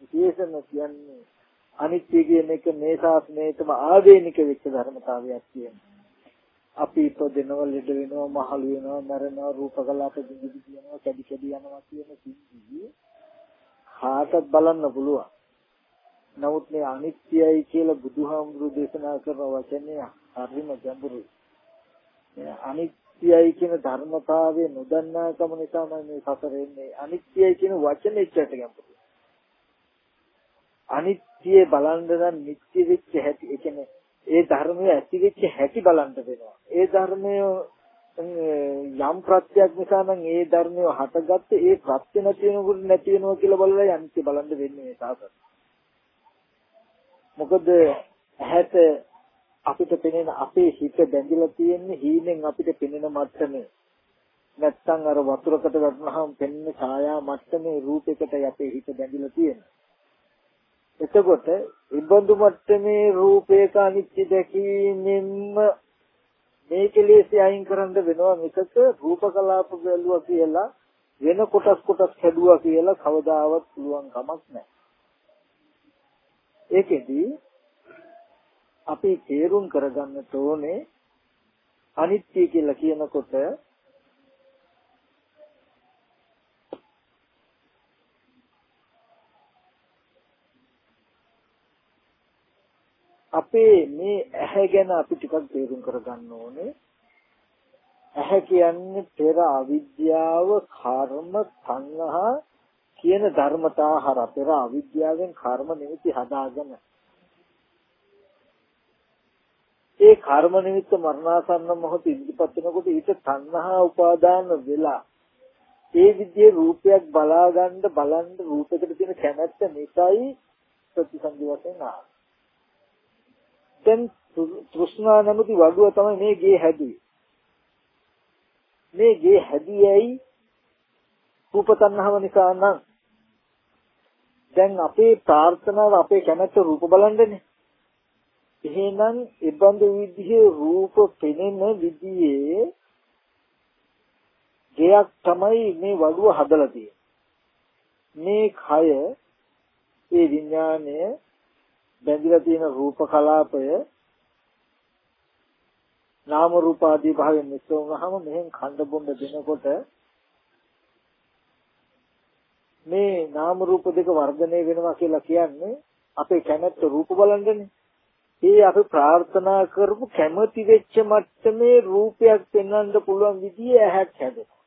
විශේෂම කියන්නේ අනිත්‍ය කියන එක මේ ශාස්ත්‍රයේතම ආවේනික වෙච්ච ධර්මතාවයක් කියනවා. අපි ඉපදෙනව ලෙඩ වෙනවා මහලු වෙනවා මරනවා රූප කලාප දිවි දිනවා කැඩි කැඩි යනවා කියන සිද්ධිය කාටත් බලන්න පුළුවන්. නමුත් මේ අනිත්‍යයි කියලා බුදුහාමුදුරු දේශනා කරන වචනේ හරිම ගැඹුරුයි. මේ අනිත්‍යයි කියන ධර්මතාවය නොදන්නාකම නිසා මේ සසරේ ඉන්නේ. අනිත්‍යයි කියන වචනේ එච්චරට ගැඹුරුයි. අනිත්‍ය බලන්න නම් නිත්‍ය වෙච්ච හැටි ඒ කියන්නේ ඒ ධර්මය ඇති වෙච්ච හැටි බලන්න වෙනවා. ඒ ධර්මය යම් ප්‍රත්‍යක් නිසා නම් ඒ ධර්මය හටගත්තේ ඒ ප්‍රත්‍ය නැති වෙනකොට නැති වෙනවා කියලා බලලා අනිත්‍ය බලන්න වෙන්නේ මේ සාසන. මොකද ඇහැට අපිට පෙනෙන අපේ හිත බැඳිලා තියෙන්නේ හීනෙන් අපිට පෙනෙන මට්ටමේ. නැත්තම් අර වතුරකට වැටුනහම පෙනෙන ඡායා මට්ටමේ රූපයකට අපේ හිත බැඳිලා තියෙනවා. එතකොට ඉබඳු මට්ටමේ රූපයක අනිත්‍ය දැකීමෙන්ම මේ කෙලෙස් අයින් කරන්න වෙනවා මිසක රූප කලාප බැලුවා කියලා වෙන කොටස් කොටස් හැදුවා කියලා කවදාවත් පුළුවන් කමක් නැහැ. ඒකෙදි අපි තේරුම් කරගන්න ඕනේ අනිත්‍ය කියලා කියනකොට අපේ මේ ඇහැ ගැන අපි ටිකක් තේරුම් කරගන්න ඕනේ. ඇහැ කියන්නේ පෙර අවිද්‍යාව කර්ම සංහා කියන ධර්මතා හර පෙර අවිද්‍යාවෙන් කර්ම නිමිති හදාගෙන. ඒ කර්ම නිමිත්ත මරණාසන්න මොහොත ඉදිරිපත් වෙනකොට ඊට තණ්හා උපාදාන වෙලා ඒ විදිහේ රූපයක් බලා ගන්න බලන්න රූපයකට තියෙන කැමැත්ත නිසායි ප්‍රතිසන්දි වශයෙන් ආ. දැන් තෘෂ්ණා නැමැති වඩුව තමයි මේ ගේ හැදුවේ. මේ ගේ හැදියයි රූප තණ්හාව නිසා නම් දැන් අපේ ප්‍රාර්ථනාව අපේ කැමැත්ත රූප බලන්නනේ. එහෙනම් ඉබඳු විදිහේ රූප පෙනෙන විදිහේ ගයක් තමයි මේ වඩුව හදලා තියෙන්නේ. මේ කය ඒ විඥානය බැඳිලා තියෙන රූප කලාපය නාම රූප ආදී භාවයෙන් මිශ්‍ර වුණාම මෙහෙන් ඛණ්ඩ බොණ්ඩ දෙනකොට මේ නාම රූප දෙක වර්ධනය වෙනවා කියලා කියන්නේ අපේ කැමැත්ත රූප බලන්නනේ. ඒ අපි ප්‍රාර්ථනා කරපු කැමැති වෙච්ච මට්ටමේ රූපයක් පෙන්වන්න පුළුවන් විදිය ඇහැක් හැදෙනවා.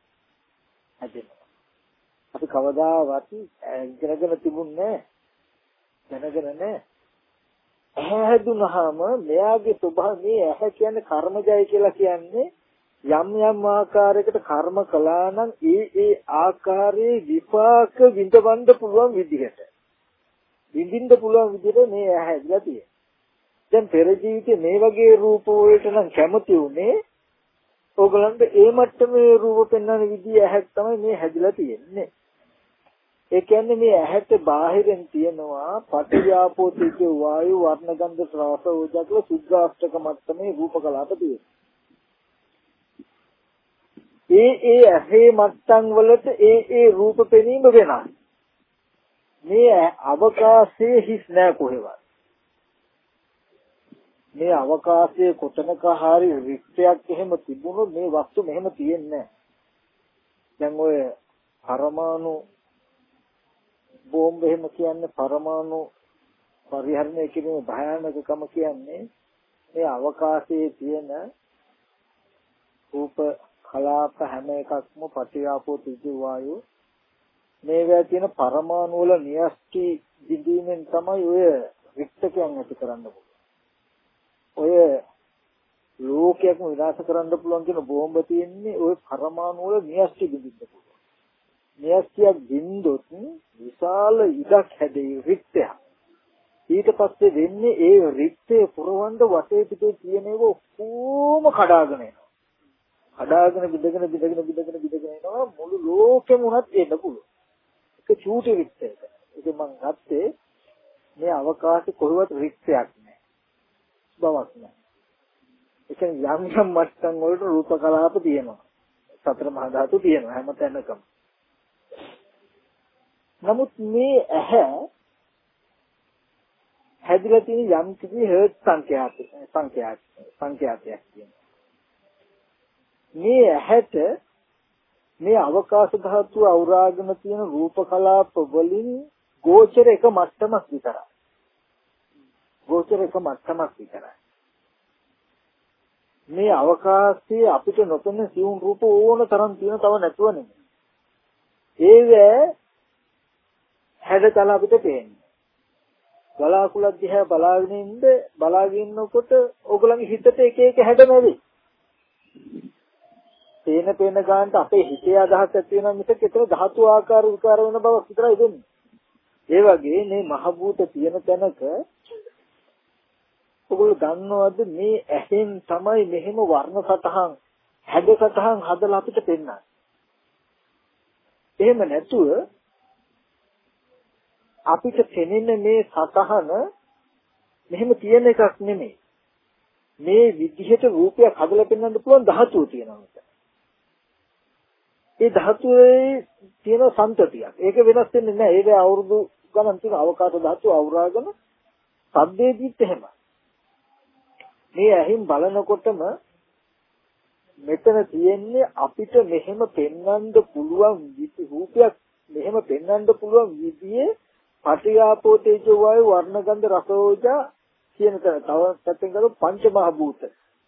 හැදෙනවා. අපි කවදාවත් ඉගෙනගෙන තිබුණේ දැනගෙන නැහැ. ඇහැ හැදුනහම මෙයාගේ ස්වභාවය මේ ඇහැ කියන්නේ කර්මජය කියලා කියන්නේ යම් යම් ආකාරයකට කර්ම කළා නම් ඒ ඒ ආකාරයේ විපාක විඳවන්න පුළුවන් විදිහට විඳින්න පුළුවන් විදිහට මේ ඇහැ හැදලා තියෙනවා. දැන් පෙර ජීවිතේ මේ වගේ රූප වලට නම් කැමති උනේ ඕගලන්ට ඒ මට්ටමේ රූප පෙන්වන විදිහ ඇහැක් තමයි මේ හැදිලා තියෙන්නේ. ඒ කියන්නේ මේ ඇහැට බාහිරෙන් තියෙනවා පටිඝාපෝ තේජ වායු වර්ණ ගන්ධ ශ්‍රාස ඕජා කියලා සුද්ධාෂ්ටක මට්ටමේ රූප කලාප තියෙනවා. ඒ ඒ ඇහි මට්ටම් වලට ඒ ඒ රූප පෙනීම වෙනස්. මේ අවකාශයේ හිස් නෑ කොහෙවත්. මේ අවකාශයේ කොතනක හරි රික්තයක් එහෙම තිබුණොත් මේ වස්තු මෙහෙම තියෙන්නේ දැන් ඔය පරමාණු බෝම්බ එහෙම කියන්නේ පරමාණු පරිහරණය කිරීමේ භයානකකම කියන්නේ මේ අවකාශයේ තියෙන රූප කලාප හැම එකක්ම පටිආපෝ තිජු වායු මේවා තියෙන පරමාණු වල න්‍යෂ්ටි දිදීමෙන් තමයි ඔය රික්තකයන් ඇති කරන්න ඔය ලෝකයක්ම විනාශ කරන්න පුළුවන් කියන බෝම්බ තියෙන්නේ ওই පරමාණු වල න්‍යෂ්ටි දිදින්න පුළුවන්. න්‍යෂ්ටියක් බින්දොත් විශාල ඉඩක් හැදෙයි රික්තයක්. ඊට පස්සේ වෙන්නේ ඒ රික්තේ පුරවන්න වටේ පිටේ තියෙන ඒවා ඔක්කොම කඩාගෙන එනවා. කඩාගෙන බිඳගෙන බිඳගෙන බිඳගෙන බිඳගෙන එනවා මුළු ලෝකෙම උනත් එන්න පුළුවන්. ඒක චූටි රික්තයක. ඒක මම ගත්තේ මේ අවකාශේ කොහොමවත් රික්තයක් නැහැ. බවක් නැහැ. ඒ කියන්නේ යම් යම් මට්ටම් වලට රූප කලාප තියෙනවා. සතර මහා ධාතු තියෙනවා හැම තැනකම. නමුත් මේ ඇහැ හැදිලා තියෙන යම් කිසි හර්ට් සංඛ්‍යාත සංඛ්‍යාත සංඛ්‍යාතයක් කියනවා. මේ ඇහැට මේ අවකාශ ධාතුව අවරාගෙන තියෙන රූප කලාප වලින් ගෝචර එක මට්ටමක් විතරයි. ගෝචර එක මට්ටමක් විතරයි. මේ අවකාශයේ අපිට නොපෙනෙන සියුම් රූප ඕන තරම් තියෙන තව නැතුව නෙමෙයි. ඒව හැඩතල අපිට පේන්නේ. බලාකුලක් දිහා බලාගෙන ඉන්න බලාගෙන ඉන්නකොට ඕගොල්ලන්ගේ හිතට එක එක හැඩ නැවි. පේන පේන ගානට අපේ හිතේ අදහස් ඇති වෙනවා මිසක ඒතර ධාතු ආකාර විකාර වෙන බවක් විතරයි දෙන්නේ. ඒ වගේ මේ මහ භූත තියෙන තැනක ඔගොල්ලෝ දන්නවද මේ ඇහෙන් තමයි මෙහෙම වර්ණ සතහන් හැඩ සතහන් හදලා අපිට පෙන්නන්නේ. එහෙම නැතුව අපිට පෙනෙන මේ සතහන මෙහෙම තියෙන එකක් නෙමෙයි. මේ විදිහට රූපයක් හදලා පෙන්වන්න පුළුවන් ධාතුව තියෙනවා මෙතන. ඒ ධාතුවේ තියෙන සම්තතියක්. ඒක වෙනස් වෙන්නේ නැහැ. ඒක අවුරුදු ගණන් තියෙන අවකාශ ධාතු අවුරාගෙන සද්දේදීත් එහෙමයි. මේ ඇහින් බලනකොටම මෙතන තියෙන්නේ අපිට මෙහෙම පෙන්වන්න පුළුවන් රූපයක් මෙහෙම පෙන්වන්න පුළුවන් විදිහේ පටිආපෝ තේජෝ වායු වර්ණගන්ධ රසෝජා කියන තැන තව පැත්තෙන් ගත්තොත් පංච මහ භූත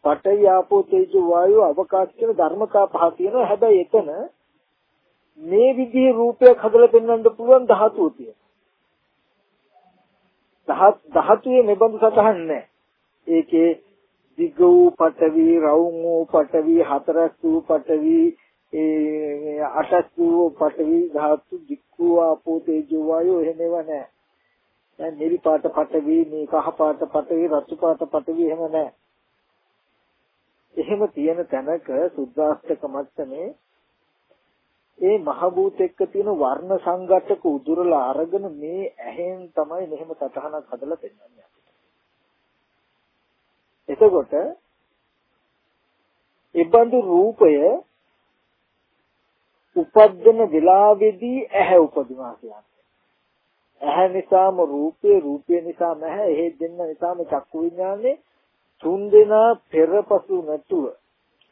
පඨවි ආපෝ තේජෝ වායු අවකාශ කියන ධර්මතා පහ තියෙනවා. හැබැයි එතන මේ විදිහේ රූපයක් හදලා පෙන්වන්න පුළුවන් ධාතුව තියෙනවා. ධාතුවේ මෙබඳු සතහන් නැහැ. ඒකේ දිග වූ පඨවි රවුම් වූ පඨවි හතරස් වූ පඨවි ඒ අටස් වූ පඨවි ධාතු දික්ඛු ආපෝ තේජෝ වායෝ එහෙම ඒවා නැහැ දැන් නිරි පාට පඨවි මේ කහ පාට පඨවි රතු පාට පඨවි එහෙම නැහැ එහෙම තියෙන තැනක සුද්දාස්තක මට්ටමේ ඒ මහ භූත එක්ක තියෙන වර්ණ සංඝටක උදුරලා අරගෙන මේ ඇහෙන් තමයි මෙහෙම සතහනක් හදලා පෙන්නන්නේ. එතකොට ඉබඳු රූපය උපද්දන වෙලාවේදී ඇහැ උපදිනවා කියන්නේ. ඇහැ නිසාම රූපේ රූපේ නිසාම ඇහැ එහෙ දෙන්න නිසාම චක්කු විඥානේ තුන් දෙනා පෙරපසු නැතුව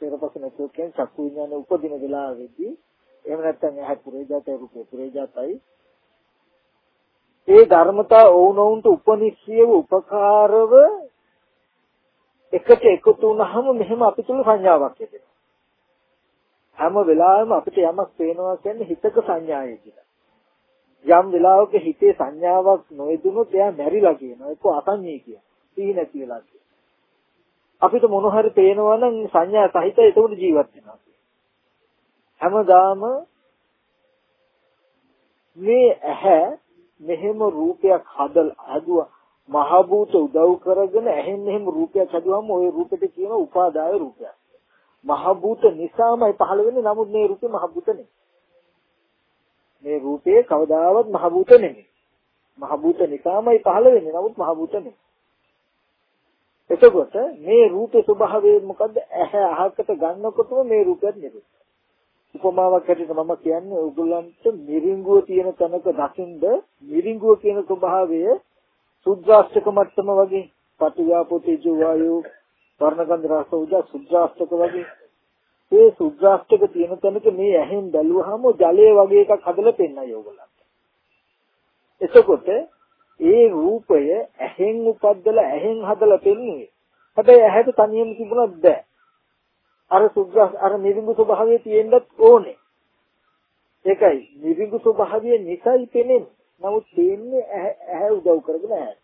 පෙරපසු නැතුව කියන්නේ චක්කු විඥානේ උපදින වෙලාවේදී එහෙම නැත්නම් ඇහැ පුරේජාතයි රූපේ පුරේජාතයි ඒ ධර්මතා ඕනෝන්ට උපනිශ්‍රියව උපකාරව එකට එකතු වුනහම මෙහෙම අපි තුල සංඥාවක් එනවා. හැම වෙලාවෙම අපිට යමක් පේනවා කියන්නේ හිතක සංඥායයි කියලා. යම් වෙලාවක හිතේ සංඥාවක් නොයදුනොත් එයා මැරිලා කියනවා. ඒක අසංඤේ කියන. සීහ නැති වෙලා කියන. අපිට මොන හරි පේනවා නම් සංඥා සහිත ඒකට ජීවත් වෙනවා. හැමදාම මේ ඇහැ මෙහෙම රූපයක් හදලා හදුවා මහ භූත උදව් කරගෙන ඇහෙන් මෙහෙම රූපයක් හදුවම ওই රූපෙට කියන උපාදාය රූපයක්. මහ භූත නිසාමයි පහළ වෙන්නේ නමුත් මේ රූපේ මහ භූත නෙමෙයි. මේ රූපේ කවදාවත් මහ භූත නෙමෙයි. මහ භූත නිසාමයි පහළ වෙන්නේ නමුත් මහ භූත නෙමෙයි. එතකොට මේ රූපේ ස්වභාවය මොකද්ද? ඇහැ අහකට ගන්නකොටම මේ රූපයක් නෙමෙයි. උපමාවක් හැටියට මම කියන්නේ ඕගොල්ලන්ට මිරිඟුව තියෙන තැනක දකින්ද මිරිඟුව කියන ස්වභාවය සුද්‍රාෂ්ටක මට්ටම වගේ පටිඝාපෝතේජෝ වායෝ වර්ණගන්ධ රස උජා සුද්‍රාෂ්ටක වගේ ඒ සුද්‍රාෂ්ටක තියෙන තැනක මේ ඇහෙන් බැලුවහම ජලය වගේ එකක් හදලා පෙන්නයි ඕගොල්ලන්ට. එතකොට ඒ රූපය ඇහෙන් උපද්දලා ඇහෙන් හදලා පෙන්නුවේ. හැබැයි ඇහැට තනියම තිබුණත් බෑ. අර සුද්‍රාස් අර නිරිඟු ස්වභාවය තියෙන්නත් ඕනේ. ඒකයි නිරිඟු ස්වභාවය නිසයි පෙනෙන්නේ. නමුත් තියෙන්නේ ඇහැ උදව් කරගෙන ඇහැට.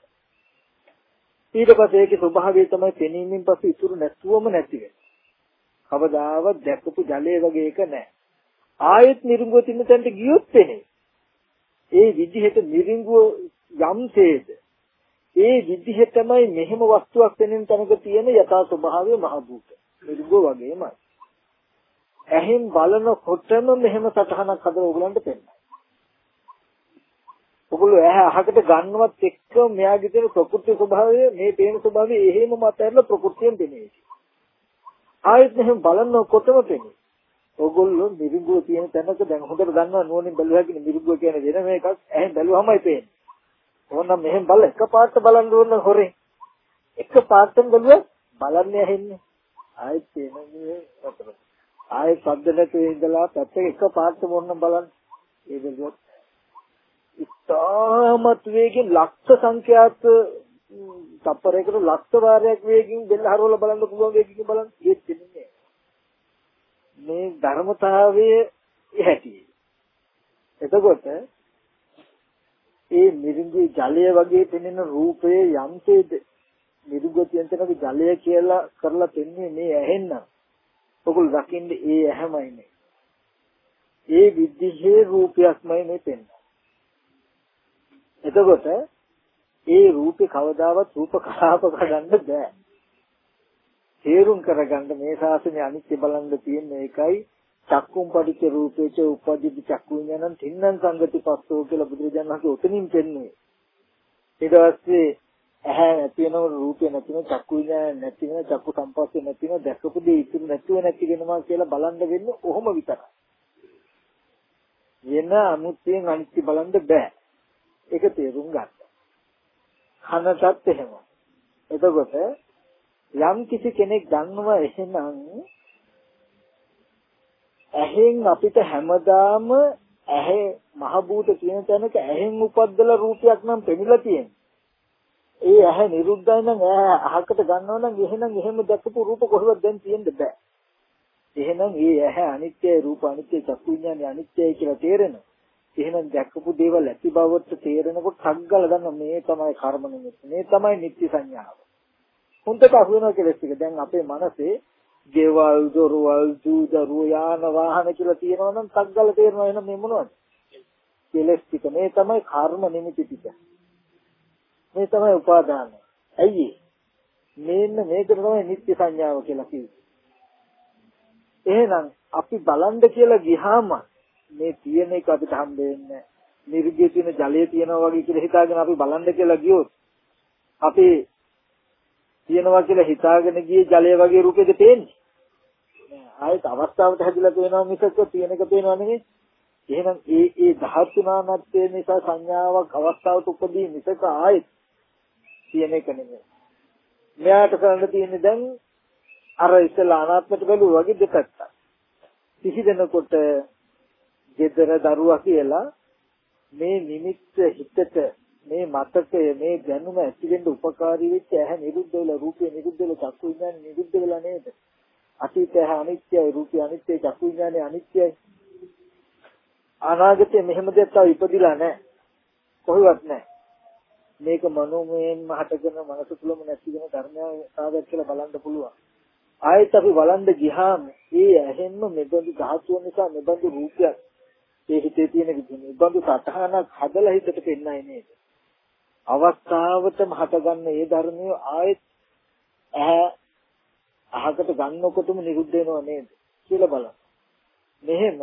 ඊට පස්සේ ඒකේ ස්වභාවය තමයි පෙනීමෙන් පස්සේ ඉතුරු නැතුවම නැති වෙන්නේ. කවදාවත් දැකපු ජලය වගේ එක නැහැ. ආයෙත් නිරිඟුව තින්න තැනට ගියොත් පෙනේ. ඒ විදිහට නිරිඟුව යම්සේද ඒ විදිහටමයි මෙහෙම වස්තුවක් වෙනින් තැනක තියෙන යථා ස්වභාවය මහ භූත. නිරිඟුව වගේමයි. ඇහෙන් බලනකොටම මෙහෙම සටහනක් හදලා ඕගලන්ට පෙන්නනවා. ඔගොල්ලෝ ඇහැ අහකට ගන්නවත් එක්ක මෙයාගේ තියෙන ප්‍රකෘති ස්වභාවය මේ පේන ස්වභාවය එහෙම මතහැරලා ප්‍රකෘතියෙන් පෙනේ. ආයෙත් මෙහෙම බලනකොටම පෙනේ. ඔගොල්ලෝ මිරිඟුව තියෙන තැනක දැන් හොඳට දන්නවා නුවණින් බැලුවා කියන මිරිඟුව කියන වෙනම එකක් ඇහෙන් බැලුවමයි පේන්නේ. ඕනනම් මෙහෙම බල එකපාරට බලන්න ඕන හොරේ. එකපාරටම බැලුවා බලන්නේ ඇහෙන්නේ. ආයෙත් පේන්නේ අතර. ආයෙත් සද්ද නැතුව ඉඳලා පැත්තක එකපාරට මොන්න බලන්න. ඒ බැලුවොත් ඉතාමත් වේගෙන් ලක්ෂ සංඛ්‍යාත තප්පරයකට ලක්ෂ වාරයක් වේගින් බෙල්ල හරවලා බලන්න පුළුවන් වේගකින් බලන්න. ඒත් දෙන්නේ මේ ධර්මතාවයේ ඇති එතකොට ඒ මිරිඟුවේ ජලය වගේ පෙනෙන රූපයේ යම්සේද මිරිඟුවෙන් තනක ජලය කියලා කරලා පෙන්වන්නේ මේ ඇහෙන්න. ඔගොල්ලෝ දකින්නේ ඒ ඇහැමයි ඒ විදිහේ රූපයක්මයි මේ පෙන්වන්නේ එතකොට ඒ රූපේ කවදාවත් රූප කලාප කරගන්න බෑ. තේරුම් කරගන්න මේ ශාසනය අනිත්‍ය බලන්න තියෙන එකයි චක්කුම් පටිච්ච රූපේච උපදිත චක්කු විඥානං තින්නං සංගති පස්සෝ කියලා බුදුරජාණන් වහන්සේ උතනින් පෙන්වුවේ. ඊට පස්සේ ඇහැ නැති වෙනව රූපේ නැති වෙනව චක්කු විඥාන නැති වෙනව චක්කු සම්පස්සේ නැති වෙනව දැකපු දේ ඉතුරු නැතුව නැති වෙනවා කියලා බලන්න වෙන්නේ ඔහොම විතරයි. වෙන අමුත්‍යෙන් අනිත්‍ය බලන්න බෑ. ඒක තේරුම් ගන්න. කනටත් එහෙම. එතකොට යම් කිසි කෙනෙක් දන්නවා එහෙනම් ඇහෙන් අපිට හැමදාම ඇහි මහ භූත කියන තැනක ඇහෙන් උපද්දලා රූපයක් නම් පෙනිලා තියෙනවා. ඒ ඇහැ නිරුද්ධයි නම් ඇහැ අහකට ගන්නවා නම් එහෙනම් එහෙම දැකපු රූප කොහෙවත් දැන් තියෙන්න බෑ. එහෙනම් ඒ ඇහැ අනිත්‍යයි රූප අනිත්‍යයි චක්කු විඥානය අනිත්‍යයි කියලා තේරෙනවා. එහෙනම් දැකපු දේවල් ඇති බවට තේරෙනකොට සග්ගල ගන්න මේ තමයි කර්ම නිමිත්ත. මේ තමයි නිත්‍ය සංඥාව. හොඳට අහු වෙනවා කියලා ටික. දැන් අපේ මනසේ ගෙවල් දොරවල් දූදරු යාන වාහන කියලා තියෙනවා නම් සග්ගල තේරෙනවා එහෙනම් මේ මොනවද? කෙලස් ටික. මේ තමයි කර්ම නිමිති ටික. මේ තමයි උපාදාන. ඇයි මේන්න මේක තමයි නිත්‍ය සංඥාව කියලා කිව්වේ. එහෙනම් අපි බලන්න කියලා ගියාම මේ තියෙන එක අපිට හම්බ වෙන්නේ නිර්ගය තියෙන ජලය තියෙනවා වගේ කියලා හිතාගෙන අපි බලන්න කියලා ගියොත් අපි තියෙනවා කියලා හිතාගෙන ගියේ ජලය වගේ රූපෙද පේන්නේ. නෑ ආයෙත් අවස්ථාවට හැදිලා පේනවා මිසක තියෙන එක පේනවා නෙමෙයි. එහෙනම් ඒ ඒ ධාතුනානත්වය නිසා සංඥාවක් අවස්ථාවට උපදී මිසක ආයෙත් තියෙන එක නෙමෙයි. මෙයාට කරන්න තියෙන්නේ දැන් අර ඉස්සලා අනාත්මයට බැලුවා වගේ දෙපැත්තක්. කිසි දෙනකොට gedara දරුවා කියලා මේ නිමිත්ත හිතට මේ මතකය මේ දැනුම ඇති වෙන්න උපකාරී වෙච්ච ඇහැ නිරුද්ධ වෙලා රූපේ නිරුද්ධ වෙලා චක්කු විඥානේ නිරුද්ධ වෙලා නේද? අතීතය අනිත්‍යයි රූපය අනිත්‍යයි චක්කු විඥානේ අනිත්‍යයි. අනාගතේ මෙහෙම දෙයක් තව ඉපදිලා නැහැ. කොහෙවත් නැහැ. මේක මනෝමයෙන් හටගෙන මනස තුලම නැති වෙන ධර්මයක් කියලා බලන්න පුළුවන්. ආයෙත් අපි බලන්න ගියාම ඒ ඇහෙන්ම මෙබඳු ධාතුව නිසා මෙබඳු රූපයක් ඒ හිතේ තියෙන විදිහ. මෙබඳු සතහනක් හදලා හිතට පෙන්නයි නේද? අවස්ථාවටම හටගන්න ඒ ධර්මය ආයෙත් ඇහැ අහකට ගන්නකොටම නිරුද්ධ වෙනව නේද කියලා බලන්න. මෙහෙම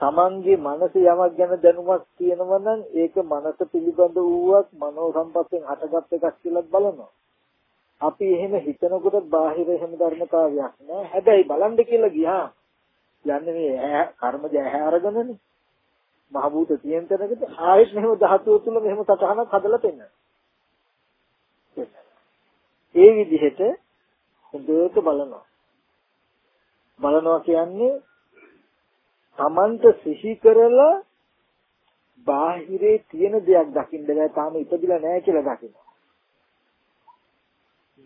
තමන්ගේ මනස යමක් ගැන දැනුමක් තියෙනවා නම් ඒක මනස පිළිබඳ වූවක් මනෝ සම්පස්යෙන් හටගත් එකක් කියලා බලනවා. අපි එහෙම හිතනකොට බාහිර එහෙම ධර්මතාවයක් නෑ. හැබැයි බලන්න කියලා ගියා යන්නේ මේ ඇහැ කර්මජ ඇහැ අරගෙනනේ. මහ භූත තියෙන තැනකට ආයෙත් මෙහෙම ධාතුව තුල මෙහෙම සතහනක් හදලා පෙන්නන. ඒ විදිහට හොඳට බලනවා. බලනවා කියන්නේ Tamanta සිහි කරලා බාහිරේ තියෙන දෙයක් දකින්න බෑ තාම ඉපදිලා නැහැ කියලා දකිනවා.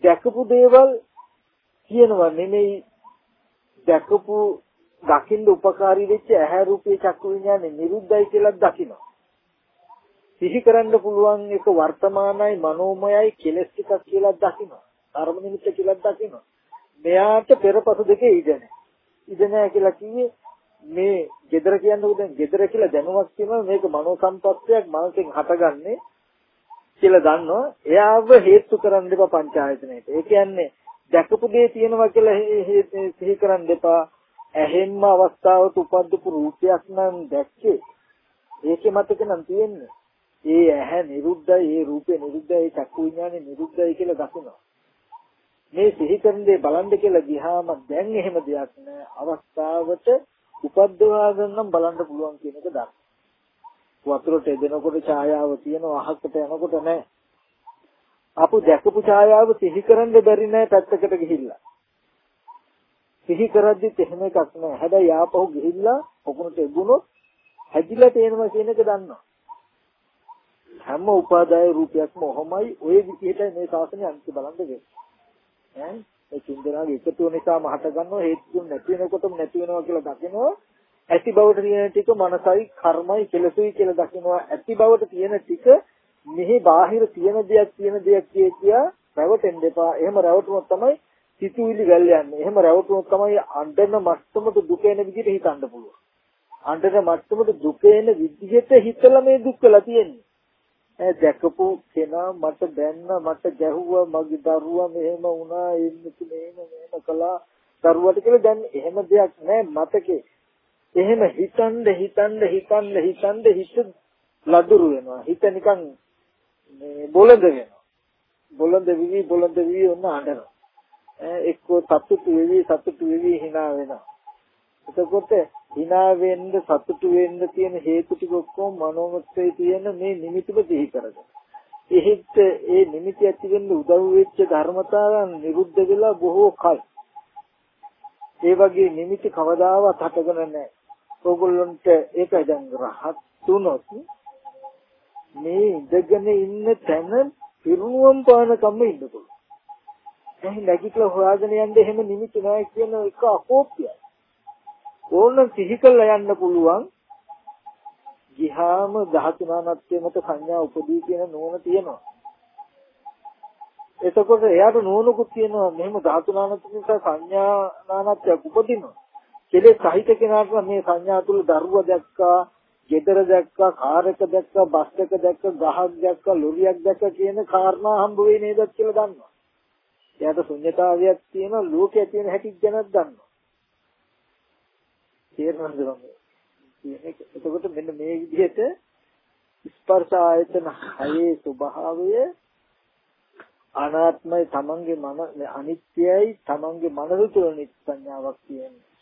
දැකපු දේවල් කියනවා නෙමෙයි දැකපු දකින්න උපකාරී වෙච්ච ඇහැ රූපේ චක්කු විඥානේ නිරුද්ධයි කියලා දකිනවා. සිහි කරන්න පුළුවන් එක වර්තමානයි මනෝමයයි කෙලස් ටිකක් කියලා දකිනවා. කර්ම නිමිත්ත කියලා දකිනවා. මෙයාට පෙරපසු දෙකේ ඉඩ නැහැ. ඉඩ නැහැ කියලා කිව්වේ මේ gedara කියනකොට දැන් gedara කියලා දැනුමක් තියෙනවා මේක මනෝ සම්පත්තියක් මනසෙන් හටගන්නේ කියලා දන්නවා එයාව හේතු කරන්න දෙපා පංචායතනෙට. ඒ කියන්නේ දැකපු දේ තියෙනවා කියලා සිහි කරන්න දෙපා ඇහෙන්ම අවස්ථාවට උපද්දපු රූපයක් නම් දැක්කේ ඒකේ මතක නම් තියෙන්නේ. ඒ ඇහැ නිරුද්ධයි, ඒ රූපේ නිරුද්ධයි, ඒ චක්කු විඥානේ නිරුද්ධයි කියලා දකිනවා. මේ සිහි කරන දේ බලන්න කියලා ගියාම දැන් එහෙම දෙයක් නෑ. අවස්ථාවට උපද්දවා ගන්නම් බලන්න පුළුවන් කියන එක දන්නවා. වතුරට එදෙනකොට ඡායාව තියෙනවා අහකට යනකොට නැහැ. අපු දැකපු ඡායාව සිහි කරන්න බැරි නැහැ පැත්තකට ගිහිල්ලා. සිහි කරද්දිත් එහෙම එකක් නැහැ. හැබැයි ආපහු ගිහිල්ලා පොකුණට එගුණොත් හැදිලා තේනවා කියන එක දන්නවා. හැම උපාදාය රූපයක්ම ඔහොමයි ওই විදිහටයි මේ ශාසනය අන්ති බලන්න වෙන්නේ. ඈ ඒ චින්තනාවේ එකතු නිසා මහත ගන්නවා හේතු නැති වෙනකොටම නැති වෙනවා කියලා දකිනවා ඇති බවට තියෙන ටික මනසයි කර්මයි කෙලසුයි කියලා දකිනවා ඇති බවට තියෙන ටික මෙහි බාහිර තියෙන දෙයක් තියෙන දෙයක් කිය කියා රැවටෙන්න එපා එහෙම රැවටුනොත් තමයි සිතුවිලි වැල් යන්නේ එහෙම රැවටුනොත් තමයි අඬන මට්ටමට දුක එන විදිහට හිතන්න පුළුවන් අඬන මට්ටමට දුක එන විදිහට හිතලා මේ දුක් වෙලා තියෙන්නේ ඈ දැකපු කෙනා මට දැන්න මට ගැහුවා මගේ දරුවා මෙහෙම වුණා එන්නතු මෙහෙම මෙහෙම කළා දරුවට කියලා දැන් එහෙම දෙයක් නැහැ මතකේ එහෙම හිතන්න හිතන්න හිතන්න හිතන්න හිත ලදුරු වෙනවා. හිත නිකන් මේ බොළඳ වෙනවා. බොළඳ විවි බොළඳ විවි ඔන්න අඬනවා. එක්කෝ සතුටු වෙවි සතුටු වෙවි hina වෙනවා. එතකොට hina වෙන්න සතුටු වෙන්න තියෙන හේතු ටික ඔක්කොම මනෝමත්යේ තියෙන මේ නිමිතිව සිහි කරගන්න. එහෙත් ඒ නිමිති ඇති වෙන්න උදව් වෙච්ච ධර්මතාවන් නිරුද්ධ වෙලා බොහෝ කල්. ඒ වගේ නිමිති කවදාවත් හටගෙන නැහැ. ඕගොල්ලන්ට ඒකයි දැන් රහත් තුනොත් මේ ඉඳගෙන ඉන්න තැන පිරුණුවම් පාන කම්ම ඉන්න පුළුවන්. එහෙනම් නැගිටලා හොයාගෙන යන්න එහෙම නිමිති නැහැ කියන එක අකෝප්‍යයි. ඕන සිහි කරලා යන්න පුළුවන්. ගිහාම ධාතුනානත්වයේ මත සංඥා උපදී කියන නෝන තියෙනවා. එතකොට එයාට නෝනකුත් තියෙනවා මෙහෙම ධාතුනානත්ව නිසා සංඥා නානත්වයක් උපදිනවා. කෙලෙස් සහිත කෙනාට මේ සංඥා තුල දරුවා දැක්කා, ගෙදර දැක්කා, කාර් එක දැක්කා, බස් එක දැක්කා, ගහක් දැක්කා, ලොරියක් දැක්කා කියන කාරණා හම්බ වෙයි නේද කියලා දන්නවා. එයාට ශුන්‍යතාවයක් තියෙනවා, ලෝකයේ තියෙන හැටි ගැනත් දන්නවා. තේරෙනවද මම? එතකොට මෙන්න මේ විදිහට ස්පර්ශ ආයතන හයේ ස්වභාවය අනාත්මයි තමන්ගේ මන අනිත්‍යයි තමන්ගේ මනස තුළ නිත්‍ය සංඥාවක් තියෙනවා.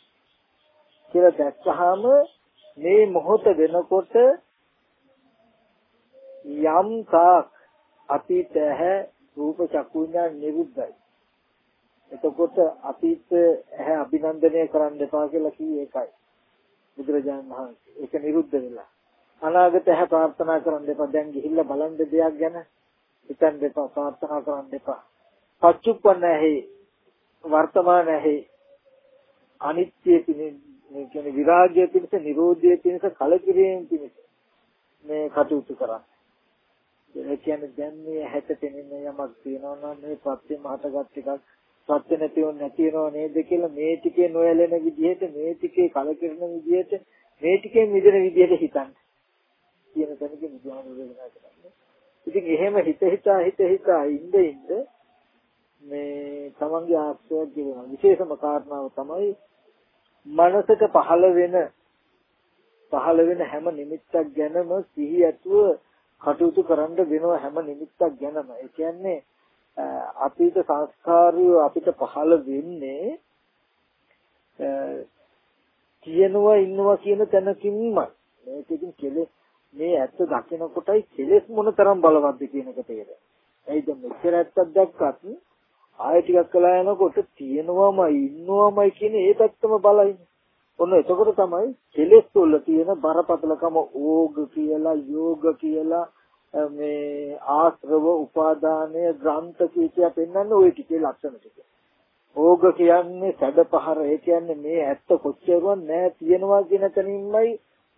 කියලා දැක්කහම මේ මොහොත වෙනකොට යම් තාක් අතීත ඇහැ රූප චක්කු විඥාන නිරුද්ධයි. එතකොට අතීත ඇහැ අභිනන්දනය කරන්න එපා කියලා කිව්වේ ඒකයි බුදුරජාණන් වහන්සේ. ඒක නිරුද්ධ වෙලා. අනාගත හැ ප්‍රාර්ථනා කරන්න එපා. දැන් ගිහිල්ලා බලන්න දෙයක් ගැන හිතන්න එපා. ප්‍රාර්ථනා කරන්න එපා. පච්චුප්පන්න ඇහි වර්තමාන ඇහි අනිත්‍ය මේ කියන්නේ විරාගය පිණිස, නිරෝධය පිණිස, කලකිරීම පිණිස මේ කටයුතු කරන්න. ඒ කියන්නේ දැන් මේ හැට පෙනෙන යමක් තියෙනවා නම් මේ ප්‍රත්‍ය මහතගත් එකක් සත්‍ය නැතිව නැතිනව නේද කියලා මේ ටිකේ නොයැලෙන විදිහට මේ ටිකේ කලකිරෙන විදිහට මේ ටිකේ මිදෙන විදිහට හිතන්න කියන තැනක විද්‍යාව නිරෝධනා කරන්නේ. ඉතින් එහෙම හිත හිතා හිත හිතා ඉඳ ඉඳ මේ තමන්ගේ ආශ්‍රය කියන විශේෂම කාරණාව තමයි මනසට පහළ වෙන පහළ වෙන හැම නිමිත්තක් ගැනම සිහි ඇතුව කටයුතු කරන්න වෙනවා හැම නිමිත්තක් ගැනම. ඒ කියන්නේ අතීත සංස්කාරය අපිට පහළ වෙන්නේ කියනවා ඉන්නවා කියන තැනකින්මයි මේකකින් කෙලෙස් මේ ඇත්ත දකිනකොටයි කෙලෙස් මොනතරම් බලවත්ද කියන එක තේරෙන්නේ. එයිද මෙච්චර ඇත්තක් දැක්කත් ආයෙ ටිකක් කළා යනකොට තියෙනවමයි ඉන්නවමයි කියන ඒ පැත්තම බලයිනේ. ඔන්න එතකොට තමයි කෙලෙස් වල තියෙන බරපතලකම ඕග කියලා යෝග කියලා මේ ආශ්‍රව උපාදානය ග්‍රන්ථ කීකිය පෙන්වන්නේ ওই ටිකේ ලක්ෂණ ටික. ඕග කියන්නේ සැඩ පහර ඒ කියන්නේ මේ ඇත්ත කොච්චරුවක් නෑ තියනවා කියන තැනින්මයි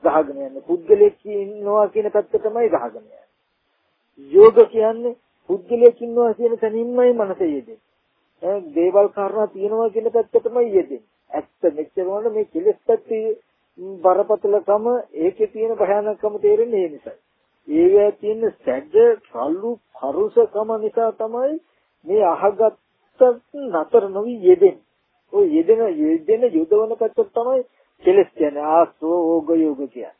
ගහගෙන යන්නේ. පුද්ගලෙක් ඉන්නවා කියන පැත්ත තමයි ගහගෙන යන්නේ. යෝග කියන්නේ පුද්ගලෙක් ඉන්නවා කියන තැනින්මයි මනස යෙදෙන්නේ. ඒ දේවල් කාරණා තියනවා කියන පැත්ත තමයි යෙදෙන්නේ. ඇත්ත මෙච්චර වල මේ කෙලෙස් පැත්තේ බරපතලකම ඒකේ තියෙන භයානකම තේරෙන්නේ ඒ නිසායි. ඒවැය තියෙන සැඩ රළු පරුසකම නිසා තමයි මේ අහගත්ත නතර නොවි යෙදෙන්නේ. ඔය යෙදෙන යෙදෙන යොදවන පැත්ත තමයි කෙලස් කියන්නේ ආස්ව ඕග යෝග කියන්නේ.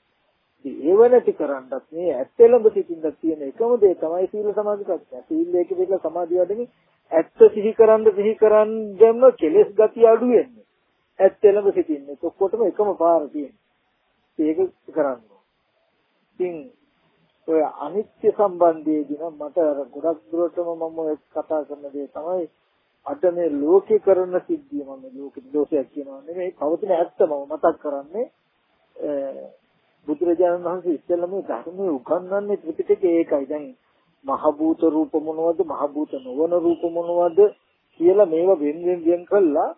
ඒව නැති කරන්නත් මේ ඇත්තලඹ සිටින්න තියෙන එකම දේ තමයි සීල සමාධි ප්‍රඥා. සීල එක දෙක සමාධිය වඩන්නේ ඇත්ත සිහි කරන්න සිහි කරන්දම කෙලස් ගතිය අඩු වෙන්නේ. ඇත්තලඹ සිටින්නේ. ඔක්කොටම එකම පාර තියෙන්නේ. ඒක කරන්න. ඉතින් ඔය අනිත්‍ය සම්බන්ධයේදී නම් මට අර ගොඩක් දුරටම මම ඔය කතා කරන දේ තමයි අද මේ ලෝකේ කරන සිද්ධිය මම ලෝක දෝෂයක් කියනවා නෙමෙයි. පවතින ඇත්ත මම මතක් කරන්නේ බුදුරජාණන් වහන්සේ ඉස්සෙල්ලා මේ ධර්මයේ උගන්වන්නේ ත්‍රිපිටකේ ඒකයි. දැන් මහ භූත රූප මොනවද මහ භූත නොවන රූප මොනවද කියලා මේවා වෙන වෙන වෙන කළා.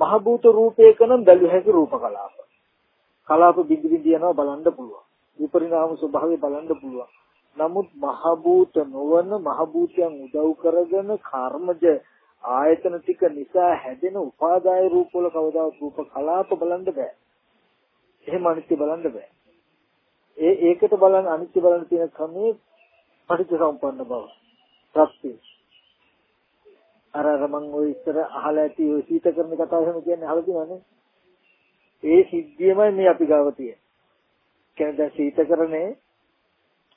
මහ භූත රූපයක නම් බැලු හැකි රූප කලාප. කලාප බිඳ බිඳ යනවා බලන්න පුළුවන්. විපරිණාම ස්වභාවය බලන්න පුළුවන්. නමුත් මහ භූත නොවන මහ භූතයන් උදව් කරගෙන කර්මජ ආයතන ටික නිසා හැදෙන උපාදාය රූප වල කවදාවත් රූප කලාප බලන්න බෑ. එහෙම අනිත්‍ය බලන්න බෑ. ඒ ඒකට බලන්න අනිත්‍ය බලන්න තියෙන ක්‍රමේ පටිච්චසමුප්පන්න බව. ප්‍රත්‍ය. අර අර මම ඔය ඉස්සර අහලා ඇති ඔය සීතකරණ කතාව එහෙම කියන්නේ අහලා තියෙනවනේ. ඒ සිද්ධියමයි මේ අපි ගාව තියෙන්නේ. කියන්නේ දැන් සීතකරණේ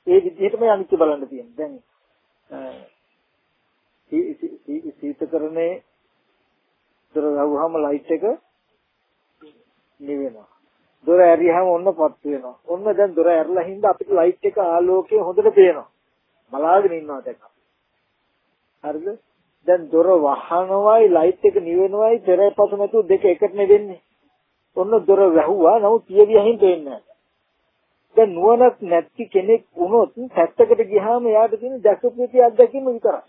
ඒ විදිහටම අනිත්‍ය බලන්න තියෙනවා. දැන් සීතකරණේ දර රවුහම ලයිට් එක නිවෙනවා. දොර ඇරියාම ඔන්න පත් වෙනවා. ඔන්න දැන් දොර ඇරලා හින්දා අපිට ලයිට් එක ආලෝකය හොඳට පේනවා. බලාගෙන ඉන්නවා දැන්. හරිද? දැන් දොර වහනවයි ලයිට් එක නිවෙනවයි පෙරේ පසු නැතුව දෙක එකට නෙවෙන්නේ. ඔන්න දොර වැහුවා නමුත් පියවියහින් පේන්නේ නැහැ. දැන් නුවණක් නැති කෙනෙක් වුණොත් පැත්තකට ගියාම එයාට තියෙන දැකපු අත්දැකීම විතරයි.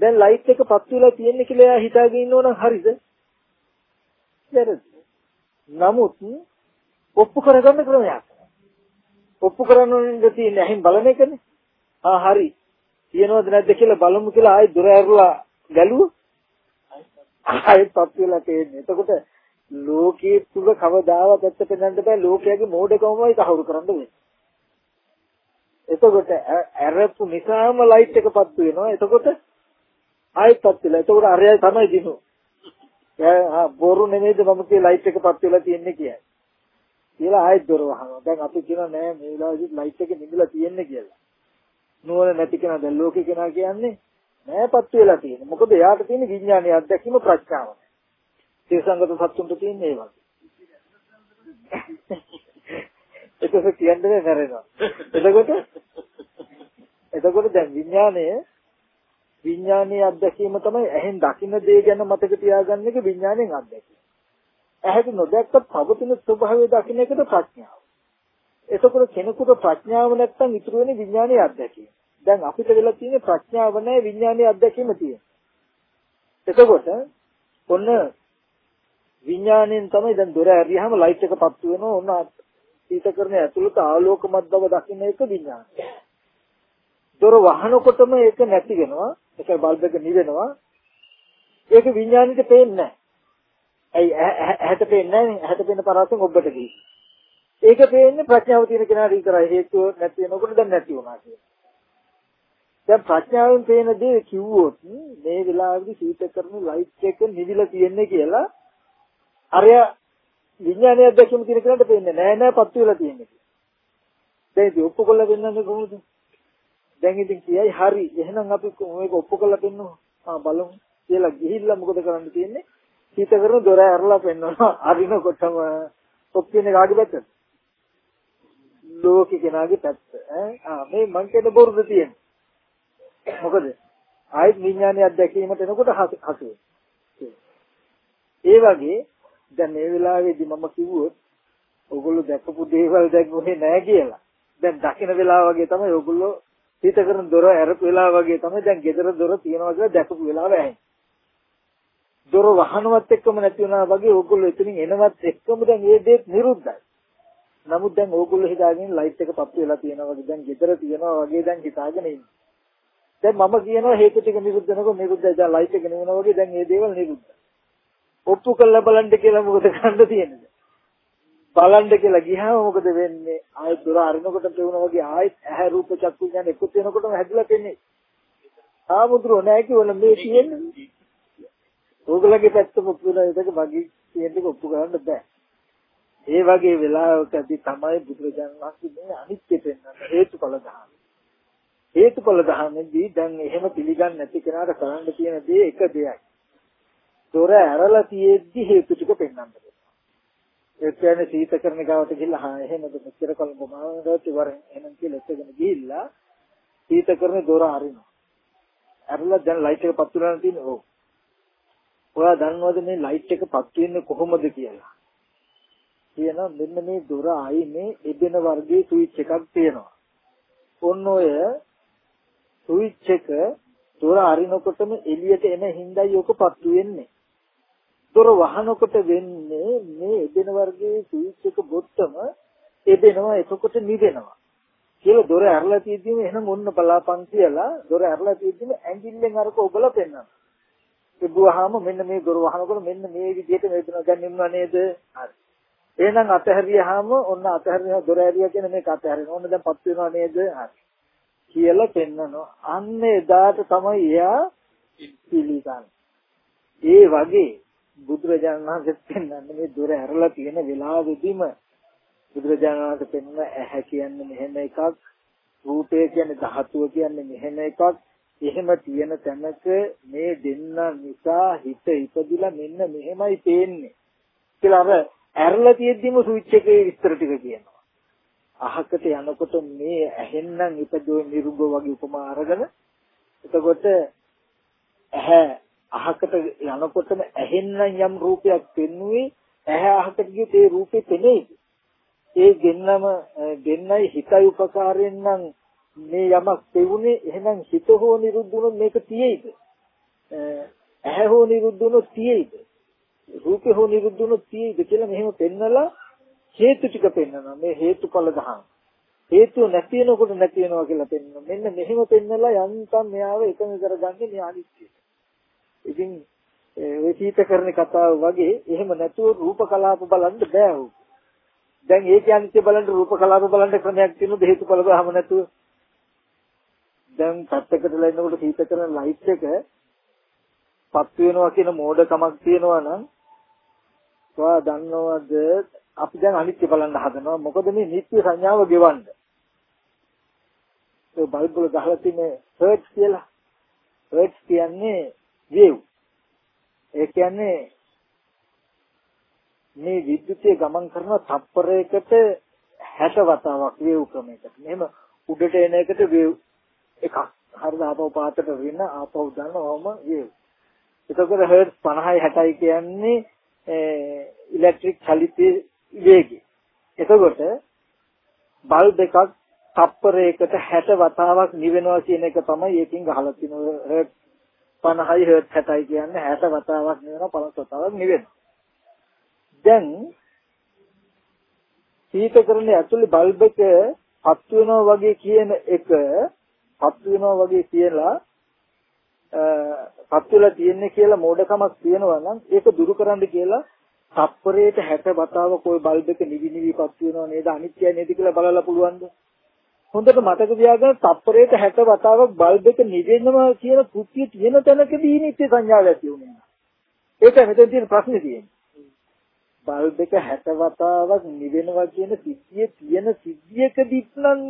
දැන් ලයිට් එක පත් වෙලා තියෙන්නේ කියලා එයා හිතාගෙන ඉන්නවනම් හරිද? වැරදි. නමුත් ඔප්පු කරගන්න ක්‍රමයක්. ඔප්පු කරන්න තියෙන ඇහින් බලන එකනේ. ආ හරි. තියෙනවද නැද්ද කියලා බලමු කියලා ආයෙ දොර ඇරලා ගැලුවා. ආයෙත් පත් වෙලා තියෙන්නේ. එතකොට ලෝකයේ තුල කවදාවත් ඇත්ත පෙන්වන්න බෑ ලෝකයේ මෝඩකමයි තහවුරු කරන්න වෙන්නේ. එතකොට ඇරපු නිසාම ලයිට් එක පත්තු වෙනවා. එතකොට ආයෙත් පත් වෙලා. එතකොට අරයයි තමයි දිනු. ආ බොරු නෙමෙයිද මම කිය ලයිට් එක පත් වෙලා තියෙන්නේ කියයි. කියලා ආයෙත් දොර වහනවා. දැන් අපි කියනවා නෑ මේ වෙලාවේදී ලයිට් එක නිවිලා තියෙන්නේ කියලා. නුවණ නැති කෙනා දැන් ලෝකේ කෙනා කියන්නේ නෑ පත් වෙලා තියෙන්නේ. මොකද එයාට තියෙන විඥානීය අත්දැකීම ප්‍රඥාව. තිරසංගත සත්තුන්ට තියෙන ඒ වගේ. ඒක කියන්නේ නැරෙනවා. එතකොට එතකොට දැන් විඥානය විඥානීය අත්දැකීම තමයි ඇහෙන් දකින්න දේ ගැන මතක තියාගන්න එක විඥාණයෙන් අත්දැකීම. ඇහැට නොදැක්ක පවතින ස්වභාවය දකින්න එකට ප්‍රඥාව. එතකොට කෙනෙකුට ප්‍රඥාව නැත්තම් ඉතුරු වෙන්නේ විඥානීය අත්දැකීම. දැන් අපිට වෙලා තියෙන්නේ ප්‍රඥාව නැහැ විඥානීය අත්දැකීම තියෙන. එතකොට ඔන්න විඥාණයෙන් තමයි දැන් දොර ඇරියාම ලයිට් එක පත්තු වෙනවා ඔන්න සීතකරණ ඇතුළත ආලෝකමත් බව දකින්න එක විඥානය. දොර වහනකොටම ඒක නැති වෙනවා. ඒක බල්බ් එක නිවෙනවා. ඒක විඥානෙට පේන්නේ නැහැ. ඇයි ඇහැට පේන්නේ නැහැ. ඇහැට පේන පරාසෙන් ඔබට ගිහින්. ඒක පේන්නේ ප්‍රඥාව තියෙන කෙනාට විතරයි. හේතුව නැති වෙනකොට දැන් නැති වුණා කියලා. දැන් ප්‍රඥාවෙන් පේන දේ කිව්වොත් මේ වෙලාවේදී සීතකරණ ලයිට් එක නිවිලා තියෙන්නේ කියලා අරය විඥානය දැකීම තියෙන කෙනාට පේන්නේ නෑ නෑ පත්තු වෙලා තියෙන්නේ. දැන් ඉතින් ඔප්පු කරලා දෙන්නන්නේ කොහොමද? දැන් ඉතින් කියයි හරි එහෙනම් අපි මේක ඔප්පු කරලා පෙන්නමු. ආ බලමු කියලා ගිහිල්ලා මොකද කරන්න තියෙන්නේ? හිත කරන දොර ඇරලා පෙන්නනවා. අරිනකොටම ඔප්පින්නේ කාගේ පැත්තද? ලෝකේ කෙනාගේ පැත්ත. ඈ ආ මේ මං කියන බොරුද තියෙන්නේ. මොකද ආයෙත් විඥානය අත්දැකීමට එනකොට හසු ඒ වගේ දැන් මේ වෙලාවේදී මම කිව්වොත් ඕගොල්ලෝ දැකපු දේවල් දැක්ුවේ නෑ කියලා. දැන් දකින වෙලාව වගේ තමයි ඕගොල්ලෝ හිත කරන දොර ඇරපු වෙලාව වගේ තමයි දැන් ගෙදර දොර තියනවා කියලා දැකපු වෙලාව ඇහෙන්නේ. දොර වහනවත් එක්කම නැති වුණා වගේ ඕගොල්ලෝ එතනින් එනවත් එක්කම දැන් මේ දේත් නිරුද්ධයි. නමුත් දැන් ඕගොල්ලෝ හිතාගෙන ලයිට් එක පත්තු වෙලා තියෙනවා වගේ දැන් ගෙදර තියනවා වගේ දැන් හිතාගෙන ඉන්නේ. දැන් මම කියනවා හේතු ටික නිරුද්ධ වෙනකොට නිරුද්ධයි දැන් ලයිට් එක නිවෙනවා වගේ දැන් මේ දේවල් නිරුද්ධයි. ඔප්පු කරලා බලන්න කියලා මොකද කරන්න තියෙන්නේ? බලන්න කියලා ගියාම මොකද වෙන්නේ? ආයෙත් දොර අරිනකොට පෙවුනා වගේ ආයෙත් ඇහැ රූප චක්කු ඥාන එකතු වෙනකොටම හැදිලා තියෙන්නේ. ආමුද්‍රෝ නැහැ කියවල මේ තියෙන්නේ. ඕගලගේ පැත්ත මොකද ඒක මගේ තියෙන්නේ ඔප්පු කරන්න බෑ. ඒ වගේ වෙලාවකදී තමයි බුදුරජාණන් වහන්සේ මේ අනිත්‍ය පෙන්වන්න හේතුඵල ධර්ම. හේතුඵල ධර්මෙදී දැන් එහෙම පිළිගන්නේ නැති කෙනාට කරන්න තියෙන දේ එක දෙයයි. දොර ඇරලා තියෙද්දි හේතු ටික පෙන්වන්න ඒ කියන්නේ සීතකරණ ගාවට ගිහිල්ලා හා එහෙමද මෙච්චර කල් ගොමාවකට ඉවරෙන් එහෙනම් කියලා එක්කගෙන ගිහිල්ලා සීතකරණ දොර අරිනවා. අරලා දැන් ලයිට් එක පත්තු වෙලා තියෙන්නේ ඕක. ඔයා දන්නවද මේ ලයිට් එක පත්තු වෙන්නේ කොහොමද කියලා? කියනවා මෙන්න මේ දොර ආයේ එබෙන වර්ගයේ ස්විච් එකක් තියෙනවා. ඔන්න ඔය ස්විච් එක දොර අරිනකොටම එළියට එන හිඳයි ඔක පත්තු වෙන්නේ. දොර වහනකොට වෙන්නේ මේ එදෙන වර්ගයේ ස්විච් එක බොත්තම එදෙනවා එතකොට නිදෙනවා කියලා දොර ඇරලා තියෙද්දිම එහෙනම් ඔන්න බලාපන් කියලා දොර ඇරලා තියෙද්දිම ඇඟිල්ලෙන් අරක ඔබලා පෙන්නනවා. තිබුවාම මෙන්න මේ දොර වහනකොට මෙන්න මේ විදිහට වේදනාවක් ගන්නවා නේද? හරි. එහෙනම් අතහැරියාම ඔන්න අතහැරියා දොර ඇරියා කියන මේක අතහැරෙනවා. ඔන්න දැන් පත් වෙනවා නේද? හරි. කියලා පෙන්නනවා. අන්න එදාට තමයි එයා පිළිගන්නේ. ඒ වගේ බුදුරජාණන් වහන්සේ පෙන්වන්නේ මේ දොර ඇරලා තියෙන වෙලාවෙදිම බුදුරජාණන් වහන්සේ පෙන්වන ඇහැ කියන්නේ මෙහෙම එකක් රූපය කියන්නේ ධාතුව කියන්නේ මෙහෙම එකක් එහෙම තියෙන තැනක මේ දෙන්න නිසා හිත ඉපදිලා මෙන්න මෙහෙමයි පේන්නේ කියලා අර ඇරලා තියෙද්දිම ස්විච් එකේ විස්තර ටික කියනවා. අහකට යනකොට මේ ඇහෙන්නම් ඉපදෝ නිරුබ වගේ උපමා අරගෙන එතකොට ඇහැ අහකට යනකොටම ඇහෙන්නම් යම් රූපයක් පෙන්වුවේ ඇහැ අහකට ගියොත් ඒ රූපේ පෙනෙයිද? ඒ ගෙන්නම ගෙන්නයි හිතයි උපකාරයෙන් නම් මේ යමක් පෙවුනේ එහෙනම් හිත හෝ නිරුද්ධ වුණොත් මේක තියෙයිද? ඇහැ හෝ නිරුද්ධ වුණොත් තියෙයිද? රූපේ හෝ නිරුද්ධ වුණොත් තියෙයිද කියලා මෙහෙම පෙන්නලා හේතු ටික පෙන්නනවා. මේ හේතුඵල දහම්. හේතුව නැති වෙනකොට නැති වෙනවා කියලා පෙන්නනවා. මෙන්න මෙහෙම පෙන්නලා යන්තම් මෙයාව එකම කරගන්නේ මේ අනිත්‍යය. ඉතින් ඔය සීතකරණ කතාව වගේ එහෙම නැතුව රූප කලාප බලන්න බෑ උ. දැන් ඒ කියන්නේ බලන්න රූප කලාප බලන්න ක්‍රමයක් තියෙනවද හේතුඵල බහම නැතුව? දැන් පැත්තකට ලැන්නකොට සීතකරණ ලයිට් එක පත් වෙනවා කියන මෝඩකමක් තියෙනවා නම් ඔයා දන්නවද අපි දැන් අනිත්‍ය බලන්න හදනවා මොකද මේ නිත්‍ය සංඥාව ගෙවන්න. ඒ බල්බ් වල ගහලා තියෙන හර්ට්ස් කියලා. හර්ට්ස් කියන්නේ වේව්. ඒ කියන්නේ මේ විද්‍යුතය ගමන් කරන තප්පරයකට 60 වතාවක් වේව් ක්‍රමයකට. මෙහෙම උඩට එන එකට වේව් එකක්. හරිද ආපහු පාතට වෙන ආපහු දානවම වේව්. එතකොට හර්ට්ස් 50යි 60යි කියන්නේ ඉලෙක්ට්‍රික් චලිතයේ වේගය. එතකොට බල්බ් එකක් තප්පරයකට 60 වතාවක් නිවෙනවා කියන එක තමයි ඒකෙන් ගහලා තියෙන හර්ට් 50යි හර්ට් 60යි කියන්නේ 60 වතාවක් නිවෙනවා 50 වතාවක් නිවෙනවා. දැන් සීතකරණයේ ඇතුලේ බල්බ් එක පත් වෙනවා වගේ කියන එක පත් වෙනවා වගේ කියලා පත් වෙලා තියෙන්නේ කියලා මෝඩකමක් තියෙනවා නම් ඒක දුරු කරන්න කියලා තප්පරයට 60 වතාවක් ওই බල්බ් එක නිවි නිවි පත් වෙනව නේද අනිත්‍යයි නේද කියලා බලලා පුළුවන්ද හොඳට මතක තියාගන්න තප්පරයට 60 වතාවක් බල්බ් එක නිවෙනවා කියන කෘත්‍ය තියෙන තැනකදී නිත්‍ය සංඥාව ඇති වෙනවා. ඒක මෙතන තියෙන ප්‍රශ්නේ තියෙන්නේ. බල්බ් එක 60 වතාවක් නිවෙනවා කියන සිද්ධිය තියෙන සිද්ධියකදීත් නම්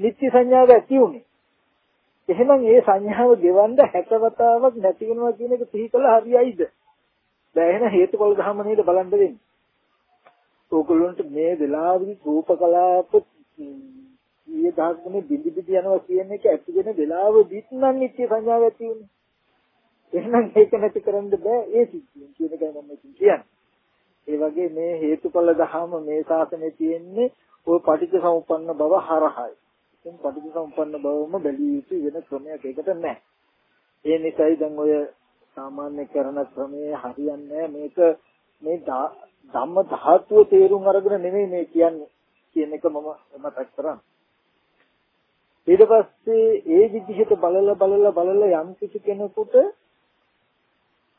නිත්‍ය සංඥාව ඇති උනේ. එහෙනම් ඒ සංඥාව ගෙවන්න 60 වතාවක් නැති වෙනවා කියන එක සිහි කළා හරියයිද? දැන් එහෙනම් හේතුඵල ධර්ම නේද බලන්න වෙන්නේ. ඕගොල්ලන්ට මේ වෙලාවෙදි රූප කලාප ඊයේ දහස්ගුණේ බිඳි බිඳි යනවා කියන එක ඇති වෙන වෙලාවෙදිත් නම් නිත්‍ය සංඥාව ඇති වෙන්නේ. එහෙනම් ඒක නැති කරන්න බෑ ඒ සිද්ධියෙන් කියන එකයි මම කියන්නේ. ඒ වගේ මේ හේතුඵල ධහම මේ ශාසනයේ තියෙන්නේ ওই පටිච්චසමුප්පන්න බව හරහායි. ඉතින් පටිච්චසමුප්පන්න බවම බැලිය යුතු වෙන ක්‍රමයක් ඒකට නැහැ. ඒ නිසායි දැන් ඔය සාමාන්‍ය කරන ක්‍රමයේ හරියන්නේ මේක මේ ධම්ම ධාතුව තේරුම් අරගෙන නෙමෙයි මේ කියන්නේ කියන එක මම මතක් කරන්නේ. ඊට පස්සේ ඒ විදිහට බලලා බලලා බලලා යම් කිසි කෙනෙකුට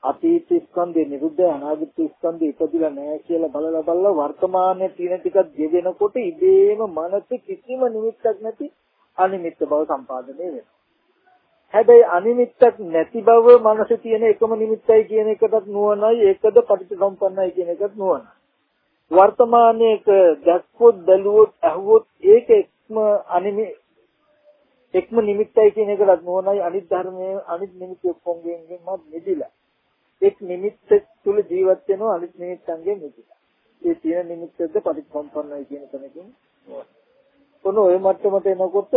අතීත ස්කන්ධේ නිරුද්ධ අනාගත ස්කන්ධේ ඉපදිලා නැහැ කියලා බලලා බලලා වර්තමානයේ තියෙන ටිකක් ගෙවෙනකොට ඉබේම මනස කිසිම නිමිත්තක් නැති අනිමිත්ත බව සම්පාදනය වෙනවා. හැබැයි අනිමිත්තක් නැති බව මනසේ තියෙන එකම නිමිත්තයි කියන එකටත් නුවණයි ඒකද පටිච්චසමුප්පන්නයි කියන එකත් නුවණයි. වර්තමානයේක දැක්කොත් බැලුවොත් ඇහුවොත් ඒක එක්ම අනිමි එක්ම නිමිත්තයි කියන එකලත් නෝනයි අනිත් ධර්මයේ අනිත් නිමිති ඔක්කොගෙන්ගෙන්වත් මිදිලා. එක් නිමිත්ත තුල ජීවත් වෙනවා අනිත් නිමිත්තන්ගෙන් මිදිලා. ඒ තියෙන නිමිත්තද පරිසම්පන්නයි කියන තැනකින් කොන ඔය මට්ටමට එනකොට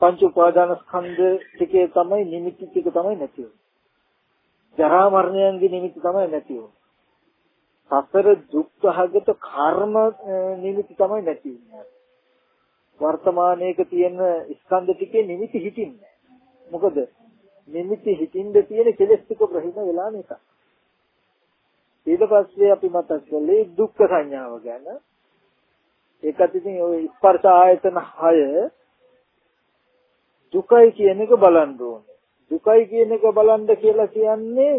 පංච උපාදාන ස්කන්ධ ටිකේ තමයි නිමිති ටික තමයි නැති වෙන්නේ. ජරා මරණයන්ගේ නිමිති තමයි නැති වෙන්නේ. සසර දුක්ඛගත කර්ම නිමිති තමයි නැති වෙන්නේ. වර්තමානයේක තියෙන ස්කන්ධ ටිකේ නිමිති හිටින්නේ මොකද නිමිති හිටින්න තියෙන කෙලස් ටික ප්‍රහිත වෙලා නිසා ඊට පස්සේ අපි මතක් කළේ දුක්ඛ සංඥාව ගැන. ඒකත් ඉතින් ඔය ස්පර්ශ ආයතන 6 දුකයි කියන එක බලන්න ඕනේ. දුකයි කියන එක බලන්න කියලා කියන්නේ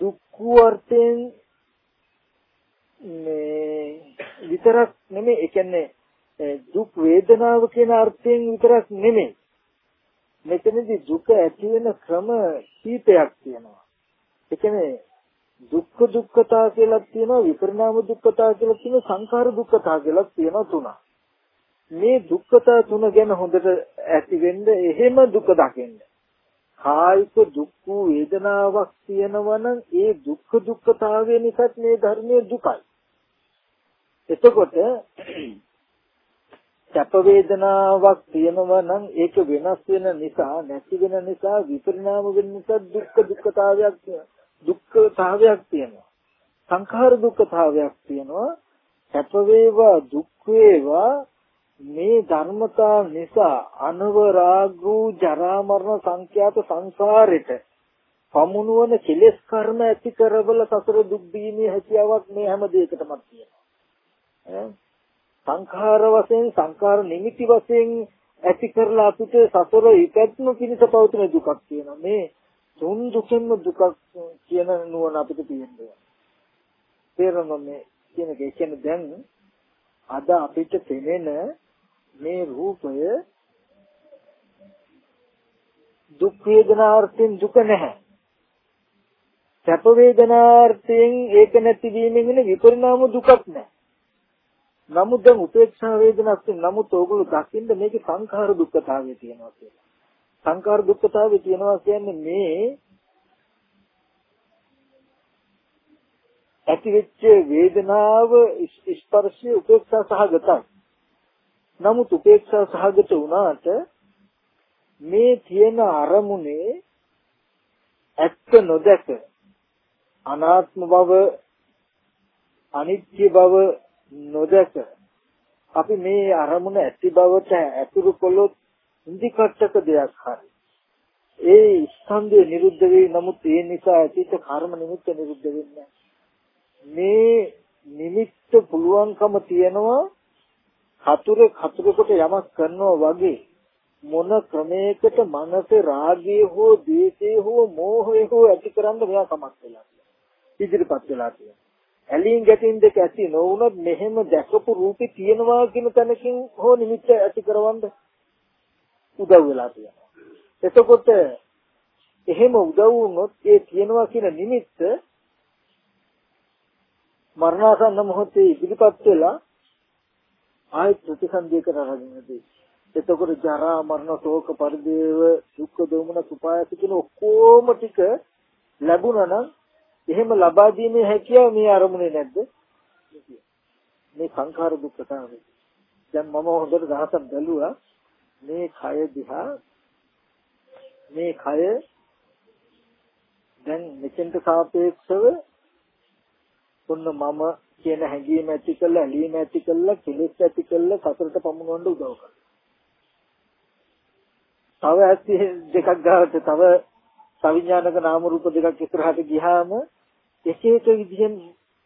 දුක්ඛ වර්තෙන් මේ විතරක් නෙමෙයි ඒ කියන්නේ දුක් වේදනාව කියන අර්ථයෙන් විතරක් නෙමෙයි. මෙතනදී දුක ඇති වෙන ක්‍රම කීපයක් තියෙනවා. ඒ කියන්නේ දුක්ඛ දුක්ඛතා කියලා තියෙනවා විපරිණාම දුක්ඛතා කියලා තියෙනවා සංඛාර දුක්ඛතා කියලා තියෙනවා තුනක්. මේ දුක්ඛතා තුන ගැන හොඳට ඇති වෙන්න එහෙම දුක දකින්න. කායික දුක් වූ වේදනාවක් තියෙනවා නම් ඒ දුක්ඛ දුක්ඛතාවය නිසා මේ ධර්මයේ දුකයි. එතකොට සැප වේදනාවක් තියෙනවා නම් ඒක වෙනස් වෙන නිසා නැති වෙන නිසා විපරිණාම වෙන නිසා දුක්ඛ දුක්ඛතාවයක් දුක්ඛතාවයක් තියෙනවා. සංඛාර දුක්ඛතාවයක් තියෙනවා. සැප වේවා දුක් වේවා මේ ධර්මතා නිසා අනවරාගු ජරා මරණ සංඛ්‍යාත සංසාරෙට පමුණුවන කෙලෙස් කර්ම ඇති කරවල සසර දුක් දීමේ හැකියාවක් මේ හැම දෙයකටම තියෙනවා. සංඛාර වශයෙන් සංඛාර නිමිති වශයෙන් ඇති කරලා අපිට සසර ඉපැත්ම පිණිස පවතින දුකක් තියෙනවා. මේ තුන් දුකෙන්ම දුකක් කියන නුවණ අපිට තියෙනවා. තේරෙනවද මේ කියන එක? ඒ කියන්නේ දැන් අද අපිට පෙනෙන මේ රූපය දුක් වේදනාර්ථයෙන් දුක නැහැ. සැප වේදනාර්ථයෙන් ඒක නැතිවීමෙන් වෙන විපරිණාම දුකක් නැහැ. නමුත් දැන් උපේක්ෂා වේදනාවක් නමුත් ඕගොල්ලෝ දකින්න මේකේ සංඛාර දුක්ඛතාවය තියෙනවා කියලා. සංඛාර දුක්ඛතාවය තියෙනවා කියන්නේ මේ ඇතිවෙච්ච වේදනාව ස්පර්ශය උපේක්ෂා සහගතයි. නමුත් උපේක්ෂා සහගත වුණාට මේ තියෙන අරමුණේ ඇත්ත නොදැක අනාත්ම බව අනිත්‍ය බව නොදැක. අපි මේ අරමුණ ඇති බවට ඇතුළු කළොත් ඉන්දිකට්ටක දෙයක් හරි. ඒ ස්කන්ධය නිරුද්ධ වෙයි. නමුත් ඒ නිසා ඇතිත කර්ම නිමිත්ත නිරුද්ධ වෙන්නේ මේ නිමිත්ත පුළුවන්කම තියෙනවා හතුරු හතුරුකට යමක් කරනවා වගේ. මොන ක්‍රමයකට මනසේ රාගය හෝ ද්වේෂය හෝ මෝහය හෝ ඇති කරන්න මෙයා කමක් වෙලා ඉදිරිපත් වෙලා තියෙනවා. ඇලීම් ගැටීම් දෙක ඇති නොවුනොත් මෙහෙම දැකපු රූපේ තියෙනවා කියන තැනකින් හෝ නිමිත්ත ඇති කරවන්න උදව් වෙලා තියෙනවා. එතකොට එහෙම උදව් වුණොත් ඒ තියෙනවා කියන නිමිත්ත මරණාසන්න මොහොතේ ඉදිරිපත් වෙලා ආයෙත් ප්‍රතිසන්දියකට අරගෙනදී එතකොට ජරා මරණ ශෝක පරිදේව දුක්ඛ දෝමන සුපායස කියන ඔක්කොම ටික ලැබුණා නම් එහෙම ලබා දීමේ හැකියාව මේ අරමුණේ නැද්ද? මේ සංඛාර දුක්ඛතාවය දැන් මම හොඳට දහසක් බැලුවා. මේ කය දිහා මේ කය දැන් මෙතෙන්ට සාපේක්ෂව ඔන්න මම කියන හැඟීම ඇති කරලා ඇලීම ඇති කරලා කෙලෙස් ඇති කරලා සතරට පමුණවන්න උදව් කරනවා. තව ඇති දෙකක් ගාවට තව සවිඥානික නාම රූප දෙකක් ඉස්සරහට ගියාම එක එක විදිහෙන්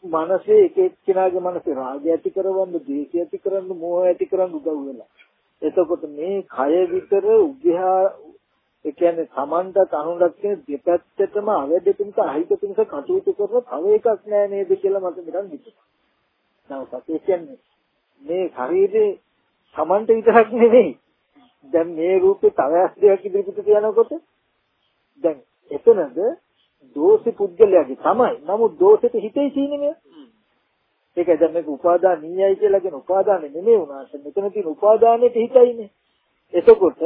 මනසේ එක එක්කෙනාගේ මනසේ රාගය ඇති කරවන්න, ද්වේෂය ඇති කරන්න, මෝහය ඇති කරන්න උදව් වෙලා. එතකොට මේ කය විතර උග්ඝා ඒ කියන්නේ Tamanට අනුලක් කියන දෙපැත්තටම අවැඩ පිණිස අහිත පිණිස කටයුතු කරන තව එකක් නෑ නේද කියලා මට නිකන් හිතුණා. දවසක් ඒ කියන්නේ මේ ශරීරේ Tamanට විතරක් නෙවෙයි. දැන් මේ රූපේ තව ඇස් දෙකක් ඉදිරියට යනකොට දැන් එතනද දෝෂි පුද්ගලයාගේ තමයි. නමුත් දෝෂෙට හිතේ සීනෙන්නේ. ඒක දැන් මේක උපාදාන නීයයි කියලා කියන උපාදානෙ නෙමෙයි උනාට මෙතන තියෙන උපාදානෙට හිතයිනේ. එතකොට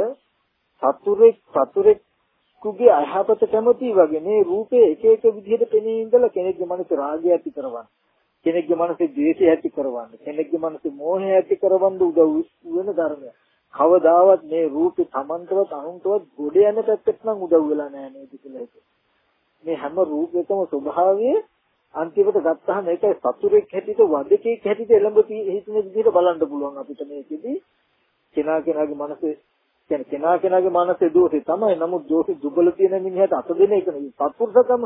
සතුරෙක් සතුරෙකුගේ අයහපත කැමති වගේ මේ රූපේ එක එක විදිහට පෙනී ඉඳලා කෙනෙක්ගේ මනසේ රාගය ඇති කරවන්න කෙනෙක්ගේ මනසේ ද්වේෂය ඇති කරවන්න කෙනෙක්ගේ මනසේ මෝහය ඇති කරවන්න උදව් වෙන ධර්මයක් කවදාවත් මේ රූපේ Tamanටවත් අනුන්ටවත් ගොඩ යන පැත්තට නම් උදව් වෙලා නැහැ නේද කියලා හිතුවා මේ හැම රූපයකම ස්වභාවය අන්තිමට ගත්තාම මේක සතුරෙක් හැටියට වදකෙක් හැටියට එළඹ හිටින විදිහට බලන්න පුළුවන් අපිට මේකෙදි කෙනා කෙනාගේ මනසේ කියන්නේ කෙනා කෙනාගේ මානසික දෝෂේ තමයි. නමුත් දෝෂේ දුබල තියෙන මිනිහට අත දෙන එක නෙවෙයි. සත්පුරුෂකම.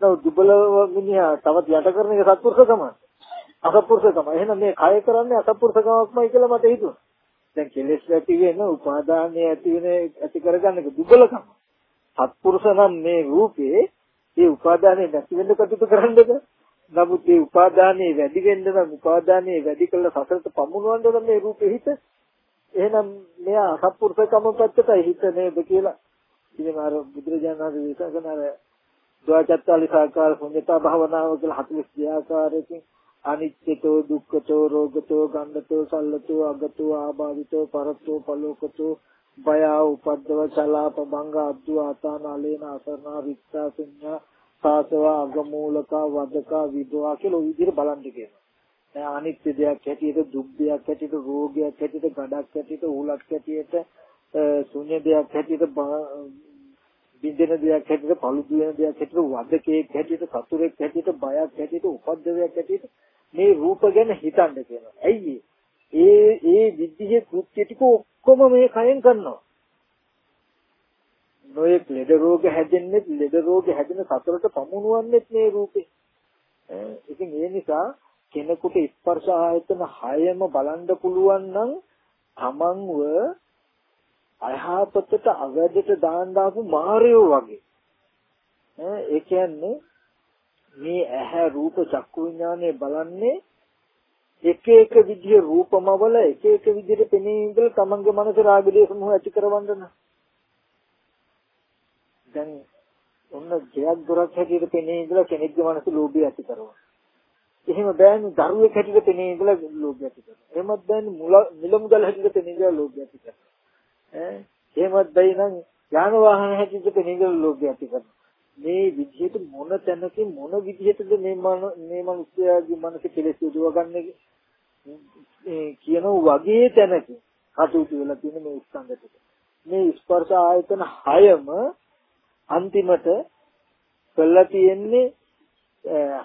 නමුත් දුබල මිනිහා තවත් යට කරන එක සත්පුරුෂකම. අසත්පුරුෂකම. එහෙනම් මේ කය කරන්නේ අසත්පුරුෂකමක්මයි කියලා මට හිතුණා. දැන් කෙලෙස් ඇති වෙන උපාදානය ඇති වෙන ඇති කරගන්න එක දුබලකම. සත්පුරුෂ නම් මේ රූපේ ඒ උපාදානය නැති වෙන්න කටයුතු කරන්නද? නමුත් මේ උපාදානයේ වැඩි වෙන්න නම් උපාදානයේ වැඩි කළ සසරට පමුණවන්න නම් මේ රූපේ හිත එහෙනම් මෙයා අසත්පුරුෂකම පැත්තටයි හිත නේද කියලා ඉතින් අර බුදුරජාණන් වහන්සේ විශ්වාස කරන අර ද්වාචත්තාලිකාකාර ශුන්‍යතා භාවනාව කියලා 42 ආකාරයකින් අනිත්‍යතෝ දුක්ඛතෝ රෝගතෝ ගණ්ඩතෝ සල්ලතෝ අගතෝ ආභාවිතෝ පරතෝ පලෝකතෝ බය උපද්දව චලාප භංග අද්දු ආතාන අලේන අසරණා විත්තා සංඥා සාසවා අගමූලක වදක විදවා කියලා ওই විදිහට බලන්න කියනවා. දැන් අනිත්‍ය දෙයක් හැටියට දුක් දෙයක් හැටියට රෝගයක් හැටියට ගඩක් හැටියට උලක් හැටියට ශුන්‍ය දෙයක් හැටියට බින්දෙන දෙයක් හැටියට පළුදු වෙන දෙයක් හැටියට වදකේක් හැටියට සතුරෙක් හැටියට බයක් හැටියට උපද්දවයක් හැටියට මේ රූප ගැන හිතන්න කියනවා. ඇයි ඒ ඒ විදිහේ කෘත්‍ය ටික ඔක්කොම මේ කයෙන් කරනවා. නොයෙක් ලෙඩ රෝග හැදෙන්නේ ලෙඩ රෝග හැදෙන සතරට පමුණුවන්නේ මේ රූපේ. ඉතින් ඒ නිසා කෙනෙකුට ස්පර්ශ ආයතන හයම බලන්න පුළුවන් නම් තමන්ව අයහපතට අවැඩට දාන්න ආපු මායෝ වගේ. ඒ කියන්නේ මේ ඇහැ රූප චක්කු විඥානය බලන්නේ එක එක විදිහේ රූපමවල එක එක විදිහට පෙනී ඉඳලා තමන්ගේ මනස රාග දේශ මොහ ඇති කරවන්න නම් දැන් ඔන්න ජයක් දොරක් හැටියට පෙනී ඉඳලා කෙනෙක්ගේ මනස ලෝභය ඇති කරනවා. එහෙම බෑනේ දරුවෙක් හැටියට පෙනී ඉඳලා ලෝභය ඇති කරනවා. එහෙමත් බෑනේ මුල මිල මුදල් හැටියට පෙනී ඉඳලා ලෝභය ඇති කරනවා. ඈ එහෙමත් බැයි නම් යාන වාහන හැටියට පෙනී ඉඳලා ලෝභය ඇති කරනවා. මේ විදිහට මොන තැනකින් මොන විදිහටද මේ මේ මිනිස්යාගේ මනස කෙලෙස් යොදව ගන්න කියන වගේ තැනක කටයුතු වෙලා තියෙන මේ ස්කන්ධ ටික. මේ ස්පර්ශ ආයතන 6ම අන්තිමට කළා තියෙන්නේ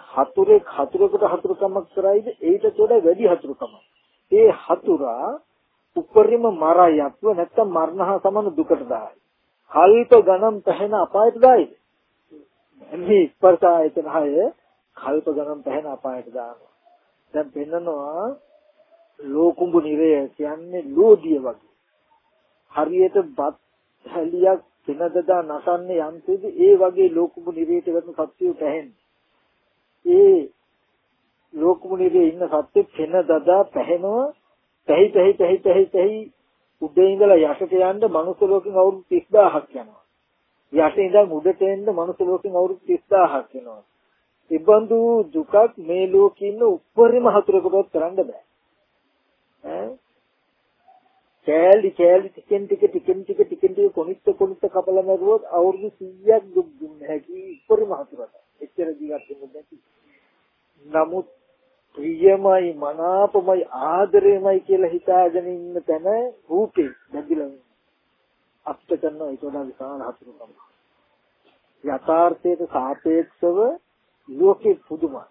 හතුරෙක් හතුරෙකුට හතුරුකමක් කරයිද ඊට වඩා වැඩි හතුරුකමක්. ඒ හතුරා උපරිම මරයි අපව නැත්තම් මරණහා සමාන දුකට දායි. කල්ප ගණන් පැහැෙන අපායට දායිද? මේ ස්පර්ශ ආයතන 6 කල්ප ගණන් පැහැෙන අපායට දානවා. දැන් පෙන්නනවා ලෝකුඹු නිරය කියන්නේ ලෝදිය වගේ. හරියට බත් හැලියක් වෙනදදා නසන්නේ යම්සේද ඒ වගේ ලෝකුඹු නිරයට වෙන සත්‍යය පැහැෙන්නේ. ඒ ලෝකුඹු නිරයේ ඉන්න සත්‍ය වෙනදදා පැහැෙනවා පැහි පැහි පැහි පැහි පැහි උඩේ ඉඳලා යටට යන්න මනුස්ස ලෝකෙන් අවුරුදු 30000ක් යනවා. යට ඉඳන් උඩට එන්න මනුස්ස ලෝකෙන් අවුරුදු 30000ක් වෙනවා. ඉබඳු දුකක් මේ ලෝකේ ඉන්න උපරිම හතුරකටවත් කරන්න බෑ. ඈ කෑලි කෑලි ටිකෙන් ටික ටිකෙන් ටික ටිකෙන් ටික කොනිට කොනිට කපලා මරුවොත් අවුරුදු 100ක් දුක් දුන්නේ හැකි උපරිම හතුරට. එච්චර ජීවත් වෙන්න බැහැ. නමුත් ප්‍රියමයි මනාපමයි ආදරෙමයි කියලා හිතාගෙන ඉන්න තැන රූපේ බැඳිලා අපිට කරන ඒක වඩා විශාල හතුරුකම. යථාර්ථයට සාපේක්ෂව ලෝකේ පුදුමයි.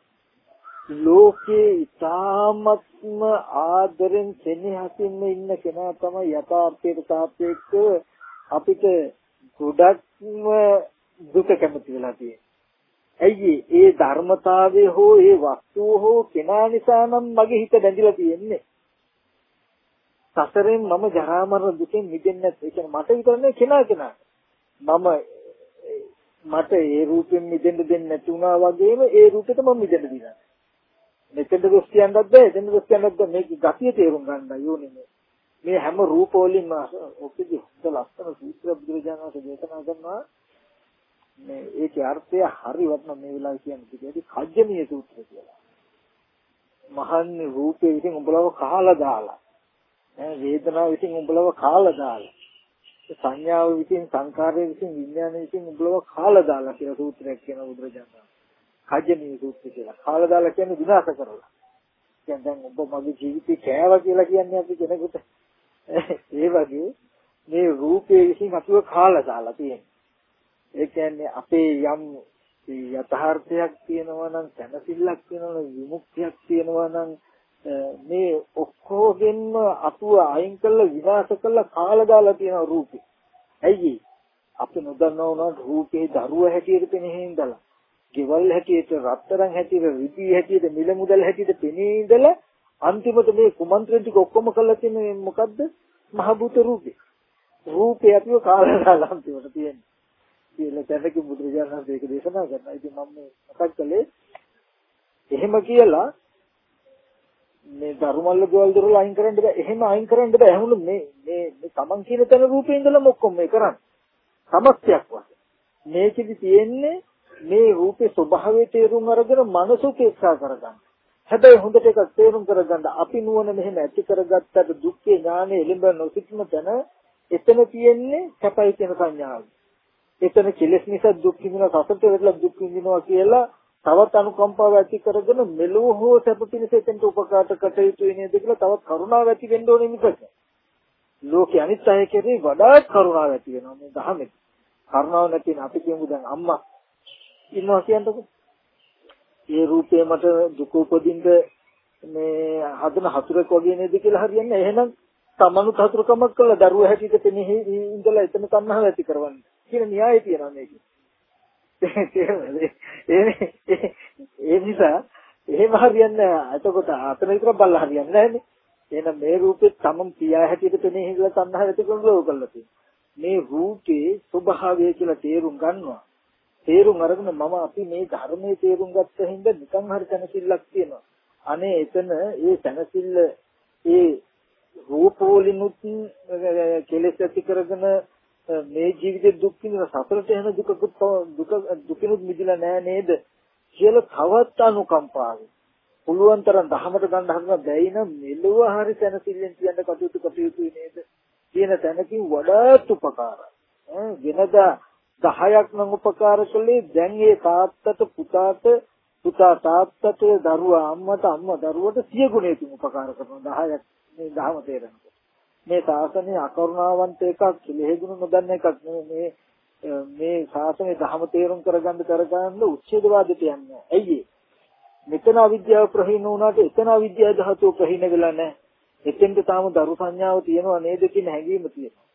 ලෝකේ ඊ타ත්ම ආදරෙන් සෙනෙහසින්ම ඉන්න කෙනා තමයි යථාර්ථයට සාපේක්ෂව අපිට ගොඩක්ම දුක කැමති වෙලා තියෙන්නේ. ඇයි ඒ ධර්මතාවය හෝ ඒ වස්තුව හෝ කෙනා නිසා නම් මගේ හිත බැඳිලා තියෙන්නේ. සසරෙන් මම ජරා මරණ දුකෙන් මිදෙන්නේ නැහැ. ඒ කියන්නේ මට විතර නෙවෙයි කෙනා කෙනා. මම මට ඒ රූපෙන් මිදෙන්න දෙන්නේ නැති වුණා වගේම ඒ රූපෙට මම මිදෙන්න දිනා. මෙතෙන්ද දොස් කියන්නත් බෑ, එතෙන්ද දොස් කියන්නත් බෑ. මේක ගතිය තේරුම් ගන්න යෝනේ මේ. මේ හැම රූප වලින්ම ඔකදී හොඳ ලස්සන සූත්‍ර බුදුරජාණන් වහන්සේ දේශනා කරනවා. මේ ඒකේ අර්ථය හරි වටන මේ වෙලාවේ කියන්නේ කිව්වද කජ්ජමීය සූත්‍රය කියලා. මහන්නේ රූපේ විසින් උඹලව කහලා දාලා ඈ වේදනාව විසින් උඹලව කාලා දාලා සංඥාව විසින් සංකාරය විසින් විඥානය විසින් උඹලව කාලා දාලා කියලා සූත්‍රයක් කියන බුදුරජාණන් කජ්ජනීය සූත්‍රය කියලා. කාලා දාලා කියන්නේ විනාශ කරලා. දැන් දැන් ඔබ මගේ ජීවිතේ කෑවා කියලා කියන්නේ අපි කෙනෙකුට ඒ වගේ මේ රූපේ විසින් අපිව කාලා දාලා තියෙනවා. ඒ කියන්නේ අපේ යම් යථාර්ථයක් තියෙනවා නම් තනසිල්ලක් තියෙනවා නම් විමුක්තියක් තියෙනවා නම් මේ ඔක්කොගෙන්ම අතුව අයින් කළා විනාශ කළා කාලා දාලා තියෙන රූපේ. ඇයි අපි නොදන්නා වුණා රූපේ දරුව හැටියට පෙනෙහි ඉඳලා. ගෙවල් හැටියට රත්තරන් හැටියට රිදී හැටියට මිල මුදල් හැටියට පෙනී ඉඳලා අන්තිමට මේ කුමන්ත්‍රණ ටික ඔක්කොම කරලා තියෙන්නේ මොකද්ද? මහ භූත රූපේ. රූපේ අපිව කාලා දාලා අන්තිමට තියෙන්නේ. කියලා දැනක බුදුරජාණන් වහන්සේ ඒක දේශනා කරනවා. ඉතින් මම මතක් කළේ එහෙම කියලා මේ ධර්මවල ගෙවල් දොරල අයින් කරන්න බෑ. එහෙම අයින් කරන්න බෑ. එහෙනම් මේ මේ මේ තමන් කියන තැන රූපේ ඉඳලම ඔක්කොම මේ කරන්නේ. සමස්තයක් වශයෙන්. මේකෙදි තියෙන්නේ මේ රූපේ ස්වභාවය තේරුම් අරගෙන මනස උපේක්ෂා කරගන්න. හැබැයි හොඳට ඒක තේරුම් කරගන්න අපි නුවණ මෙහෙම ඇති කරගත්තට දුක්ඛේ ඥානෙ එළඹ නොසිටින තැන එතන තියෙන්නේ සැපයි කියන සංඥාව. එතන කෙලෙස් නිසා දුක් විඳිනවා සසත වෙලා දුක් විඳිනවා කියලා තවත් අනුකම්පාව ඇති කරගෙන මෙලොව හෝ සැප පිණිස එතෙන්ට උපකාරට කටයුතු වෙනේද කියලා තවත් කරුණාව ඇති වෙන්න ඕනේ මිසක. ලෝකේ අනිත් අය කෙරේ වඩාත් කරුණාව ඇති වෙනවා මේ ධහමෙන්. කරුණාව නැති නම් අපි කියමු දැන් අම්මා ඉන්නවා කියන්නකො. ඒ රූපේ මට දුක උපදින්න මේ හදන හතුරෙක් වගේ නේද කියලා හරියන්නේ එහෙනම් තමනුත් හතුරුකමක් කළා දරුවා හැටියට පෙනෙහි ඉඳලා එතන තණ්හාව ඇති කරවන්නේ කියන න්‍යායය තියෙනවා මේකේ. ඒ නිසා එහෙම හරියන්නේ නැහැ. එතකොට අතන විතර බලලා හරියන්නේ නැහැනේ. එහෙනම් මේ රූපෙත් තමන් පියා හැටියට පෙනෙහි ඉඳලා තණ්හාව ඇති කරන ලෝක කරලා තියෙනවා. මේ රූපේ ස්වභාවය කියලා තේරුම් ගන්නවා. තේරුම් අරගෙන මම අපි මේ ධර්මයේ තේරුම් ගත්ත හින්දා නිකන් හරි තනසිල්ලක් තියෙනවා. අනේ එතන ඒ තනසිල්ල ඒ රූපෝලිනුත් කෙලෙස් ඇති කරගෙන මේ ජීවිතේ දුක් විඳින සසරට යන දුකකුත් දුක දුකිනුත් මිදලා නෑ නේද? කියලා තවත් අනුකම්පාවෙන්. පුළුවන් තරම් දහමට ගන්න හදන බැයි නම් මෙලොව හරි තනසිල්ලෙන් කියන්න කටයුතු කටයුතු නේද? කියන තැනකින් වඩාත් උපකාරයි. වෙනදා 10ක් නම් උපකාර කළේ දැන් ඒ තාත්තට පුතාට පුතා තාත්තට දරුවා අම්මට අම්මා දරුවට සිය ගුණයකින් උපකාර කරනවා. 10ක් මේ ධහම තේරෙනකොට. මේ ශාසනයේ අකරුණාවන්ත එකක් කෙලෙහිගුණ නොදන්න එකක් මේ මේ ශාසනයේ ධහම තේරුම් කරගන්න කරගන්න උච්ඡේදවාදයට යන්නේ ඇයි මෙතන අවිද්‍යාව ප්‍රහීන වුණාට එතන අවිද්‍යාව ධාතුව ප්‍රහීන වෙලා නැහැ. එතෙන්ට තාම දරු සංඥාව තියෙනව නේද කියන හැඟීම තියෙනවා.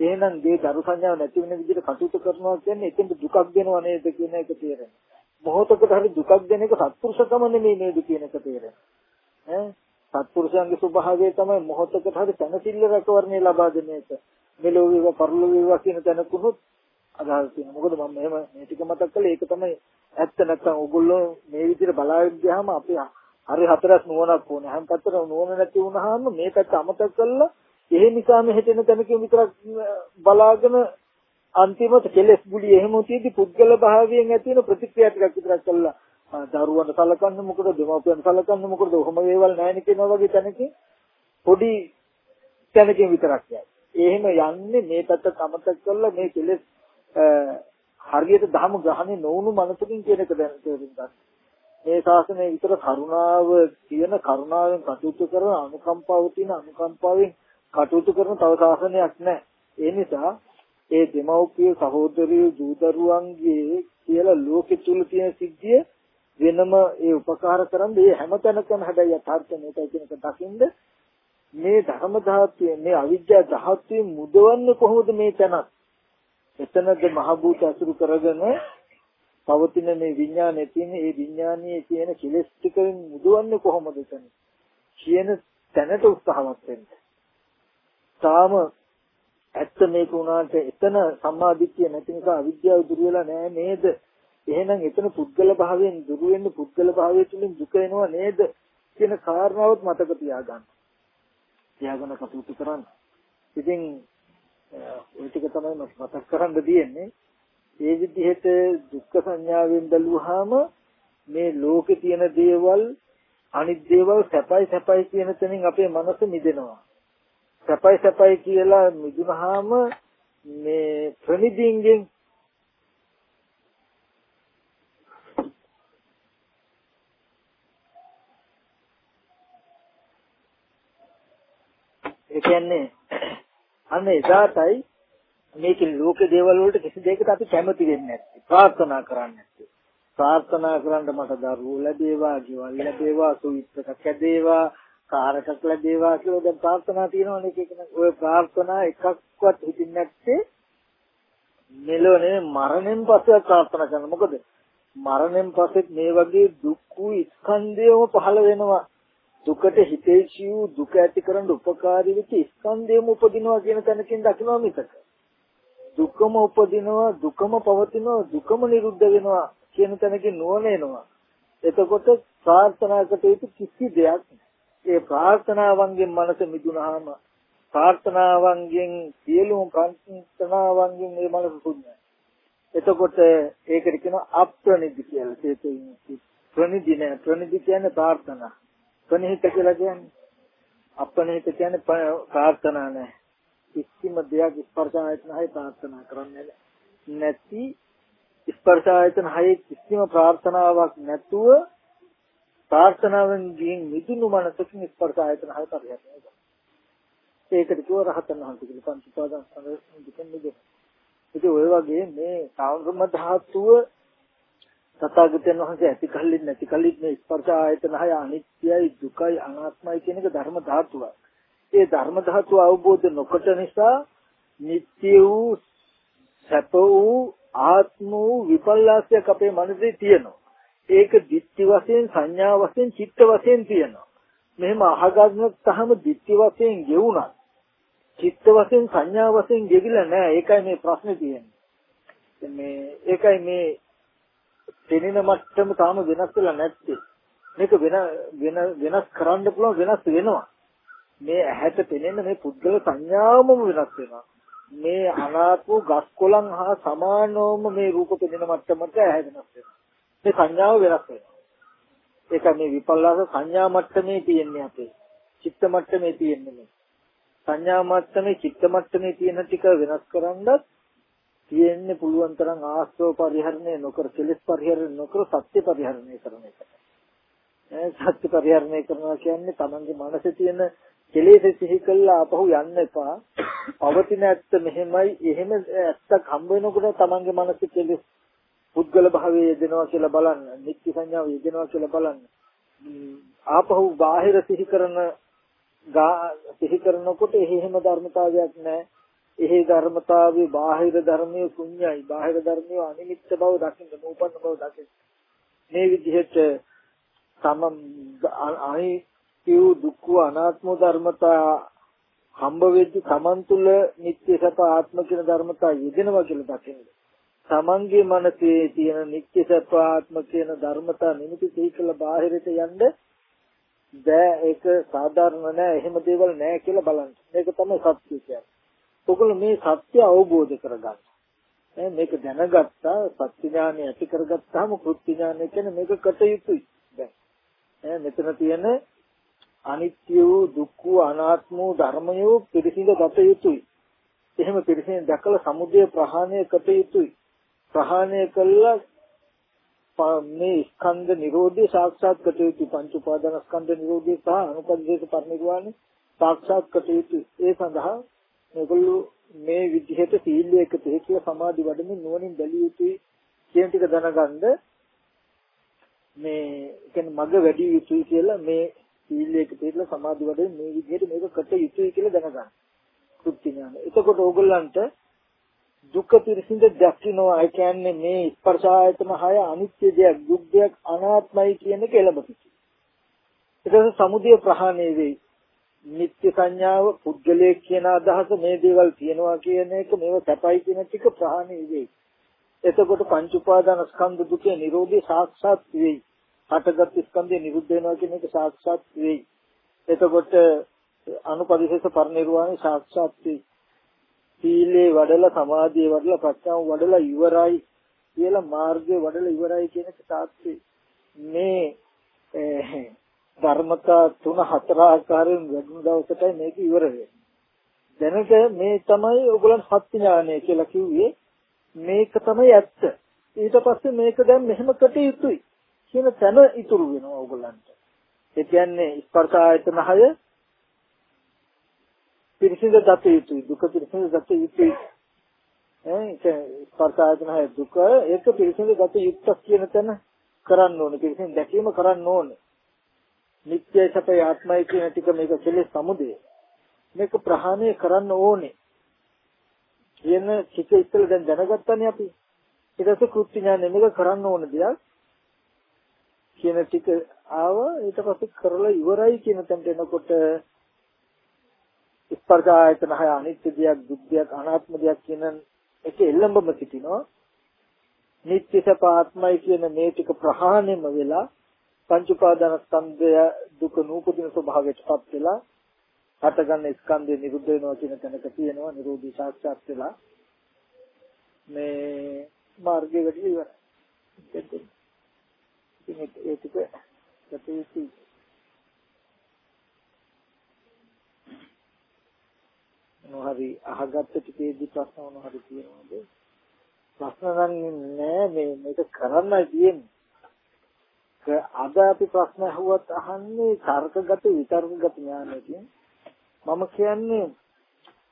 එහෙනම් මේ දරු සංඥාව නැති වෙන විදිහට කටයුතු කරනවා කියන්නේ එතෙන්ට දුකක් දෙනව නේද කියන එක තේරෙනවා. මොහොතකට හරි දුකක් දෙන එක සත්පුරුෂකම නෙමෙයි නේද කියන එක තේරෙනවා. ඈ සත්පුරුෂයන්ගේ ස්වභාවය තමයි මොහොතකට හරි තනසිල්ල රැකවරණය ලබා දෙන එක. මෙලෝ වේවා පරලෝ වේවා කියන තැනකුනොත් අදහස් තියෙනවා. මොකද මම මෙහෙම මේ ටික මතක් කළේ ඒක තමයි ඇත්ත නැත්තම් ඕගොල්ලෝ මේ විදිහට බලාගෙන ගියාම අපි හරි හතරක් නුවණක් ඕනේ. හැම පැත්තට නුවණ නැති වුණාම මේ පැත්ත අමතක කරලා ඒ නිසාම හිතෙන තැනකින් විතරක් බලාගෙන අන්තිමට කෙලස් බුලි එහෙම උතියදි පුද්ගල භාවයෙන් ඇති වෙන ප්‍රතික්‍රියා ටිකක් විතරක් කළා. දරුවන්ට සලකන්න මොකද දෙමව්පියන්ට සලකන්න මොකද ඔහොම වේවල් නැහැ නේ කියනවා වගේ තැනකින් පොඩි තැනකින් විතරක් යයි. එහෙම යන්නේ මේ පැත්ත අමතක කරලා මේ කෙලස් හරියට ධම ග්‍රහණය නොවුණු මනසකින් කියන එක දැන තේරුම් ගන්න. මේ ශාසනයේ විතර කරුණාව කියන කරුණාවෙන් කටයුතු කරන අනුකම්පාව තියෙන අනුකම්පාවෙන් කටයුතු කරන තව ශාසනයක් නැහැ. ඒ නිසා ඒ දෙමව්පිය සහෝදරිය දූදරුවන්ගේ කියලා ලෝකෙ තුල තියෙන සිද්ධිය වෙනම ඒ උපකාර කරන් මේ හැමතැනකම හැබැයි යථාර්ථය මේකයි කියන එක දකින්ද මේ ධර්ම ධාතුවේ මේ අවිද්‍යා ධාතුවේ මුදවන්නේ කොහොමද මේ තැනත් එතනද මහ භූත අසුරු කරගෙන පවතින මේ විඥානයේ තියෙන ඒ විඥානයේ තියෙන කෙලෙස් ටිකෙන් මුදවන්නේ කොහොමද එතන කියන තැනට උත්සාහවත් වෙන්න. තාම ඇත්ත මේක උනාට එතන සම්මාදිට්ඨිය නැති නිසා අවිද්‍යාව දුර වෙලා නෑ නේද? එහෙනම් එතන පුද්ගල භාවයෙන් දුර වෙන්න පුද්ගල භාවය තුලින් දුක එනවා නේද? කියන කාරණාවත් මතක තියාගන්න. තියාගෙන කටයුතු කරන්න. ඉතින් ওই ටික තමයි මතක් කරන්න තියෙන්නේ. ඒ විදිහට දුක්ඛ සංඥාවෙන් බැලුවාම මේ ලෝකේ තියෙන දේවල් අනිත් දේවල් සැපයි සැපයි කියන තැනින් අපේ මනස මිදෙනවා. සැපයි සැපයි කියලා මිදුනහම මේ ප්‍රනිදීන්ගෙන් ඒ කියන්නේ අන්න එදාටයි මේකේ ලෝක දේවල් වලට කිසි දෙයකට අපි කැමති වෙන්නේ නැත්තේ. ප්‍රාර්ථනා කරන්නේ නැත්තේ. ප්‍රාර්ථනා කරන්න මට දරුවෝ ලැබේවා, ගෙවල් ලැබේවා, සුවිත්‍රකක් ලැබේවා, කාරකක් ලැබේවා කියලා දැන් ප්‍රාර්ථනා තියෙනවනේ ඒක ඔය ප්‍රාර්ථනා එකක්වත් හිතින් නැත්තේ මෙලොනේ මරණයෙන් පස්සේ ප්‍රාර්ථනා කරන මොකද මරණයෙන් පස්සේ මේ වගේ දුක් ස්කන්ධයම පහළ වෙනවා දුකට හිතේචි වූ දුක ඇති කරන්න උපකාරී වෙච්ච ස්කන්ධයම උපදිනවා කියන තැනකින් දකිනවා මිසක. දුකම උපදිනවා දුකම පවතිනවා දුකම නිරුද්ධ වෙනවා කියන තැනකින් නුවණ එනවා එතකොට ප්‍රාර්ථනාකට යුතු කිසි දෙයක් ඒ ප්‍රාර්ථනාවන්ගෙන් මනස මිදුනහම ප්‍රාර්ථනාවන්ගෙන් සියලුම ප්‍රාර්ථනාවන්ගෙන් මේ මනස සුද්ධයි එතකොට ඒකට කියනවා අප්‍රනිදි කියලා. තේතෙන්නේ ප්‍රනිදි නෑ. ප්‍රනිදි කියන්නේ ප්‍රාර්ථනා. ප්‍රණීත කියලා කියන්නේ අප්‍රණීත කියන්නේ ප්‍රාර්ථනා නැහැ. කිසිම දෙයක් ස්පර්ශ ආයතන හය ප්‍රාර්ථනා කරන්නේ නැති ස්පර්ශ ආයතන හයේ කිසිම ප්‍රාර්ථනාවක් නැතුව ප්‍රාර්ථනාවෙන් ගින් මිදුණු මනසකින් ස්පර්ශ ආයතන හය පරිහරණය කරනවා. ඒකට කිව්ව රහතන් වහන්සේ කියලා පංච උපාදාන සංස්කෘතිය දෙකෙන් මිදෙන. ඉතින් ඔය වගේ මේ කාම ධාතුව තථාගතයන් වහන්සේ ඇති කල්ලින් නැති කල්ලින් මේ ස්පර්ශ ආයතන හය අනිත්‍යයි දුකයි අනාත්මයි කියන එක ධර්ම ධාතුවක්. ඒ ධර්ම ධාතුව අවබෝධ නොකොට නිසා නිට්ටය වූ සැප වූ ආත්ම වූ විපල්ලාසයක් අපේ මනසේ තියෙනවා. ඒක දිට්ඨි වශයෙන් සංඥා වශයෙන් චිත්ත වශයෙන් තියෙනවා. මෙහෙම අහගන්නත්හම දිට්ඨි වශයෙන් ගෙවුණා. චිත්ත වශයෙන් සංඥා වශයෙන් ගෙවිලා නැහැ. ඒකයි මේ ප්‍රශ්නේ තියෙන්නේ. මේ ඒකයි මේ පෙනෙන මට්ටම තාම වෙනස් වෙලා නැත්තේ. මේක වෙන වෙන වෙනස් කරන්න පුළුවන් වෙනස් වෙනවා. මේ ඇහැට පෙනෙන මේ පුද්ගල සංඥාවම වෙනස් වෙනවා. මේ අනාත්ම ගස් කොළන් හා සමානවම මේ රූප පෙනෙන මට්ටමට ඇහැ වෙනස් වෙනවා. මේ සංඥාව වෙනස් වෙනවා. ඒක මේ විපල්ලාස සංඥා මට්ටමේ තියෙන්නේ අපේ. චිත්ත මට්ටමේ තියෙන්නේ මේ. සංඥා මට්ටමේ චිත්ත මට්ටමේ තියෙන ටික වෙනස් කරන්නත් තියෙන්නේ පුළුවන් තරම් ආස්ව පරිහරණය නොකර කෙලස් පරිහරණය නොකර සත්‍ය පරිහරණය කරන එක. සත්‍ය පරිහරණය කරනවා කියන්නේ තමන්ගේ මනසේ තියෙන කෙලෙස් සිහි කළා අපහු යන්න එපා. පවතින ඇත්ත මෙහෙමයි එහෙම ඇත්තක් හම්බ වෙනකොට තමන්ගේ මනසේ කෙලෙස් පුද්ගල භාවයේ යෙදෙනවා කියලා බලන්න. නිත්‍ය සංඥාව යෙදෙනවා කියලා බලන්න. ආපහු බාහිර සිහි කරන සිහි කරනකොට එහෙම ධර්මතාවයක් නැහැ. එහි ධර්මතාවයේ බාහිර ධර්මයේ ශුන්‍යයි. බාහිර ධර්මයේ අනිමිත්ත බව දකින්න නූපන්න බව දකින්න. මේ විදිහට තම අනිත්‍ය දුක්ඛ අනාත්ම ධර්මතා හම්බ වෙද්දි තමන් තුළ නිත්‍ය සප ආත්ම කියන ධර්මතා යෙදෙනවා කියලා දකින්න. තමන්ගේ මනසේ තියෙන නිත්‍ය සප ආත්ම කියන ධර්මතා නිමිති තීකල බාහිරට යන්න බෑ. ඒක සාධාරණ නෑ. එහෙම දේවල් නෑ කියලා බලන්න. මේක තමයි සත්‍ය කියන්නේ. ඔගොල්ලෝ මේ සත්‍ය අවබෝධ කරගන්න. මේක දැනගත්තා සත්‍ය ඥානය ඇති කරගත්තාම කෘත්‍ය ඥානය කියන්නේ මේක කටයුතුයි. දැන් මෙතන තියෙන අනිත්‍ය වූ දුක්ඛ වූ අනාත්ම වූ ධර්මය පිරිසිඳ ගත යුතුයි. එහෙම පිරිසිඳ දැකලා සමුදය ප්‍රහාණය කළ යුතුයි. ප්‍රහාණය කළා මේ ස්කන්ධ නිරෝධය සාක්ෂාත් කළ යුතුයි. පංච උපාදාන ස්කන්ධ නිරෝධය සහ අනුපදිශේෂ පරිනිර්වාණය සාක්ෂාත් කළ යුතුයි. ඒ සඳහා මේගොල්ලෝ මේ විදිහට සීලයක තේකිය සමාධි වඩමින් නුවණින් බැලිය යුතුයි කියන ටික දැනගන්න මේ කියන්නේ මග වැඩි යුතුයි කියලා මේ සීලයක තේකලා සමාධි වඩමින් මේ විදිහට මේක කට යුතුයි කියලා දැනගන්න. කෘත්‍ය ඥාන. එතකොට ඕගොල්ලන්ට දුක පිරිසිඳ දකින්නවා. ඒ කියන්නේ මේ ස්පර්ශ ආයතන හය අනිත්‍ය දෙයක්, දුක් දෙයක්, අනාත්මයි කියන එක එළඹෙති. ඊට සමුදය ප්‍රහාණය වෙයි. නිත්‍ය සංඥාව පුද්ගලයේ කියන අදහස මේ දේවල් තියෙනවා කියන එක මේව සැපයි කියන ටික ප්‍රහාණය වෙයි. එතකොට පංච උපාදාන ස්කන්ධ දුකේ නිරෝධය සාක්ෂාත් වෙයි. හටගත් ස්කන්ධය නිරුද්ධ වෙනවා කියන එක සාක්ෂාත් වෙයි. එතකොට අනුපදිශේෂ පරිනිර්වාණය සාක්ෂාත් වෙයි. සීලේ වඩලා සමාධියේ වඩලා ප්‍රඥාව වඩලා ඉවරයි කියලා මාර්ගයේ වඩලා ඉවරයි කියන එක තාක්ෂි මේ ධර්මතා තුන හතර ආකාරයෙන් වැඩිම දවසටයි මේක ඉවර වෙන්නේ. දැනට මේ තමයි ඔයගොල්ලන් සත්‍ය ඥානය කියලා කිව්වේ මේක තමයි ඇත්ත. ඊට පස්සේ මේක දැන් මෙහෙම කටයුතුයි කියන තැන ඉතුරු වෙනවා ඔයගොල්ලන්ට. ඒ කියන්නේ ස්පර්ශ ආයතන හය පිරිසිදු දත යුතුයි දුක පිරිසිදු දත යුතුයි ඒ ස්පර්ශ ආයතන හය දුක ඒක පිරිසිදු දත යුක්තක් කියන තැන කරන්න ඕනේ පිරිසිදු දැකීම කරන්න ඕනේ නිත්‍ය සැපේ ආත්මය කියන ටික මේක කෙලෙස් සමුදය. මේක ප්‍රහාණය කරන්න ඕනේ. කියන ටික ඉස්සෙල්ලා දැන් දැනගත්තානේ අපි. ඊට පස්සේ කෘත්‍ය ඥානෙ මේක කරන්න ඕන දෙයක්. කියන ටික ආව ඊට පස්සේ කරලා ඉවරයි කියන තැනට එනකොට ස්පර්ශ ආයතන හය අනිත්‍ය දෙයක් දුක් දෙයක් අනාත්ම දෙයක් කියන එක එල්ලඹම සිටිනවා. නිත්‍ය සප ආත්මයි කියන මේ ටික ප්‍රහාණයම වෙලා පංච උපාදාන ස්කන්ධය දුක නූපදින ස්වභාවයටපත් වෙලා හටගන්න ස්කන්ධය නිරුද්ධ වෙනවා කියන තැනක තියෙනවා නිරෝධී සාක්ෂාත් වෙලා මේ මාර්ගය වැඩි ඉවරයි. ඉතින් ඒක මොහරි අහගත්ත ටිකේදී ප්‍රශ්න මොනවද තියෙනවද? ප්‍රශ්න නම් නෑ මේ මේක කරන්නයි තියෙන්නේ. අද අපි ප්‍රශ්න අහුවත් අහන්නේ තර්කගත විතර්කගත ඥානයකින්. මම කියන්නේ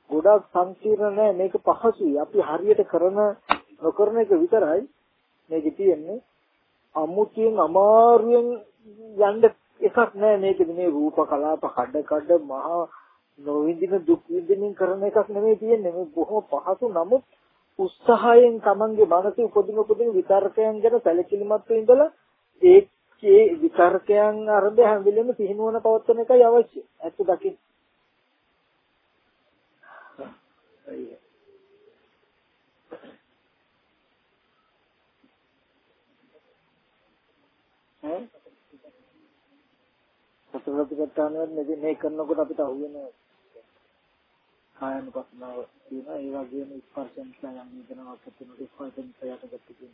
ගොඩක් සංකීර්ණ නෑ මේක පහසුයි. අපි හරියට කරන නොකරන එක විතරයි මේක තියෙන්නේ. අමුතියෙන් අමාරුවෙන් යන්න එකක් නෑ මේකද මේ රූප කලාප කඩ කඩ මහා නොවිඳින දුක් විඳින්න කරන එකක් නෙමෙයි තියෙන්නේ මේ බොහොම පහසු නමුත් උත්සාහයෙන් Tamange මනසේ උපදින උපදින විතර්කයන් ගැන සැලකිලිමත් වෙ ඒකේ විතර්කයන් අරඹ හැම වෙලෙම සිහිනුවන පවත්වන එකයි අවශ්‍ය. ඇත්ත දකින්න. ඈ සතරපතිපට්ඨාන වල මේ කරනකොට අපිට අහුවෙනවා කායනුපස්සනාව තියෙනවා ඒ වගේම ස්පර්ශ නිසා යම් වේදනාවක් ඇති වෙනකොට ස්පර්ශ නිසා යටගත් කියන